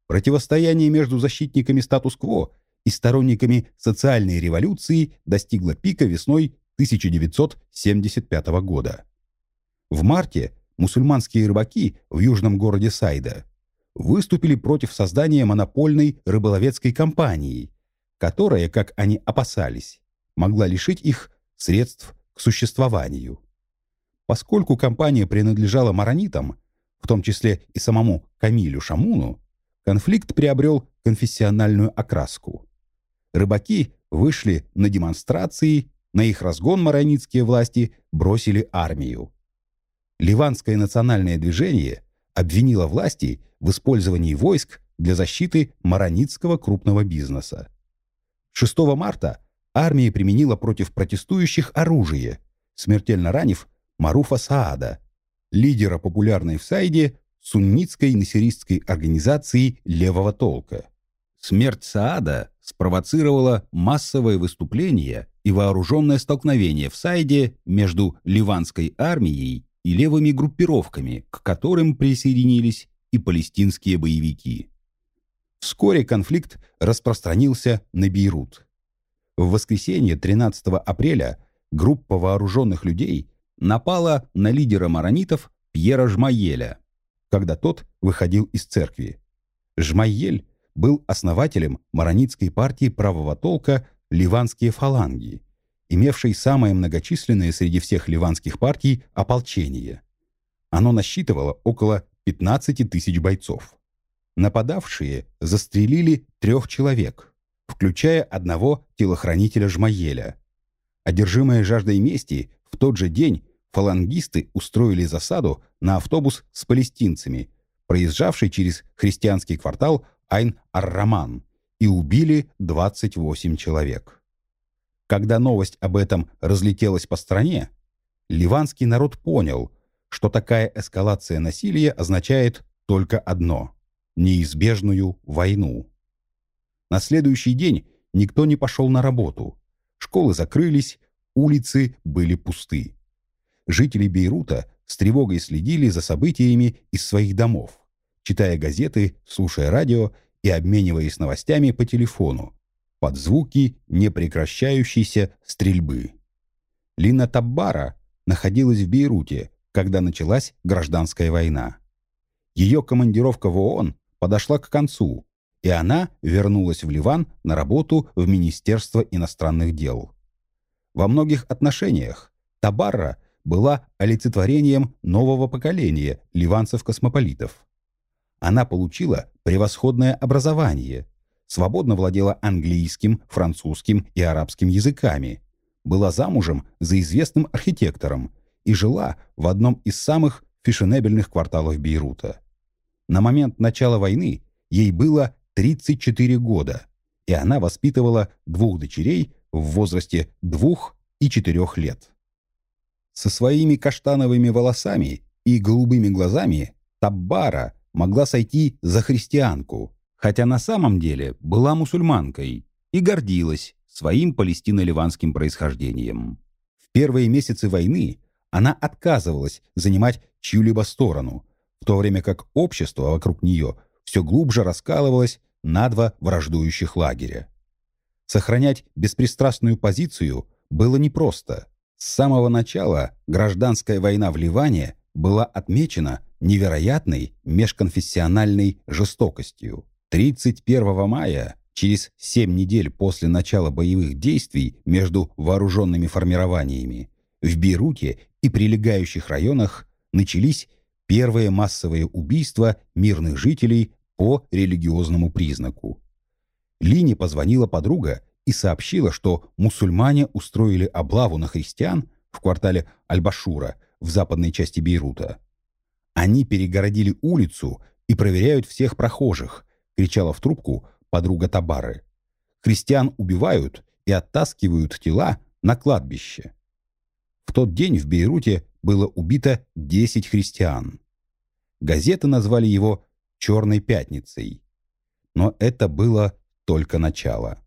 Противостояние между защитниками статус-кво и сторонниками социальной революции достигло пика весной 1975 года. В марте мусульманские рыбаки в южном городе Сайда выступили против создания монопольной рыболовецкой компании, которая, как они опасались, могла лишить их средств к существованию. Поскольку компания принадлежала маронитам, в том числе и самому Камилю Шамуну, конфликт приобрел конфессиональную окраску. Рыбаки вышли на демонстрации, на их разгон маронитские власти бросили армию. Ливанское национальное движение обвинило власти в использовании войск для защиты маронитского крупного бизнеса. 6 марта армия применила против протестующих оружие, смертельно ранив Маруфа Саада, лидера популярной в Сайде суннитской насиристской организации левого толка. Смерть Саада спровоцировала массовое выступление и вооруженное столкновение в Сайде между ливанской армией и левыми группировками, к которым присоединились и палестинские боевики. Вскоре конфликт распространился на Бейрут. В воскресенье 13 апреля группа вооруженных людей напала на лидера маронитов Пьера Жмаеля, когда тот выходил из церкви. Жмаель был основателем маронитской партии правого толка «Ливанские фаланги», имевшей самое многочисленное среди всех ливанских партий ополчение. Оно насчитывало около 15 тысяч бойцов. Нападавшие застрелили трех человек, включая одного телохранителя Жмаеля. Одержимые жаждой мести, в тот же день фалангисты устроили засаду на автобус с палестинцами, проезжавший через христианский квартал Айн-Ар-Раман, и убили 28 человек. Когда новость об этом разлетелась по стране, ливанский народ понял, что такая эскалация насилия означает только одно – неизбежную войну. На следующий день никто не пошел на работу. Школы закрылись, улицы были пусты. Жители Бейрута с тревогой следили за событиями из своих домов, читая газеты, слушая радио и обмениваясь новостями по телефону, под звуки непрекращающейся стрельбы. Лина Таббара находилась в Бейруте, когда началась гражданская война. Ее командировка в ООН подошла к концу, и она вернулась в Ливан на работу в Министерство иностранных дел. Во многих отношениях Табарра была олицетворением нового поколения ливанцев-космополитов. Она получила превосходное образование, свободно владела английским, французским и арабским языками, была замужем за известным архитектором и жила в одном из самых фешенебельных кварталов Бейрута. На момент начала войны ей было 34 года, и она воспитывала двух дочерей в возрасте двух и четырех лет. Со своими каштановыми волосами и голубыми глазами Таббара могла сойти за христианку, хотя на самом деле была мусульманкой и гордилась своим палестино-ливанским происхождением. В первые месяцы войны она отказывалась занимать чью-либо сторону, в то время как общество вокруг нее все глубже раскалывалось на два враждующих лагеря. Сохранять беспристрастную позицию было непросто. С самого начала гражданская война в Ливане была отмечена невероятной межконфессиональной жестокостью. 31 мая, через 7 недель после начала боевых действий между вооруженными формированиями, в Бейруте и прилегающих районах начались первые массовые убийства мирных жителей по религиозному признаку. Лине позвонила подруга и сообщила, что мусульмане устроили облаву на христиан в квартале Аль-Башура в западной части Бейрута. «Они перегородили улицу и проверяют всех прохожих», кричала в трубку подруга Табары. «Христиан убивают и оттаскивают тела на кладбище». В тот день в Бейруте было убито 10 христиан. Газеты назвали его «Черной пятницей». Но это было только начало.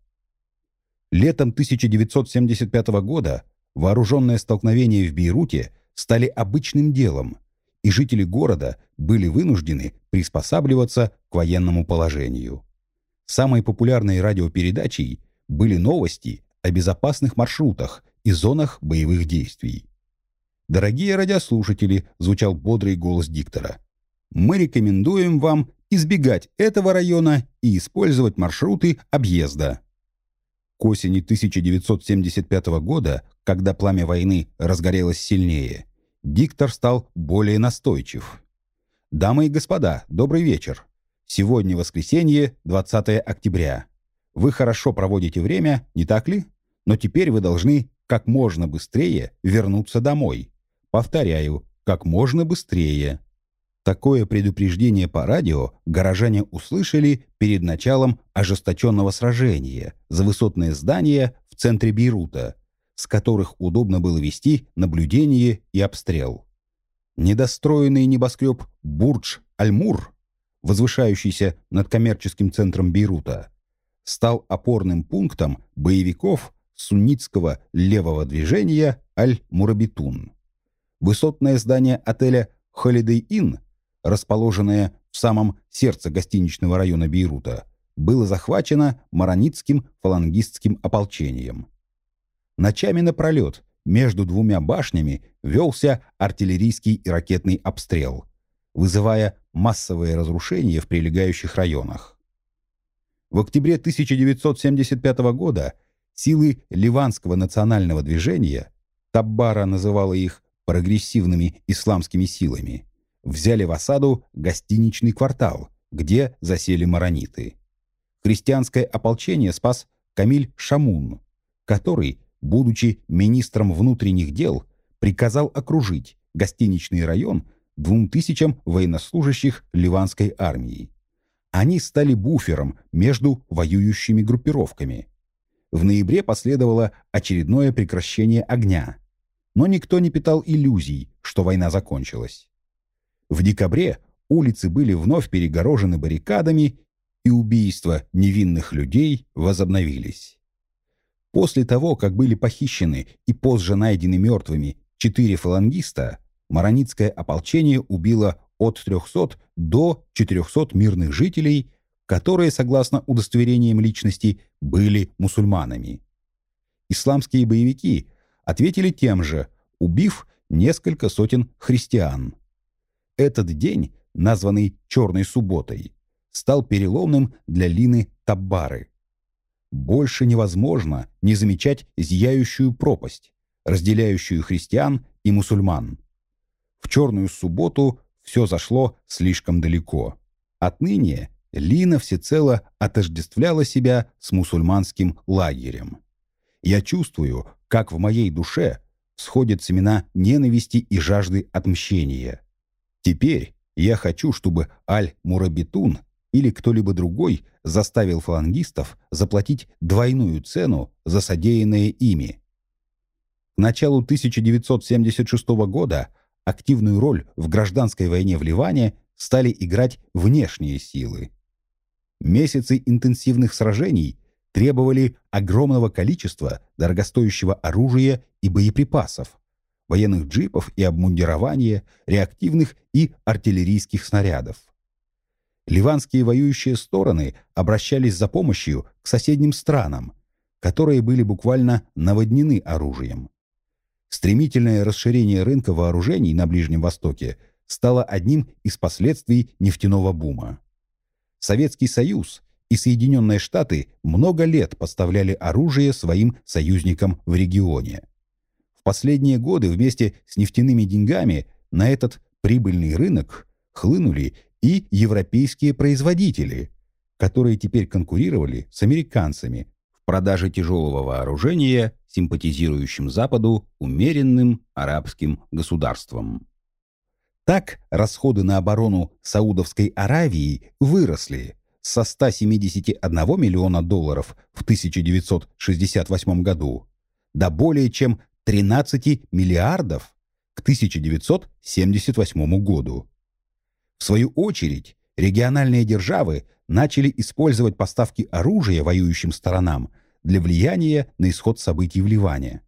Летом 1975 года вооруженные столкновения в Бейруте стали обычным делом, и жители города были вынуждены приспосабливаться к военному положению. Самой популярной радиопередачей были новости о безопасных маршрутах и зонах боевых действий. «Дорогие радиослушатели», — звучал бодрый голос диктора, «мы рекомендуем вам избегать этого района и использовать маршруты объезда». К осени 1975 года, когда пламя войны разгорелось сильнее, диктор стал более настойчив. «Дамы и господа, добрый вечер. Сегодня воскресенье, 20 октября. Вы хорошо проводите время, не так ли? Но теперь вы должны как можно быстрее вернуться домой. Повторяю, как можно быстрее. Такое предупреждение по радио горожане услышали перед началом ожесточенного сражения за высотные здания в центре Бейрута, с которых удобно было вести наблюдение и обстрел. Недостроенный небоскреб Бурдж-Аль-Мур, возвышающийся над коммерческим центром Бейрута, стал опорным пунктом боевиков суннитского левого движения Аль-Мурабитун. Высотное здание отеля Holiday Inn, расположенное в самом сердце гостиничного района Бейрута, было захвачено маронитским фалангистским ополчением. Ночами напролет между двумя башнями велся артиллерийский и ракетный обстрел, вызывая массовые разрушения в прилегающих районах. В октябре 1975 года силы Ливанского национального движения, Таббара называла их прогрессивными исламскими силами, взяли в осаду гостиничный квартал, где засели марониты. Христианское ополчение спас Камиль Шамун, который, будучи министром внутренних дел, приказал окружить гостиничный район двум тысячам военнослужащих ливанской армии. Они стали буфером между воюющими группировками. В ноябре последовало очередное прекращение огня, но никто не питал иллюзий, что война закончилась. В декабре улицы были вновь перегорожены баррикадами, и убийства невинных людей возобновились. После того, как были похищены и позже найдены мертвыми четыре фалангиста, Маронитское ополчение убило от 300 до 400 мирных жителей, которые, согласно удостоверениям личности, были мусульманами. Исламские боевики ответили тем же, убив несколько сотен христиан. Этот день, названный «Черной субботой», стал переломным для Лины Таббары. Больше невозможно не замечать зияющую пропасть, разделяющую христиан и мусульман. В черную субботу все зашло слишком далеко. Отныне Лина всецело отождествляла себя с мусульманским лагерем. Я чувствую, как в моей душе сходят семена ненависти и жажды отмщения. Теперь я хочу, чтобы Аль-Мурабитун или кто-либо другой заставил фалангистов заплатить двойную цену за содеянное ими. К началу 1976 года активную роль в гражданской войне в Ливане стали играть внешние силы. Месяцы интенсивных сражений требовали огромного количества дорогостоящего оружия и боеприпасов, военных джипов и обмундирования, реактивных и артиллерийских снарядов. Ливанские воюющие стороны обращались за помощью к соседним странам, которые были буквально наводнены оружием. Стремительное расширение рынка вооружений на Ближнем Востоке стало одним из последствий нефтяного бума. Советский Союз и Соединенные Штаты много лет поставляли оружие своим союзникам в регионе. Последние годы вместе с нефтяными деньгами на этот прибыльный рынок хлынули и европейские производители, которые теперь конкурировали с американцами в продаже тяжелого вооружения симпатизирующим Западу умеренным арабским государствам. Так расходы на оборону Саудовской Аравии выросли со 171 миллиона долларов в 1968 году до более чем 13 миллиардов к 1978 году. В свою очередь, региональные державы начали использовать поставки оружия воюющим сторонам для влияния на исход событий в Ливане.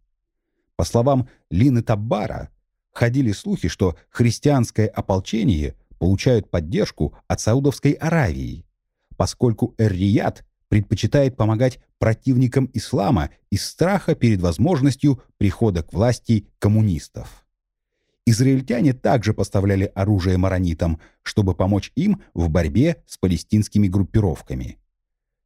По словам Лины Таббара, ходили слухи, что христианское ополчение получают поддержку от Саудовской Аравии, поскольку Эр-Рияд предпочитает помогать противникам ислама из страха перед возможностью прихода к власти коммунистов. Израильтяне также поставляли оружие маронитам, чтобы помочь им в борьбе с палестинскими группировками.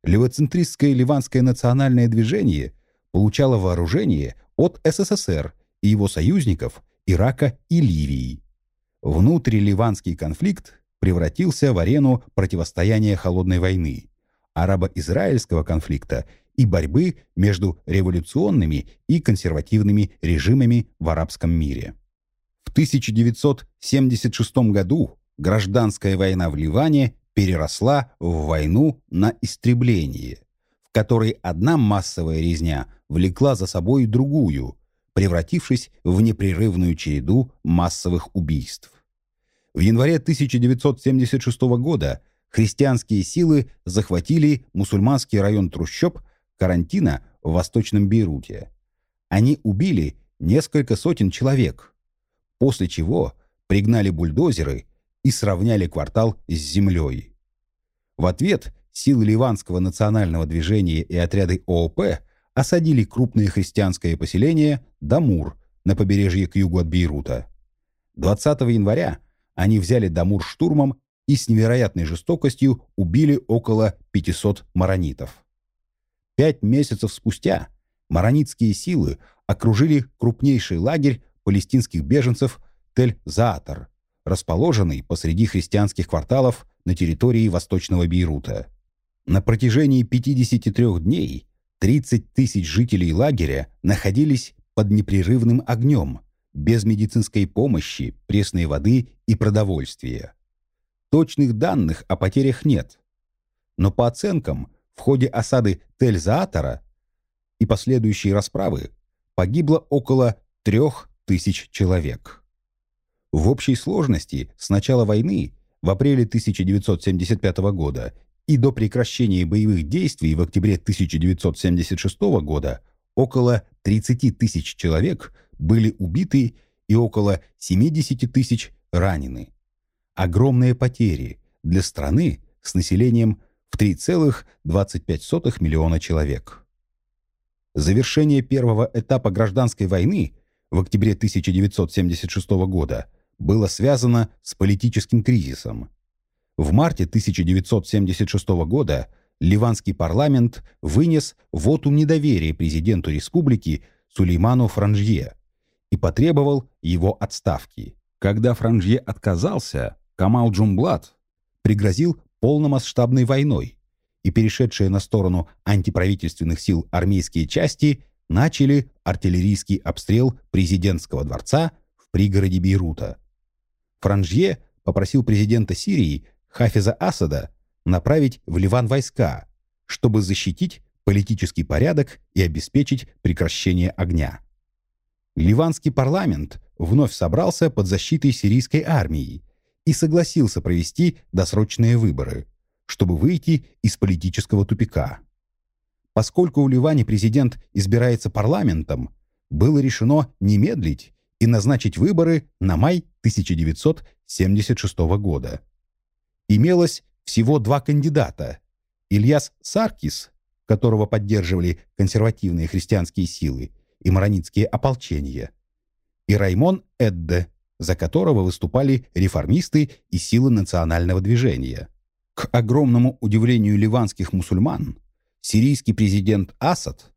Левоцентристское ливанское национальное движение получало вооружение от СССР и его союзников Ирака и Ливии. Внутриливанский конфликт превратился в арену противостояния холодной войны, арабо-израильского конфликта и борьбы между революционными и консервативными режимами в арабском мире. В 1976 году гражданская война в Ливане переросла в войну на истребление, в которой одна массовая резня влекла за собой другую, превратившись в непрерывную череду массовых убийств. В январе 1976 года христианские силы захватили мусульманский район трущоб карантина в Восточном Бейруте. Они убили несколько сотен человек, после чего пригнали бульдозеры и сравняли квартал с землей. В ответ силы ливанского национального движения и отряды ООП осадили крупное христианское поселение Дамур на побережье к югу от Бейрута. 20 января они взяли Дамур штурмом и с невероятной жестокостью убили около 500 маронитов. Пять месяцев спустя маронитские силы окружили крупнейший лагерь палестинских беженцев Тель-Заатар, расположенный посреди христианских кварталов на территории Восточного Бейрута. На протяжении 53 дней 30 тысяч жителей лагеря находились под непрерывным огнем, без медицинской помощи, пресной воды и продовольствия. Точных данных о потерях нет. Но по оценкам, в ходе осады Тель-Заатара и последующей расправы погибло около трех тысяч человек. В общей сложности с начала войны в апреле 1975 года и до прекращения боевых действий в октябре 1976 года около 30 тысяч человек были убиты и около 70 тысяч ранены. Огромные потери для страны с населением в 3,25 миллиона человек. Завершение первого этапа гражданской войны в октябре 1976 года было связано с политическим кризисом. В марте 1976 года ливанский парламент вынес вотум недоверия президенту республики Сулейману Франжье, и потребовал его отставки. Когда Франжье отказался, Камал Джумблат пригрозил полномасштабной войной, и перешедшие на сторону антиправительственных сил армейские части начали артиллерийский обстрел президентского дворца в пригороде Бейрута. Франжье попросил президента Сирии Хафиза Асада направить в Ливан войска, чтобы защитить политический порядок и обеспечить прекращение огня. Ливанский парламент вновь собрался под защитой сирийской армии и согласился провести досрочные выборы, чтобы выйти из политического тупика. Поскольку в Ливане президент избирается парламентом, было решено не медлить и назначить выборы на май 1976 года. Имелось всего два кандидата – Ильяс Саркис, которого поддерживали консервативные христианские силы и маронитские ополчения, и Раймон Эдде, за которого выступали реформисты и силы национального движения. К огромному удивлению ливанских мусульман, сирийский президент Асад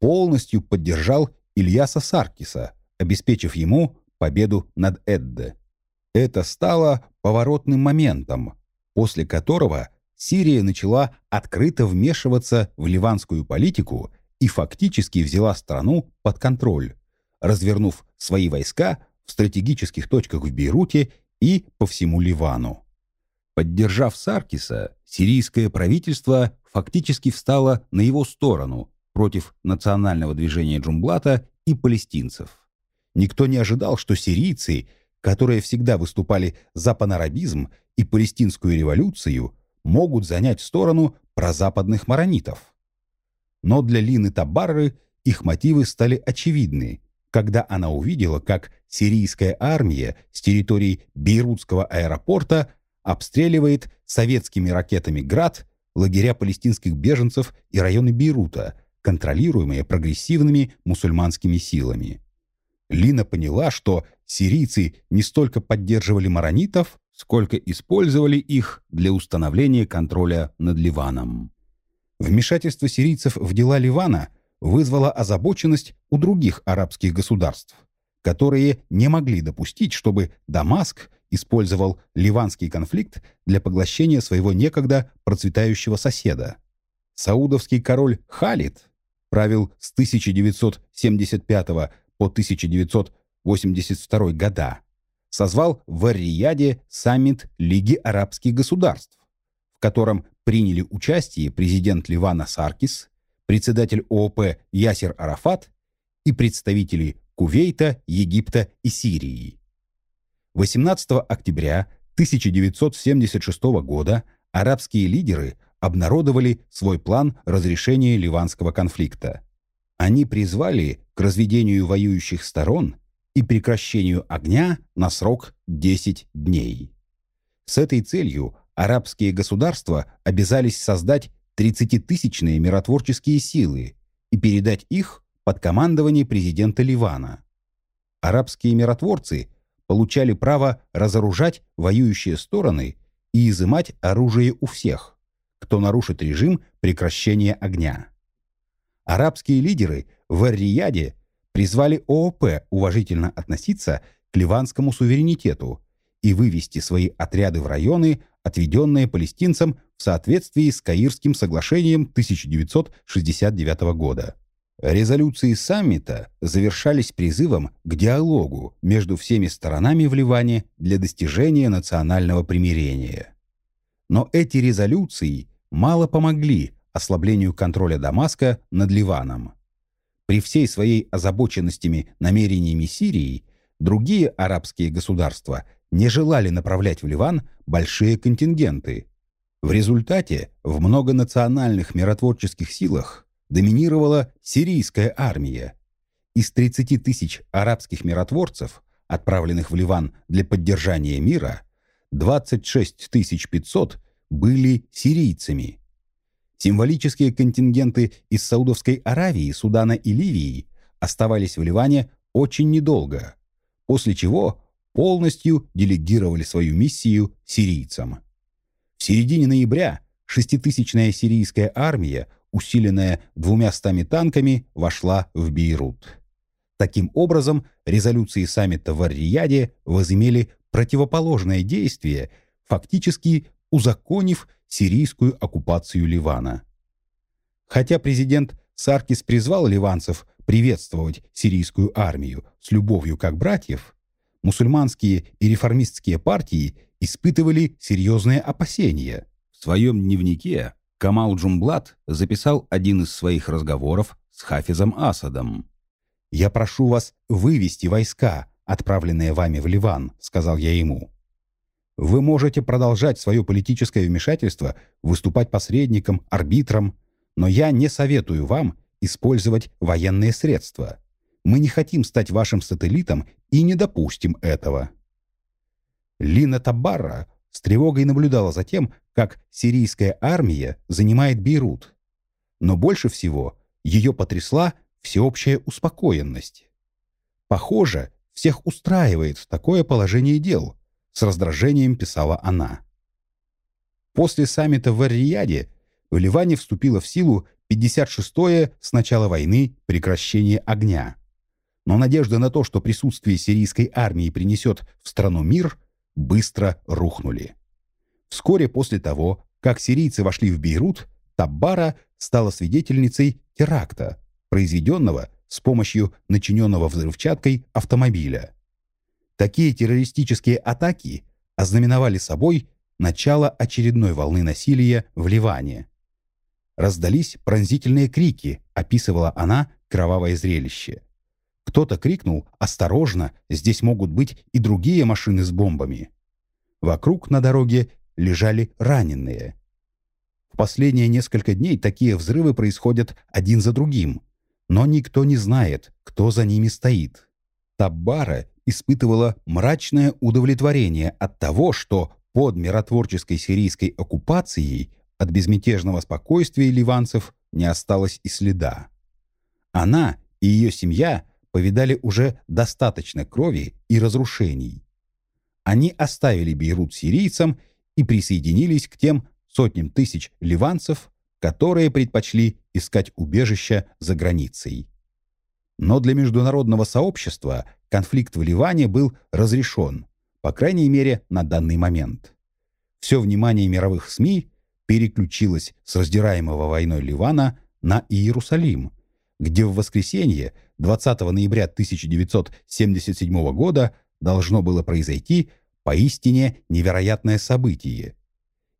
полностью поддержал Ильяса Саркиса, обеспечив ему победу над Эдде. Это стало поворотным моментом, после которого Сирия начала открыто вмешиваться в ливанскую политику и фактически взяла страну под контроль, развернув свои войска в стратегических точках в Бейруте и по всему Ливану. Поддержав Саркиса, сирийское правительство фактически встало на его сторону против национального движения Джумблата и палестинцев. Никто не ожидал, что сирийцы, которые всегда выступали за панарабизм и палестинскую революцию, могут занять сторону прозападных маронитов. Но для Лины Табарры их мотивы стали очевидны, когда она увидела, как сирийская армия с территории Бейрутского аэропорта обстреливает советскими ракетами «Град» лагеря палестинских беженцев и районы Бейрута, контролируемые прогрессивными мусульманскими силами. Лина поняла, что сирийцы не столько поддерживали маронитов, сколько использовали их для установления контроля над Ливаном. Вмешательство сирийцев в дела Ливана вызвало озабоченность у других арабских государств, которые не могли допустить, чтобы Дамаск использовал ливанский конфликт для поглощения своего некогда процветающего соседа. Саудовский король Халид правил с 1975 по 1982 года, созвал в Ар-Рияде саммит Лиги арабских государств, в котором приняли участие президент Ливана Саркис, председатель ООП Ясер Арафат и представители Кувейта, Египта и Сирии. 18 октября 1976 года арабские лидеры обнародовали свой план разрешения ливанского конфликта. Они призвали к разведению воюющих сторон и прекращению огня на срок 10 дней. С этой целью арабские государства обязались создать 30-тысячные миротворческие силы и передать их под командование президента Ливана. Арабские миротворцы получали право разоружать воюющие стороны и изымать оружие у всех, кто нарушит режим прекращения огня. Арабские лидеры в Эр-Рияде призвали ООП уважительно относиться к ливанскому суверенитету и вывести свои отряды в районы, отведенные палестинцам в соответствии с Каирским соглашением 1969 года. Резолюции саммита завершались призывом к диалогу между всеми сторонами в Ливане для достижения национального примирения. Но эти резолюции мало помогли ослаблению контроля Дамаска над Ливаном. При всей своей озабоченностями намерениями Сирии другие арабские государства не желали направлять в Ливан большие контингенты. В результате в многонациональных миротворческих силах доминировала сирийская армия. Из 30 тысяч арабских миротворцев, отправленных в Ливан для поддержания мира, 26 500 были сирийцами. Символические контингенты из Саудовской Аравии, Судана и Ливии оставались в Ливане очень недолго, после чего полностью делегировали свою миссию сирийцам. В середине ноября шеститысячная сирийская армия, усиленная двумя стами танками, вошла в Бейрут. Таким образом, резолюции саммита в Ар-Рияде возымели противоположное действие, фактически узаконив сирийскую оккупацию Ливана. Хотя президент Саркис призвал ливанцев приветствовать сирийскую армию с любовью как братьев, мусульманские и реформистские партии испытывали серьезные опасения. В своем дневнике Камал Джумблат записал один из своих разговоров с Хафизом Асадом. «Я прошу вас вывести войска, отправленные вами в Ливан», — сказал я ему. «Вы можете продолжать свое политическое вмешательство, выступать посредником, арбитром, но я не советую вам использовать военные средства. Мы не хотим стать вашим сателлитом и не допустим этого». Лина Табарра с тревогой наблюдала за тем, как сирийская армия занимает Бейрут. Но больше всего ее потрясла всеобщая успокоенность. Похоже, всех устраивает такое положение дел, с раздражением писала она. После саммита в Эр-Рияде в Ливане вступило в силу 56-е с начала войны прекращение огня. Но надежды на то, что присутствие сирийской армии принесет в страну мир, быстро рухнули. Вскоре после того, как сирийцы вошли в Бейрут, Таббара стала свидетельницей теракта, произведенного с помощью начиненного взрывчаткой автомобиля. Такие террористические атаки ознаменовали собой начало очередной волны насилия в Ливане. Раздались пронзительные крики, описывала она кровавое зрелище. Кто-то крикнул «Осторожно! Здесь могут быть и другие машины с бомбами!» Вокруг на дороге лежали раненые. В последние несколько дней такие взрывы происходят один за другим, но никто не знает, кто за ними стоит. Таббара испытывала мрачное удовлетворение от того, что под миротворческой сирийской оккупацией от безмятежного спокойствия ливанцев не осталось и следа. Она и ее семья повидали уже достаточно крови и разрушений. Они оставили Бейрут сирийцам и присоединились к тем сотням тысяч ливанцев, которые предпочли искать убежища за границей. Но для международного сообщества конфликт в Ливане был разрешен, по крайней мере, на данный момент. Все внимание мировых СМИ переключилось с раздираемого войной Ливана на Иерусалим, где в воскресенье 20 ноября 1977 года должно было произойти поистине невероятное событие.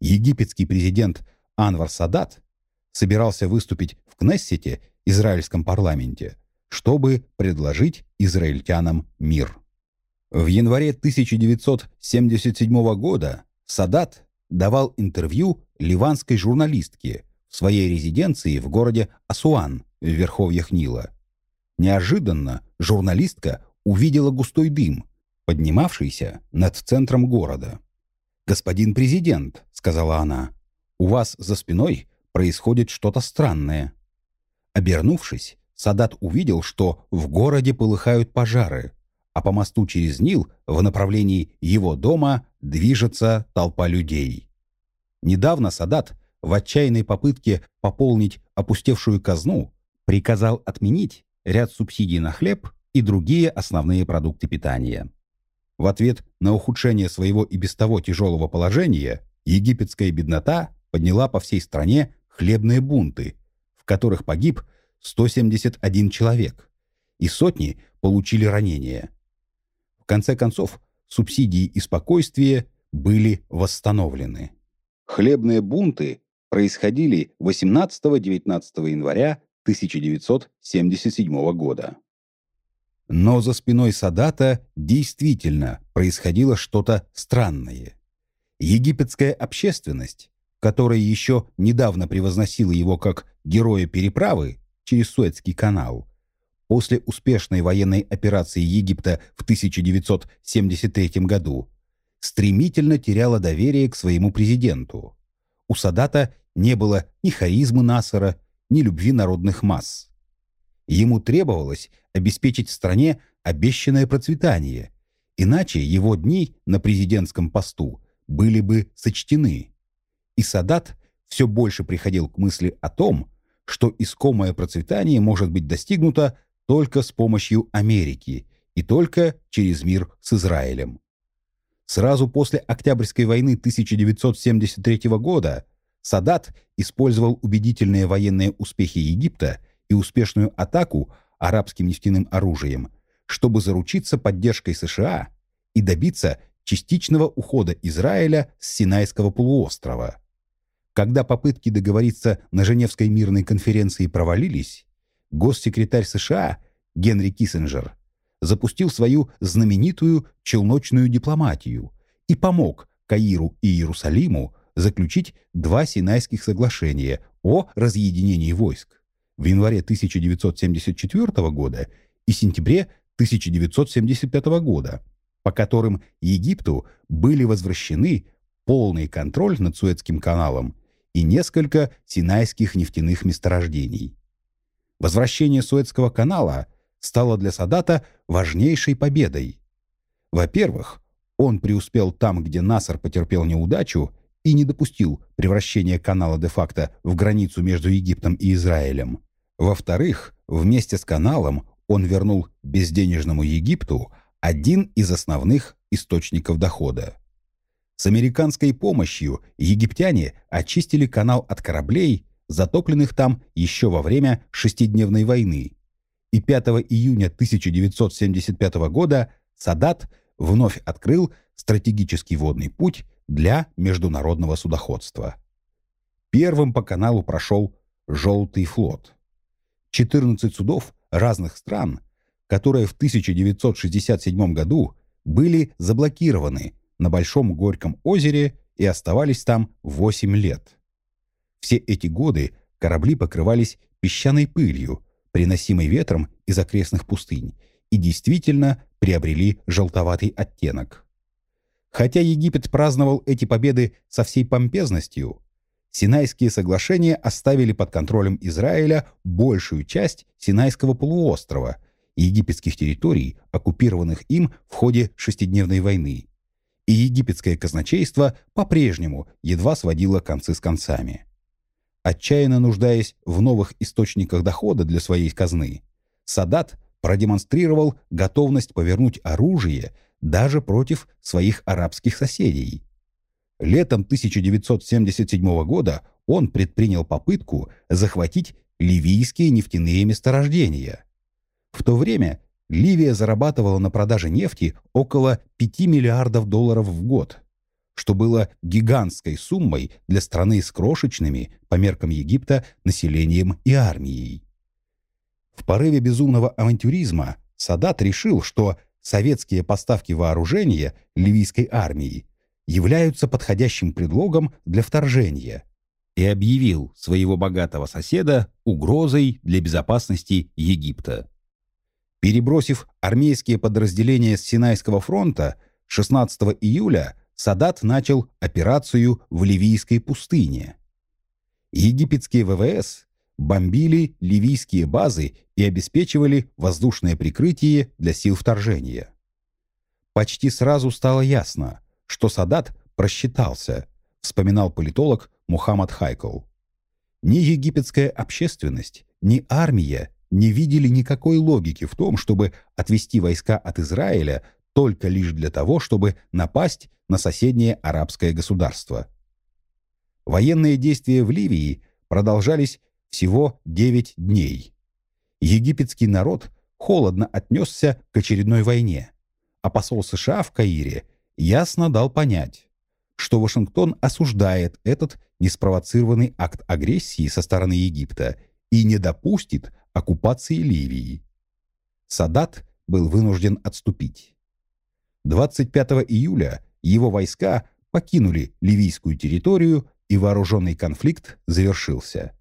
Египетский президент Анвар Садат собирался выступить в Кнессете, израильском парламенте, чтобы предложить израильтянам мир. В январе 1977 года Садат давал интервью ливанской журналистке в своей резиденции в городе Асуан в верховьях Нила. Неожиданно журналистка увидела густой дым, поднимавшийся над центром города. «Господин президент», — сказала она, — «у вас за спиной происходит что-то странное». Обернувшись, Садат увидел, что в городе полыхают пожары, а по мосту через Нил в направлении его дома движется толпа людей. Недавно Садат в отчаянной попытке пополнить опустевшую казну приказал отменить ряд субсидий на хлеб и другие основные продукты питания. В ответ на ухудшение своего и без того тяжелого положения египетская беднота подняла по всей стране хлебные бунты, в которых погиб 171 человек, и сотни получили ранения. В конце концов, субсидии и спокойствие были восстановлены. Хлебные бунты происходили 18-19 января 1977 года. Но за спиной Садата действительно происходило что-то странное. Египетская общественность, которая еще недавно превозносила его как героя переправы через Суэцкий канал, после успешной военной операции Египта в 1973 году стремительно теряла доверие к своему президенту. У Садата не было ни харизмы Насара, ни любви народных масс. Ему требовалось обеспечить стране обещанное процветание, иначе его дни на президентском посту были бы сочтены. И Садат все больше приходил к мысли о том, что искомое процветание может быть достигнуто только с помощью Америки и только через мир с Израилем. Сразу после Октябрьской войны 1973 года Садат использовал убедительные военные успехи Египта и успешную атаку арабским нефтяным оружием, чтобы заручиться поддержкой США и добиться частичного ухода Израиля с Синайского полуострова. Когда попытки договориться на Женевской мирной конференции провалились, госсекретарь США Генри Киссинджер запустил свою знаменитую челночную дипломатию и помог Каиру и Иерусалиму заключить два Синайских соглашения о разъединении войск в январе 1974 года и сентябре 1975 года, по которым Египту были возвращены полный контроль над Суэцким каналом и несколько синайских нефтяных месторождений. Возвращение Суэцкого канала стало для Садата важнейшей победой. Во-первых, он преуспел там, где Насар потерпел неудачу и не допустил превращения канала де-факто в границу между Египтом и Израилем. Во-вторых, вместе с каналом он вернул безденежному Египту один из основных источников дохода. С американской помощью египтяне очистили канал от кораблей, затопленных там еще во время шестидневной войны, и 5 июня 1975 года Садат вновь открыл стратегический водный путь для международного судоходства. Первым по каналу прошел «Желтый флот». 14 судов разных стран, которые в 1967 году были заблокированы на Большом Горьком озере и оставались там 8 лет. Все эти годы корабли покрывались песчаной пылью, приносимой ветром из окрестных пустынь, и действительно приобрели желтоватый оттенок. Хотя Египет праздновал эти победы со всей помпезностью, Синайские соглашения оставили под контролем Израиля большую часть Синайского полуострова, египетских территорий, оккупированных им в ходе шестидневной войны. И египетское казначейство по-прежнему едва сводило концы с концами. Отчаянно нуждаясь в новых источниках дохода для своей казны, Садат продемонстрировал готовность повернуть оружие даже против своих арабских соседей. Летом 1977 года он предпринял попытку захватить ливийские нефтяные месторождения. В то время Ливия зарабатывала на продаже нефти около 5 миллиардов долларов в год, что было гигантской суммой для страны с крошечными, по меркам Египта, населением и армией. В порыве безумного авантюризма Садат решил, что советские поставки вооружения ливийской армии являются подходящим предлогом для вторжения и объявил своего богатого соседа угрозой для безопасности Египта. Перебросив армейские подразделения с Синайского фронта, 16 июля Садат начал операцию в Ливийской пустыне. Египетские ВВС бомбили ливийские базы и обеспечивали воздушное прикрытие для сил вторжения. Почти сразу стало ясно, что Садат просчитался, вспоминал политолог Мухаммад Хайкл. Ни египетская общественность, ни армия не видели никакой логики в том, чтобы отвести войска от Израиля только лишь для того, чтобы напасть на соседнее арабское государство. Военные действия в Ливии продолжались всего 9 дней. Египетский народ холодно отнесся к очередной войне, а посол США в Каире ясно дал понять, что Вашингтон осуждает этот неспровоцированный акт агрессии со стороны Египта и не допустит оккупации Ливии. Садат был вынужден отступить. 25 июля его войска покинули ливийскую территорию, и вооруженный конфликт завершился.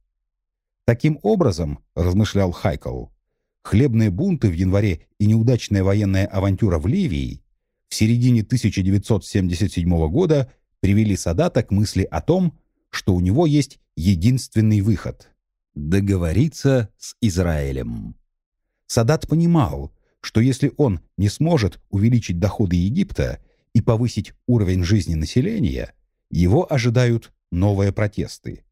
Таким образом, размышлял Хайкл, хлебные бунты в январе и неудачная военная авантюра в Ливии в середине 1977 года привели Садата к мысли о том, что у него есть единственный выход – договориться с Израилем. Садат понимал, что если он не сможет увеличить доходы Египта и повысить уровень жизни населения, его ожидают новые протесты.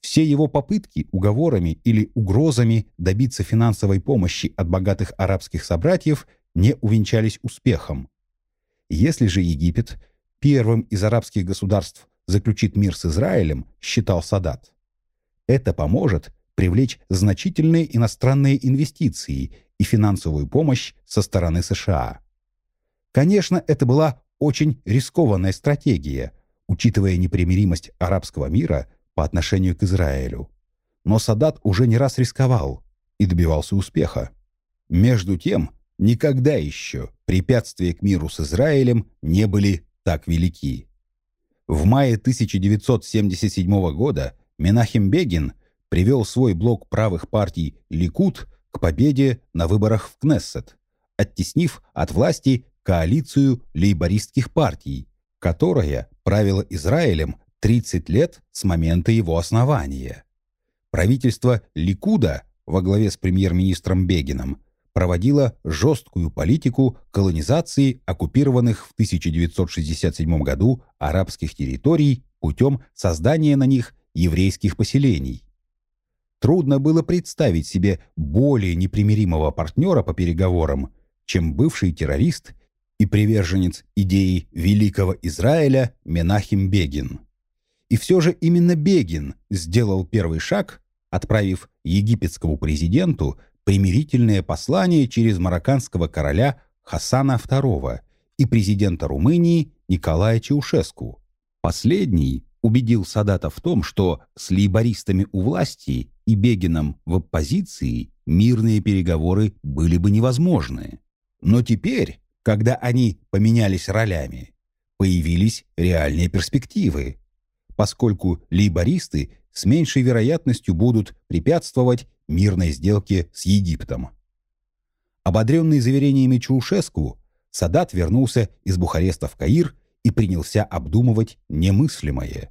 Все его попытки уговорами или угрозами добиться финансовой помощи от богатых арабских собратьев не увенчались успехом. Если же Египет первым из арабских государств заключит мир с Израилем, считал Садат, это поможет привлечь значительные иностранные инвестиции и финансовую помощь со стороны США. Конечно, это была очень рискованная стратегия, учитывая непримиримость арабского мира по отношению к Израилю. Но Садат уже не раз рисковал и добивался успеха. Между тем, никогда еще препятствия к миру с Израилем не были так велики. В мае 1977 года Менахим Бегин привел свой блок правых партий «Ликут» к победе на выборах в Кнессет, оттеснив от власти коалицию лейбористских партий, которая правила Израилем 30 лет с момента его основания. Правительство Ликуда во главе с премьер-министром Бегином проводило жесткую политику колонизации оккупированных в 1967 году арабских территорий путем создания на них еврейских поселений. Трудно было представить себе более непримиримого партнера по переговорам, чем бывший террорист и приверженец идеи Великого Израиля Менахим Бегин. И все же именно Бегин сделал первый шаг, отправив египетскому президенту примирительное послание через марокканского короля Хасана II и президента Румынии Николая Чаушеску. Последний убедил Садата в том, что с лейбористами у власти и Бегином в оппозиции мирные переговоры были бы невозможны. Но теперь когда они поменялись ролями, появились реальные перспективы, поскольку лейбористы с меньшей вероятностью будут препятствовать мирной сделке с Египтом. Ободренный заверениями Чаушеску, Садат вернулся из Бухареста в Каир и принялся обдумывать немыслимое.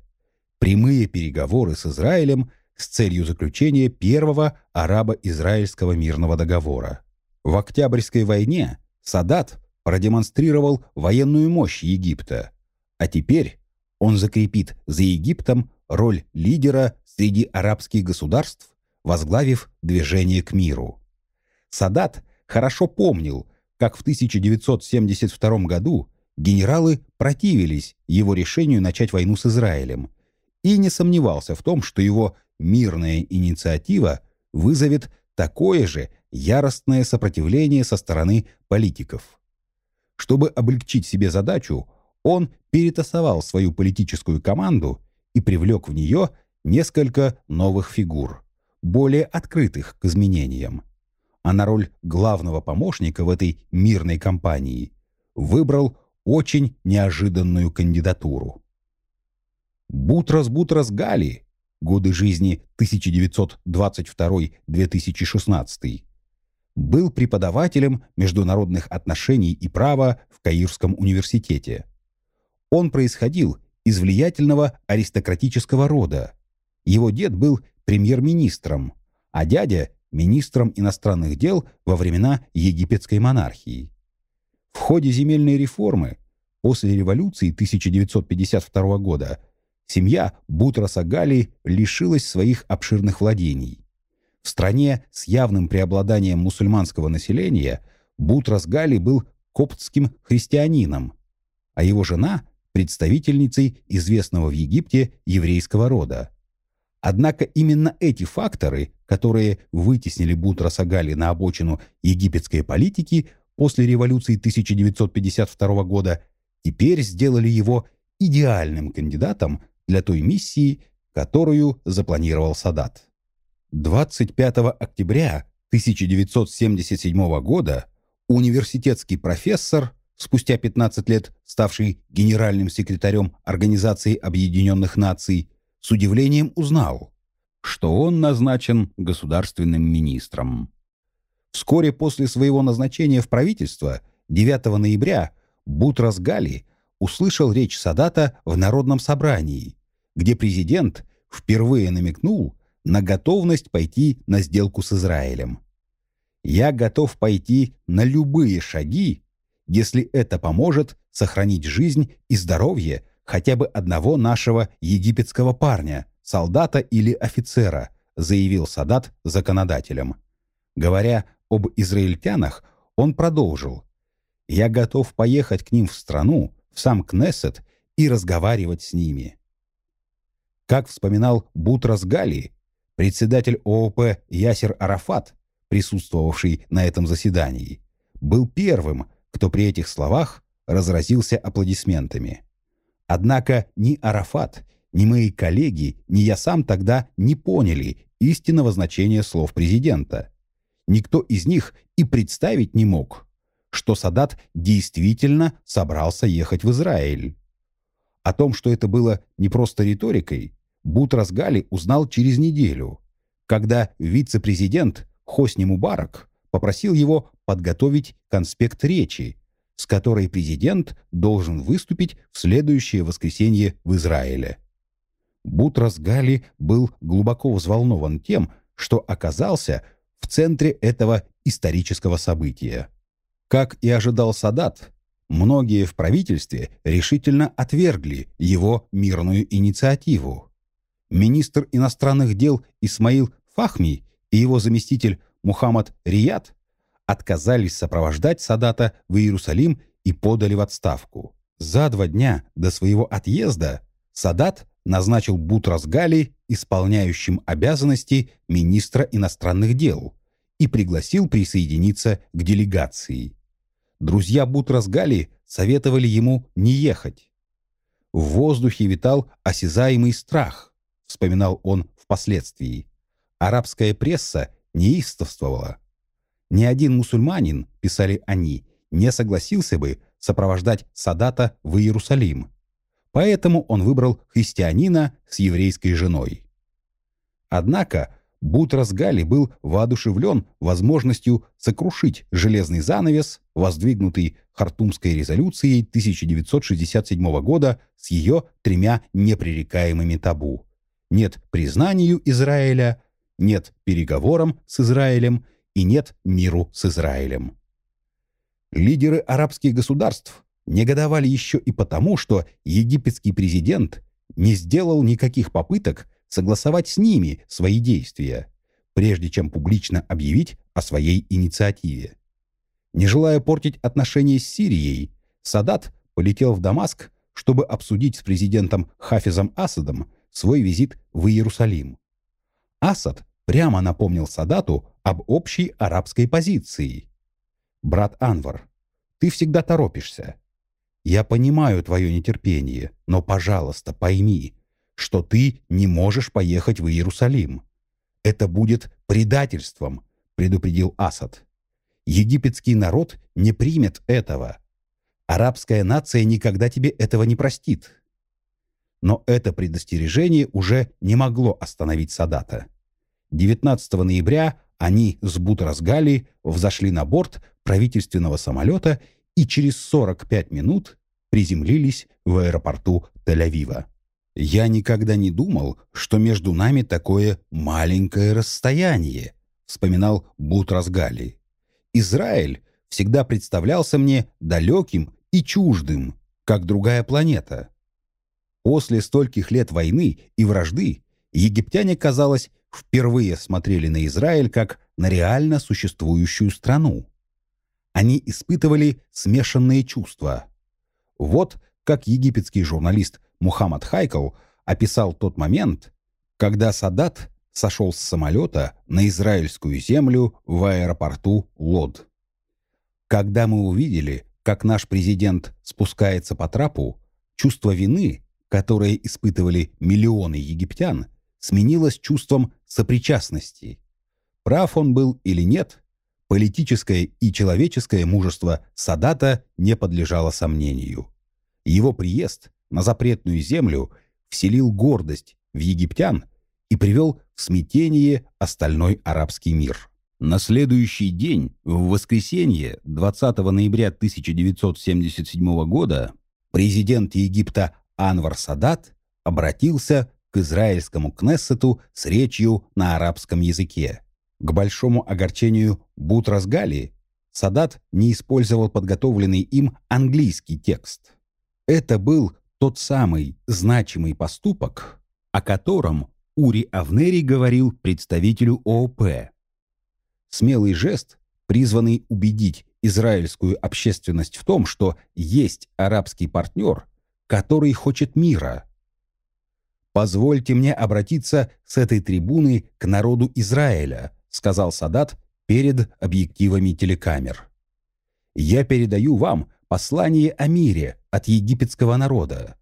Прямые переговоры с Израилем с целью заключения первого арабо-израильского мирного договора. В Октябрьской войне Садат продемонстрировал военную мощь Египта, а теперь он закрепит за Египтом роль лидера среди арабских государств, возглавив движение к миру. Садат хорошо помнил, как в 1972 году генералы противились его решению начать войну с Израилем и не сомневался в том, что его мирная инициатива вызовет такое же яростное сопротивление со стороны политиков. Чтобы облегчить себе задачу, он перетасовал свою политическую команду и привлек в нее несколько новых фигур, более открытых к изменениям. А на роль главного помощника в этой мирной кампании выбрал очень неожиданную кандидатуру. Бутрас Бутрас Гали, годы жизни 1922-2016, был преподавателем международных отношений и права в Каирском университете. Он происходил из влиятельного аристократического рода. Его дед был премьер-министром, а дядя – министром иностранных дел во времена египетской монархии. В ходе земельной реформы после революции 1952 года семья Бутраса Гали лишилась своих обширных владений. В стране с явным преобладанием мусульманского населения Бутрас Гали был коптским христианином, а его жена – представительницей известного в Египте еврейского рода. Однако именно эти факторы, которые вытеснили Бутраса Гали на обочину египетской политики после революции 1952 года, теперь сделали его идеальным кандидатом для той миссии, которую запланировал Садат. 25 октября 1977 года университетский профессор, спустя 15 лет ставший генеральным секретарем Организации Объединенных Наций, с удивлением узнал, что он назначен государственным министром. Вскоре после своего назначения в правительство 9 ноября Бутрас Гали услышал речь Садата в Народном собрании, где президент впервые намекнул, на готовность пойти на сделку с Израилем. Я готов пойти на любые шаги, если это поможет сохранить жизнь и здоровье хотя бы одного нашего египетского парня, солдата или офицера, заявил Садат законодателям. Говоря об израильтянах, он продолжил. «Я готов поехать к ним в страну, в сам Кнессет, и разговаривать с ними». Как вспоминал Бутрас Гали, председатель ООП Ясер Арафат, присутствовавший на этом заседании, был первым, кто при этих словах разразился аплодисментами. Однако ни Арафат, ни мои коллеги, ни я сам тогда не поняли истинного значения слов президента. Никто из них и представить не мог, что Садат действительно собрался ехать в Израиль. О том, что это было не просто риторикой, Бутрас Гали узнал через неделю, когда вице-президент Хосни Мубарак попросил его подготовить конспект речи, с которой президент должен выступить в следующее воскресенье в Израиле. Бутрас Гали был глубоко взволнован тем, что оказался в центре этого исторического события. Как и ожидал Садат, многие в правительстве решительно отвергли его мирную инициативу. Министр иностранных дел Исмаил Фахми и его заместитель Мухаммад Рияд отказались сопровождать Садата в Иерусалим и подали в отставку. За два дня до своего отъезда Садат назначил Бутрас Гали исполняющим обязанности министра иностранных дел и пригласил присоединиться к делегации. Друзья Бутрас Гали советовали ему не ехать. В воздухе витал осязаемый страх, вспоминал он впоследствии. Арабская пресса неистовствовала. Ни один мусульманин, писали они, не согласился бы сопровождать Садата в Иерусалим. Поэтому он выбрал христианина с еврейской женой. Однако Бутрас Гали был воодушевлен возможностью сокрушить железный занавес, воздвигнутый Хартумской резолюцией 1967 года с ее тремя непререкаемыми табу. Нет признанию Израиля, нет переговорам с Израилем и нет миру с Израилем. Лидеры арабских государств негодовали еще и потому, что египетский президент не сделал никаких попыток согласовать с ними свои действия, прежде чем публично объявить о своей инициативе. Не желая портить отношения с Сирией, Садат полетел в Дамаск, чтобы обсудить с президентом Хафизом Асадом свой визит в Иерусалим. Асад прямо напомнил Садату об общей арабской позиции. «Брат Анвар, ты всегда торопишься. Я понимаю твое нетерпение, но, пожалуйста, пойми, что ты не можешь поехать в Иерусалим. Это будет предательством», — предупредил Асад. «Египетский народ не примет этого. Арабская нация никогда тебе этого не простит». Но это предостережение уже не могло остановить Садата. 19 ноября они с Бутразгали взошли на борт правительственного самолета и через 45 минут приземлились в аэропорту Тель-Авива. «Я никогда не думал, что между нами такое маленькое расстояние», вспоминал Бутразгали. «Израиль всегда представлялся мне далеким и чуждым, как другая планета. После стольких лет войны и вражды египтяне, казалось, впервые смотрели на Израиль как на реально существующую страну. Они испытывали смешанные чувства. Вот как египетский журналист Мухаммад Хайкл описал тот момент, когда Садат сошел с самолета на израильскую землю в аэропорту Лод. Когда мы увидели, как наш президент спускается по трапу, чувство вины, которое испытывали миллионы египтян, сменилось чувством сопричастности. Прав он был или нет, политическое и человеческое мужество Садата не подлежало сомнению. Его приезд на запретную землю вселил гордость в египтян и привел в смятение остальной арабский мир. На следующий день, в воскресенье, 20 ноября 1977 года, президент Египта Анвар Садат обратился к израильскому Кнессету с речью на арабском языке. К большому огорчению Бутразгали Садат не использовал подготовленный им английский текст. Это был тот самый значимый поступок, о котором Ури Авнери говорил представителю ООП. Смелый жест, призванный убедить израильскую общественность в том, что есть арабский партнер, который хочет мира. «Позвольте мне обратиться с этой трибуны к народу Израиля», сказал Садат перед объективами телекамер. «Я передаю вам послание о мире от египетского народа.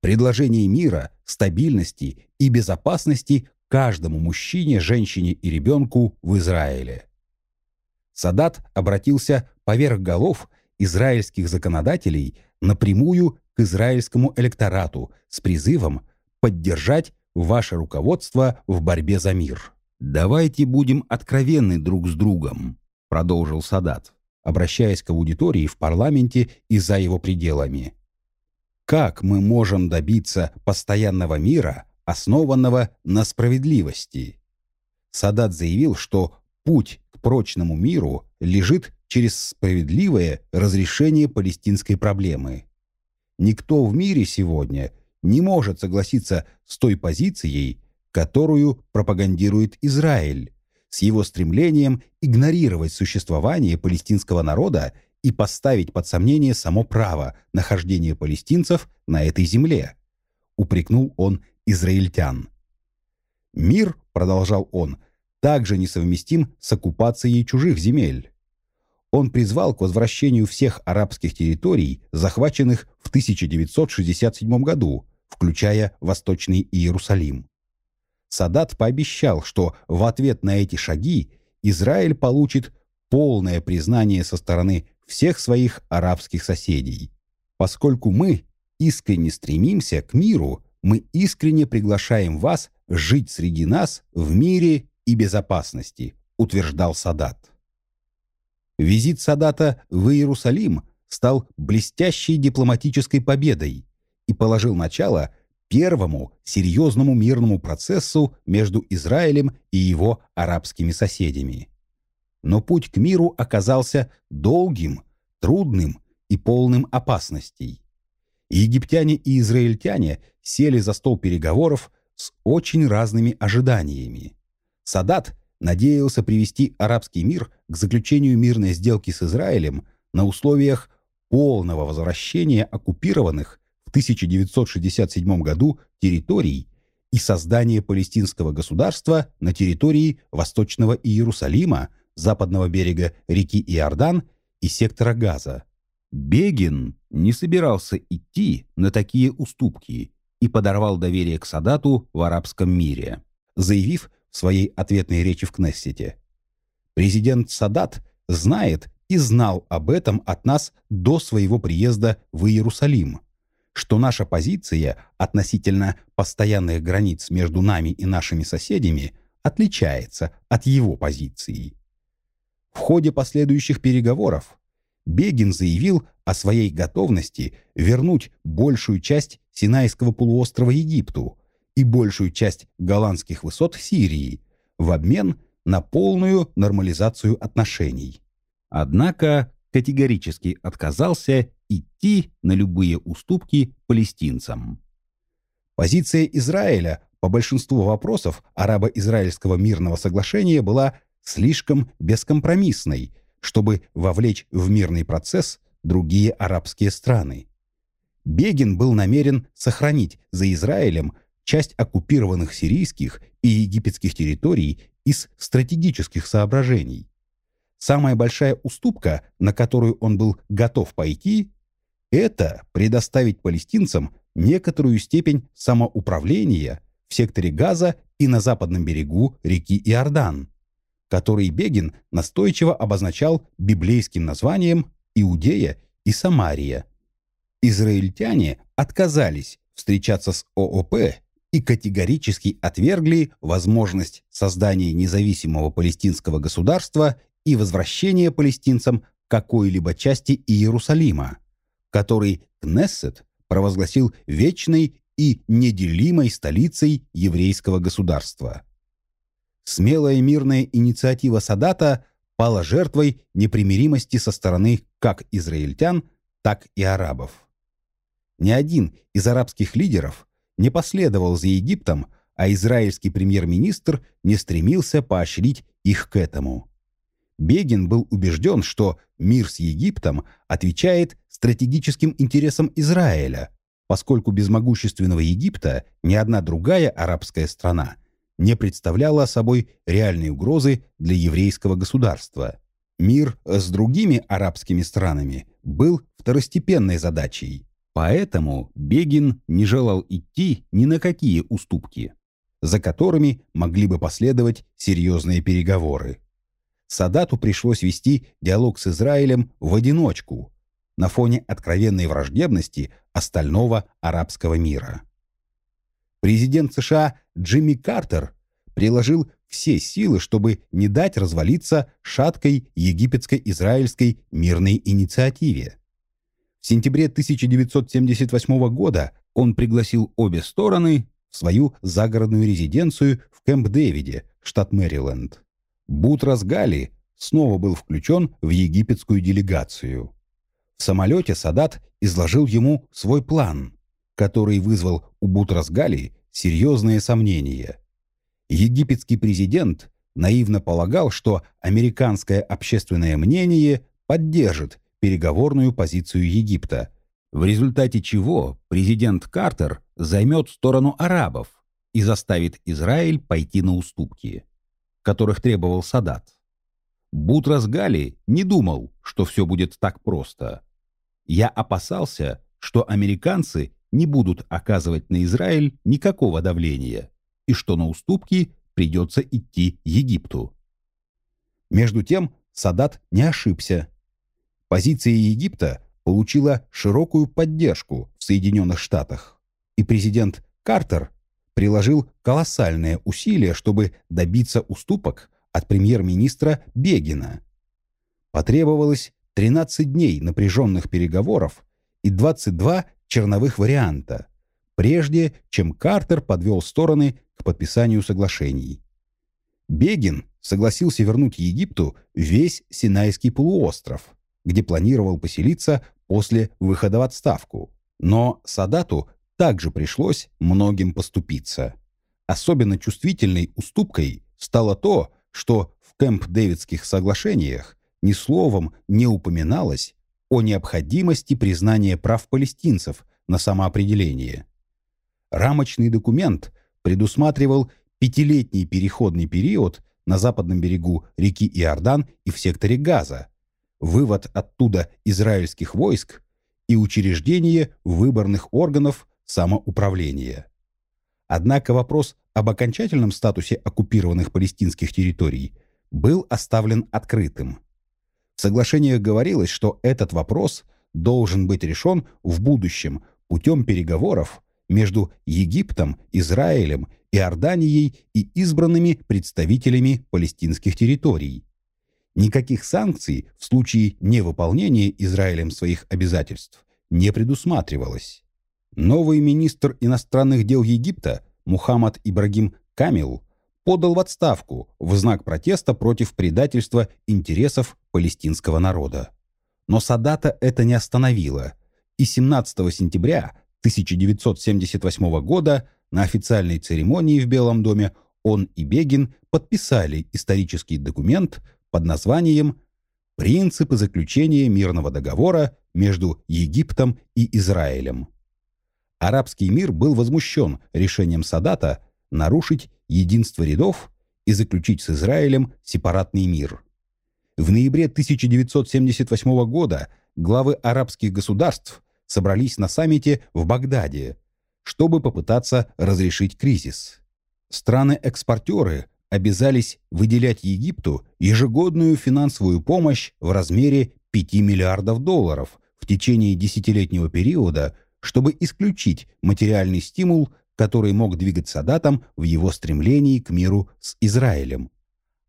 Предложение мира, стабильности и безопасности каждому мужчине, женщине и ребенку в Израиле. Садат обратился поверх голов израильских законодателей напрямую израильскому электорату с призывом поддержать ваше руководство в борьбе за мир. «Давайте будем откровенны друг с другом», — продолжил Садат, обращаясь к аудитории в парламенте и за его пределами. «Как мы можем добиться постоянного мира, основанного на справедливости?» Садат заявил, что путь к прочному миру лежит через справедливое разрешение палестинской проблемы. Никто в мире сегодня не может согласиться с той позицией, которую пропагандирует Израиль, с его стремлением игнорировать существование палестинского народа и поставить под сомнение само право нахождения палестинцев на этой земле, упрекнул он израильтян. «Мир», — продолжал он, — «также несовместим с оккупацией чужих земель». Он призвал к возвращению всех арабских территорий, захваченных в 1967 году, включая Восточный Иерусалим. Садат пообещал, что в ответ на эти шаги Израиль получит полное признание со стороны всех своих арабских соседей. Поскольку мы искренне стремимся к миру, мы искренне приглашаем вас жить среди нас в мире и безопасности, утверждал Садат. Визит Садата в Иерусалим стал блестящей дипломатической победой и положил начало первому серьезному мирному процессу между Израилем и его арабскими соседями. Но путь к миру оказался долгим, трудным и полным опасностей. Египтяне и израильтяне сели за стол переговоров с очень разными ожиданиями. Садат надеялся привести арабский мир к заключению мирной сделки с Израилем на условиях полного возвращения оккупированных в 1967 году территорий и создание палестинского государства на территории Восточного Иерусалима, западного берега реки Иордан и сектора Газа. Бегин не собирался идти на такие уступки и подорвал доверие к Садату в арабском мире, заявив в своей ответной речи в Кнессете. «Президент Садат знает и знал об этом от нас до своего приезда в Иерусалим что наша позиция относительно постоянных границ между нами и нашими соседями отличается от его позиции. В ходе последующих переговоров Бегин заявил о своей готовности вернуть большую часть Синайского полуострова Египту и большую часть голландских высот Сирии в обмен на полную нормализацию отношений. Однако категорически отказался идти на любые уступки палестинцам. Позиция Израиля по большинству вопросов арабо-израильского мирного соглашения была слишком бескомпромиссной, чтобы вовлечь в мирный процесс другие арабские страны. Бегин был намерен сохранить за Израилем часть оккупированных сирийских и египетских территорий из стратегических соображений. Самая большая уступка, на которую он был готов пойти, это предоставить палестинцам некоторую степень самоуправления в секторе Газа и на западном берегу реки Иордан, который Бегин настойчиво обозначал библейским названием Иудея и Самария. Израильтяне отказались встречаться с ООП и категорически отвергли возможность создания независимого палестинского государства и возвращения палестинцам какой-либо части Иерусалима который Кнессет провозгласил вечной и неделимой столицей еврейского государства. Смелая мирная инициатива Садата пала жертвой непримиримости со стороны как израильтян, так и арабов. Ни один из арабских лидеров не последовал за Египтом, а израильский премьер-министр не стремился поощрить их к этому. Бегин был убежден, что мир с Египтом отвечает стратегическим интересам Израиля, поскольку без могущественного Египта ни одна другая арабская страна не представляла собой реальной угрозы для еврейского государства. Мир с другими арабскими странами был второстепенной задачей, поэтому Бегин не желал идти ни на какие уступки за которыми могли бы последовать серьезные переговоры. Садату пришлось вести диалог с Израилем в одиночку на фоне откровенной враждебности остального арабского мира. Президент США Джимми Картер приложил все силы, чтобы не дать развалиться шаткой египетско-израильской мирной инициативе. В сентябре 1978 года он пригласил обе стороны в свою загородную резиденцию в Кэмп-Дэвиде, штат Мэриленд. Бутрас Гали снова был включен в египетскую делегацию. В самолете Садат изложил ему свой план, который вызвал у Бутрас Гали серьезные сомнения. Египетский президент наивно полагал, что американское общественное мнение поддержит переговорную позицию Египта – в результате чего президент Картер займет сторону арабов и заставит Израиль пойти на уступки, которых требовал Садат. Бутрас Гали не думал, что все будет так просто. Я опасался, что американцы не будут оказывать на Израиль никакого давления и что на уступки придется идти Египту. Между тем Садат не ошибся. Позиция Египта получила широкую поддержку в Соединенных Штатах, и президент Картер приложил колоссальные усилия, чтобы добиться уступок от премьер-министра Бегина. Потребовалось 13 дней напряженных переговоров и 22 черновых варианта, прежде чем Картер подвел стороны к подписанию соглашений. Бегин согласился вернуть Египту весь Синайский полуостров – где планировал поселиться после выхода в отставку. Но Садату также пришлось многим поступиться. Особенно чувствительной уступкой стало то, что в Кэмп-Дэвидских соглашениях ни словом не упоминалось о необходимости признания прав палестинцев на самоопределение. Рамочный документ предусматривал пятилетний переходный период на западном берегу реки Иордан и в секторе Газа, вывод оттуда израильских войск и учреждение выборных органов самоуправления. Однако вопрос об окончательном статусе оккупированных палестинских территорий был оставлен открытым. В соглашениях говорилось, что этот вопрос должен быть решен в будущем путем переговоров между Египтом, Израилем, Иорданией и избранными представителями палестинских территорий. Никаких санкций в случае невыполнения Израилем своих обязательств не предусматривалось. Новый министр иностранных дел Египта Мухаммад Ибрагим Камил подал в отставку в знак протеста против предательства интересов палестинского народа. Но Садата это не остановило, и 17 сентября 1978 года на официальной церемонии в Белом доме он и Бегин подписали исторический документ, под названием «Принципы заключения мирного договора между Египтом и Израилем». Арабский мир был возмущен решением Садата нарушить единство рядов и заключить с Израилем сепаратный мир. В ноябре 1978 года главы арабских государств собрались на саммите в Багдаде, чтобы попытаться разрешить кризис. Страны-экспортеры обязались выделять Египту ежегодную финансовую помощь в размере 5 миллиардов долларов в течение десятилетнего периода, чтобы исключить материальный стимул, который мог двигать Садатом в его стремлении к миру с Израилем.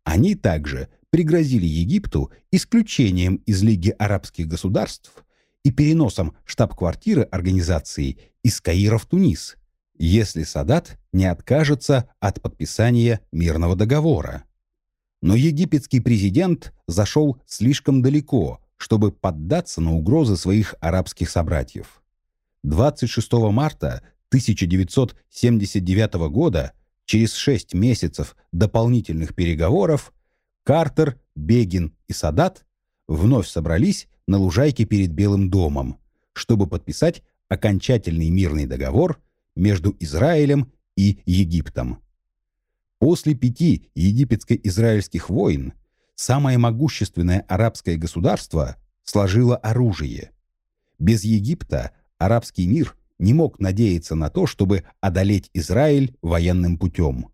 Они также пригрозили Египту исключением из Лиги арабских государств и переносом штаб-квартиры организации из Каира в Тунис – если Садат не откажется от подписания мирного договора. Но египетский президент зашел слишком далеко, чтобы поддаться на угрозы своих арабских собратьев. 26 марта 1979 года, через шесть месяцев дополнительных переговоров Картер, Бегин и Садат вновь собрались на лужайке перед Белым домом, чтобы подписать окончательный мирный договор между Израилем и Египтом. После пяти египетско-израильских войн самое могущественное арабское государство сложило оружие. Без Египта арабский мир не мог надеяться на то, чтобы одолеть Израиль военным путем.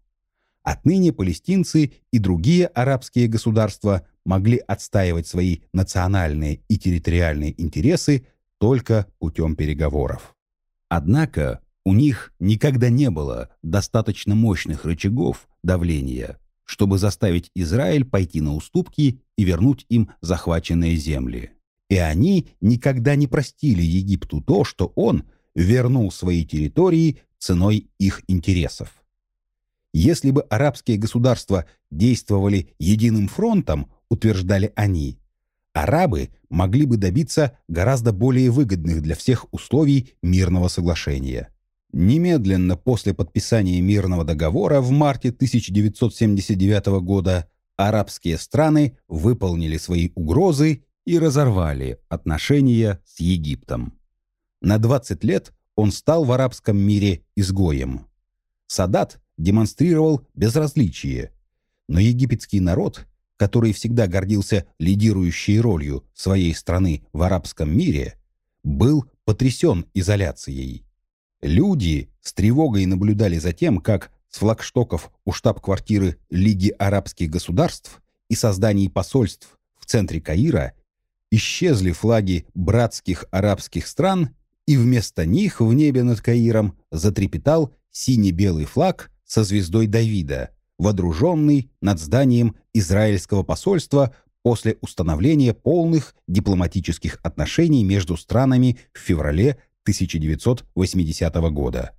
Отныне палестинцы и другие арабские государства могли отстаивать свои национальные и территориальные интересы только путем переговоров. Однако у них никогда не было достаточно мощных рычагов давления, чтобы заставить Израиль пойти на уступки и вернуть им захваченные земли. И они никогда не простили Египту то, что он вернул свои территории ценой их интересов. Если бы арабские государства действовали единым фронтом, утверждали они, арабы могли бы добиться гораздо более выгодных для всех условий мирного соглашения. Немедленно после подписания мирного договора в марте 1979 года арабские страны выполнили свои угрозы и разорвали отношения с Египтом. На 20 лет он стал в арабском мире изгоем. Садат демонстрировал безразличие, но египетский народ, который всегда гордился лидирующей ролью своей страны в арабском мире, был потрясен изоляцией. Люди с тревогой наблюдали за тем, как с флагштоков у штаб-квартиры Лиги арабских государств и созданий посольств в центре Каира исчезли флаги братских арабских стран, и вместо них в небе над Каиром затрепетал сине-белый флаг со звездой Давида, водруженный над зданием израильского посольства после установления полных дипломатических отношений между странами в феврале 1980 года.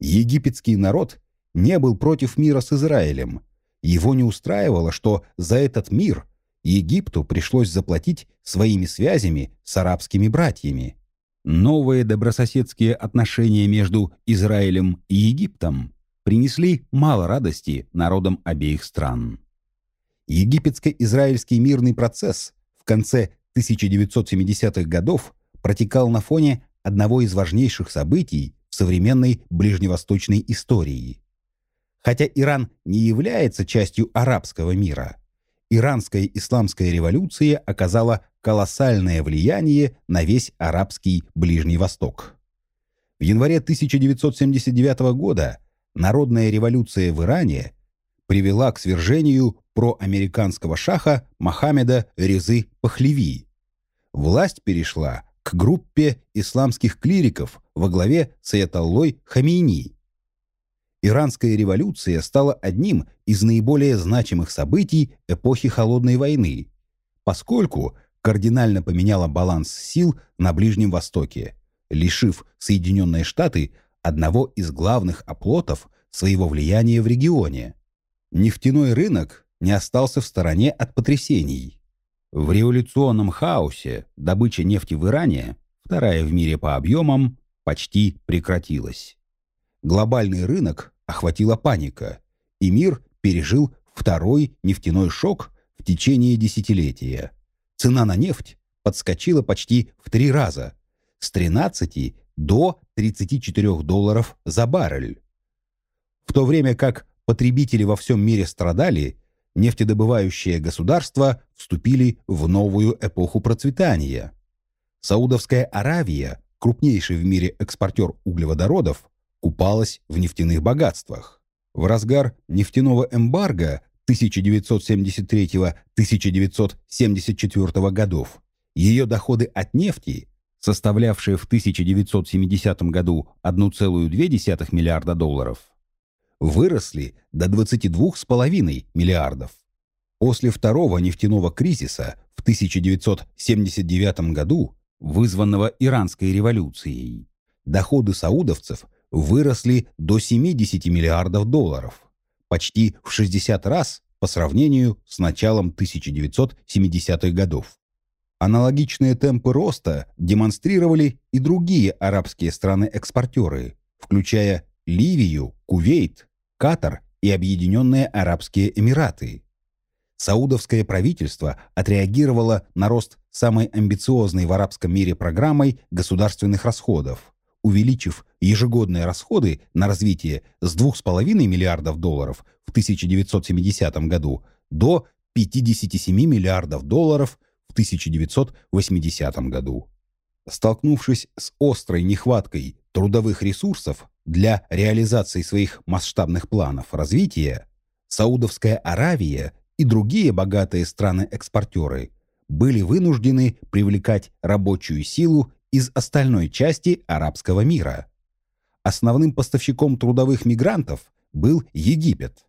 Египетский народ не был против мира с Израилем. Его не устраивало, что за этот мир Египту пришлось заплатить своими связями с арабскими братьями. Новые добрососедские отношения между Израилем и Египтом принесли мало радости народам обеих стран. Египетско-израильский мирный процесс в конце 1970-х годов протекал на фоне одного из важнейших событий в современной ближневосточной истории. Хотя Иран не является частью арабского мира, иранская исламская революция оказала колоссальное влияние на весь арабский Ближний Восток. В январе 1979 года народная революция в Иране привела к свержению проамериканского шаха Мохаммеда Резы Пахлеви. Власть перешла к группе исламских клириков во главе с Аятоллой Хамейни. Иранская революция стала одним из наиболее значимых событий эпохи Холодной войны, поскольку кардинально поменяла баланс сил на Ближнем Востоке, лишив Соединенные Штаты одного из главных оплотов своего влияния в регионе. Нефтяной рынок не остался в стороне от потрясений. В революционном хаосе добыча нефти в Иране, вторая в мире по объемам, почти прекратилась. Глобальный рынок охватила паника, и мир пережил второй нефтяной шок в течение десятилетия. Цена на нефть подскочила почти в три раза, с 13 до 34 долларов за баррель. В то время как потребители во всем мире страдали, нефтедобывающие государства вступили в новую эпоху процветания. Саудовская Аравия, крупнейший в мире экспортер углеводородов, купалась в нефтяных богатствах. В разгар нефтяного эмбарго 1973-1974 годов ее доходы от нефти, составлявшие в 1970 году 1,2 миллиарда долларов, выросли до 22,5 миллиардов. После второго нефтяного кризиса в 1979 году, вызванного иранской революцией, доходы саудовцев выросли до 70 миллиардов долларов, почти в 60 раз по сравнению с началом 1970-х годов. Аналогичные темпы роста демонстрировали и другие арабские страны-экспортеры, включая Ливию, Кувейт, Катар и Объединенные Арабские Эмираты. Саудовское правительство отреагировало на рост самой амбициозной в арабском мире программой государственных расходов, увеличив ежегодные расходы на развитие с 2,5 миллиардов долларов в 1970 году до 57 миллиардов долларов в 1980 году. Столкнувшись с острой нехваткой трудовых ресурсов для реализации своих масштабных планов развития, Саудовская Аравия и другие богатые страны-экспортеры были вынуждены привлекать рабочую силу из остальной части арабского мира. Основным поставщиком трудовых мигрантов был Египет.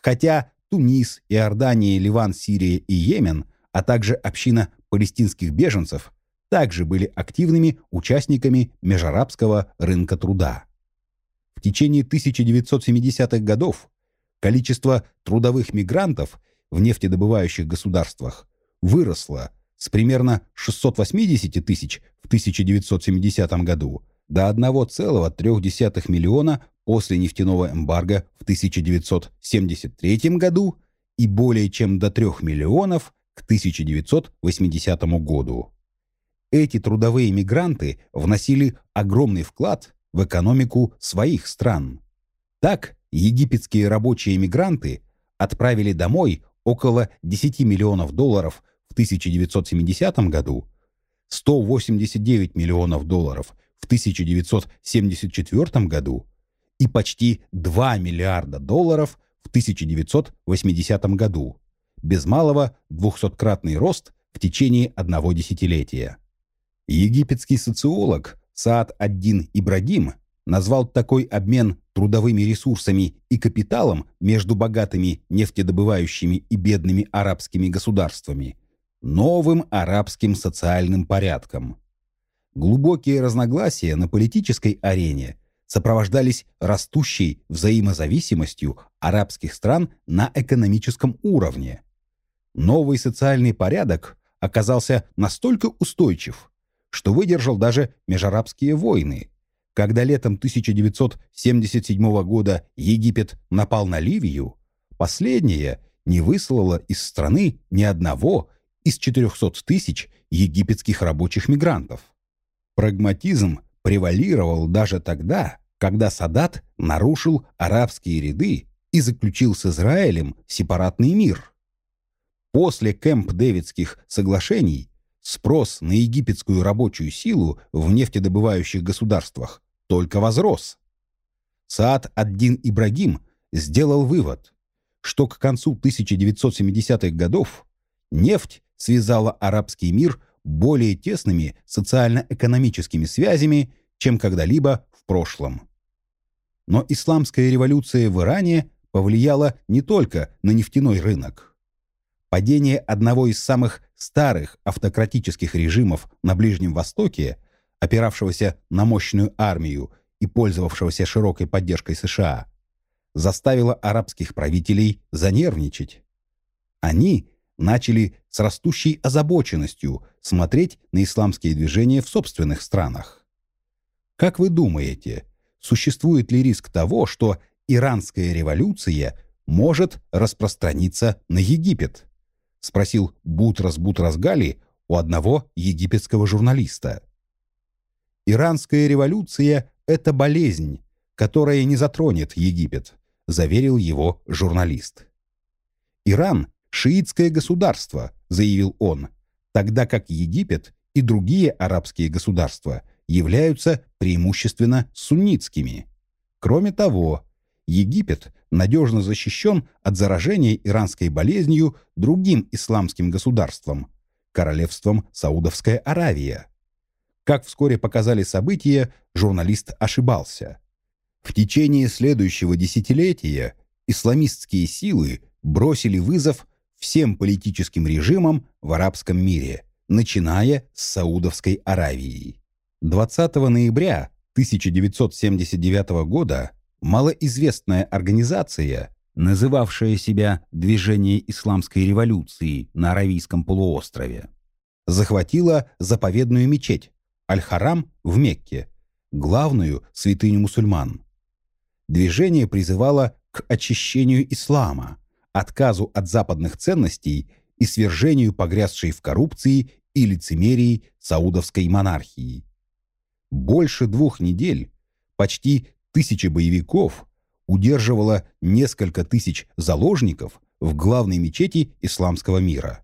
Хотя Тунис, Иордания, Ливан, Сирия и Йемен, а также община палестинских беженцев также были активными участниками межарабского рынка труда. В течение 1970-х годов количество трудовых мигрантов в нефтедобывающих государствах выросло с примерно 680 тысяч в 1970 году до 1,3 миллиона после нефтяного эмбарго в 1973 году и более чем до 3 миллионов к 1980 году. Эти трудовые мигранты вносили огромный вклад в экономику своих стран. Так, египетские рабочие мигранты отправили домой около 10 миллионов долларов в 1970 году, 189 миллионов долларов в 1974 году и почти 2 миллиарда долларов в 1980 году, без малого 200-кратный рост в течение одного десятилетия. Египетский социолог Саад Аддин Ибрагим назвал такой обмен трудовыми ресурсами и капиталом между богатыми нефтедобывающими и бедными арабскими государствами новым арабским социальным порядком. Глубокие разногласия на политической арене сопровождались растущей взаимозависимостью арабских стран на экономическом уровне. Новый социальный порядок оказался настолько устойчив, что выдержал даже межарабские войны – когда летом 1977 года Египет напал на Ливию, последняя не выслала из страны ни одного из 400 тысяч египетских рабочих мигрантов. Прагматизм превалировал даже тогда, когда Садат нарушил арабские ряды и заключил с Израилем сепаратный мир. После Кэмп-Дэвидских соглашений спрос на египетскую рабочую силу в нефтедобывающих государствах только возрос. Саад Аддин Ибрагим сделал вывод, что к концу 1970-х годов нефть связала арабский мир более тесными социально-экономическими связями, чем когда-либо в прошлом. Но исламская революция в Иране повлияла не только на нефтяной рынок. Падение одного из самых старых автократических режимов на Ближнем Востоке опиравшегося на мощную армию и пользовавшегося широкой поддержкой США, заставило арабских правителей занервничать. Они начали с растущей озабоченностью смотреть на исламские движения в собственных странах. Как вы думаете, существует ли риск того, что иранская революция может распространиться на Египет? Спросил Бутрас Бутрас Гали у одного египетского журналиста. Иранская революция – это болезнь, которая не затронет Египет, заверил его журналист. Иран – шиитское государство, заявил он, тогда как Египет и другие арабские государства являются преимущественно суннитскими. Кроме того, Египет надежно защищен от заражения иранской болезнью другим исламским государством – королевством Саудовская Аравия – как вскоре показали события, журналист ошибался. В течение следующего десятилетия исламистские силы бросили вызов всем политическим режимам в арабском мире, начиная с Саудовской Аравии. 20 ноября 1979 года малоизвестная организация, называвшая себя «Движение исламской революции» на Аравийском полуострове, захватила заповедную мечеть Аль-Харам в Мекке, главную святыню мусульман. Движение призывало к очищению ислама, отказу от западных ценностей и свержению погрязшей в коррупции и лицемерии саудовской монархии. Больше двух недель, почти тысячи боевиков, удерживало несколько тысяч заложников в главной мечети исламского мира.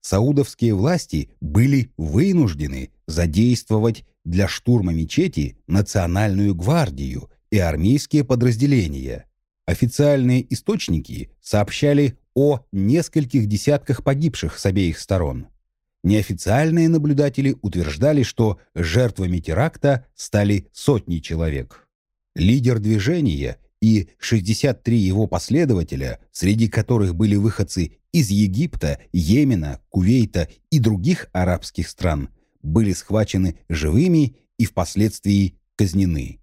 Саудовские власти были вынуждены задействовать для штурма мечети национальную гвардию и армейские подразделения. Официальные источники сообщали о нескольких десятках погибших с обеих сторон. Неофициальные наблюдатели утверждали, что жертвами теракта стали сотни человек. Лидер движения и 63 его последователя, среди которых были выходцы из Египта, Йемена, Кувейта и других арабских стран, были схвачены живыми и впоследствии казнены.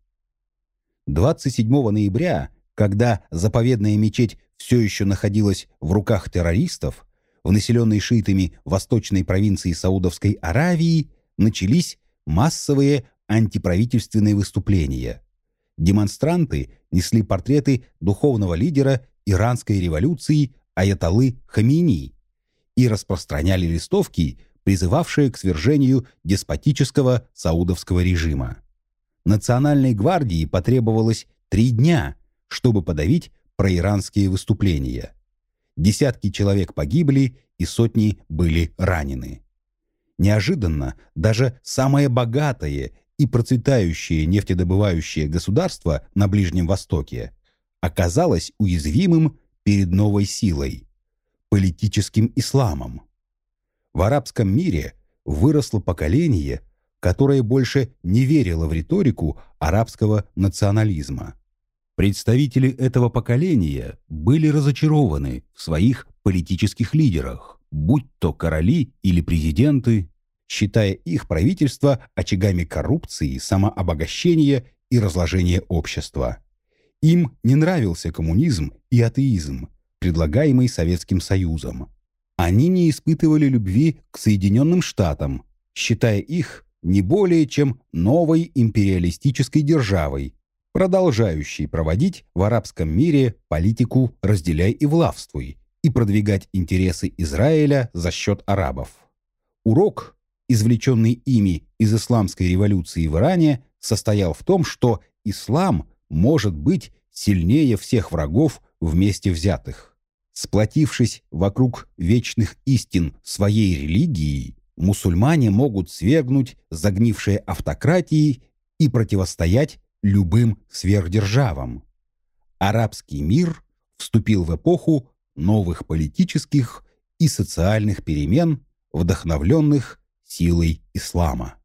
27 ноября, когда заповедная мечеть все еще находилась в руках террористов, в населенной шиитами восточной провинции Саудовской Аравии начались массовые антиправительственные выступления. Демонстранты несли портреты духовного лидера иранской революции Аятоллы Хамини и распространяли листовки, призывавшие к свержению деспотического саудовского режима. Национальной гвардии потребовалось три дня, чтобы подавить проиранские выступления. Десятки человек погибли и сотни были ранены. Неожиданно даже самое богатое и процветающее нефтедобывающее государство на Ближнем Востоке оказалось уязвимым перед новой силой – политическим исламом. В арабском мире выросло поколение, которое больше не верило в риторику арабского национализма. Представители этого поколения были разочарованы в своих политических лидерах, будь то короли или президенты, считая их правительство очагами коррупции, самообогащения и разложения общества. Им не нравился коммунизм и атеизм, предлагаемый Советским Союзом. Они не испытывали любви к Соединенным Штатам, считая их не более чем новой империалистической державой, продолжающей проводить в арабском мире политику «разделяй и властвуй» и продвигать интересы Израиля за счет арабов. Урок, извлеченный ими из исламской революции в Иране, состоял в том, что ислам может быть сильнее всех врагов вместе взятых. Сплотившись вокруг вечных истин своей религии, мусульмане могут свергнуть загнившие автократии и противостоять любым сверхдержавам. Арабский мир вступил в эпоху новых политических и социальных перемен, вдохновленных силой ислама.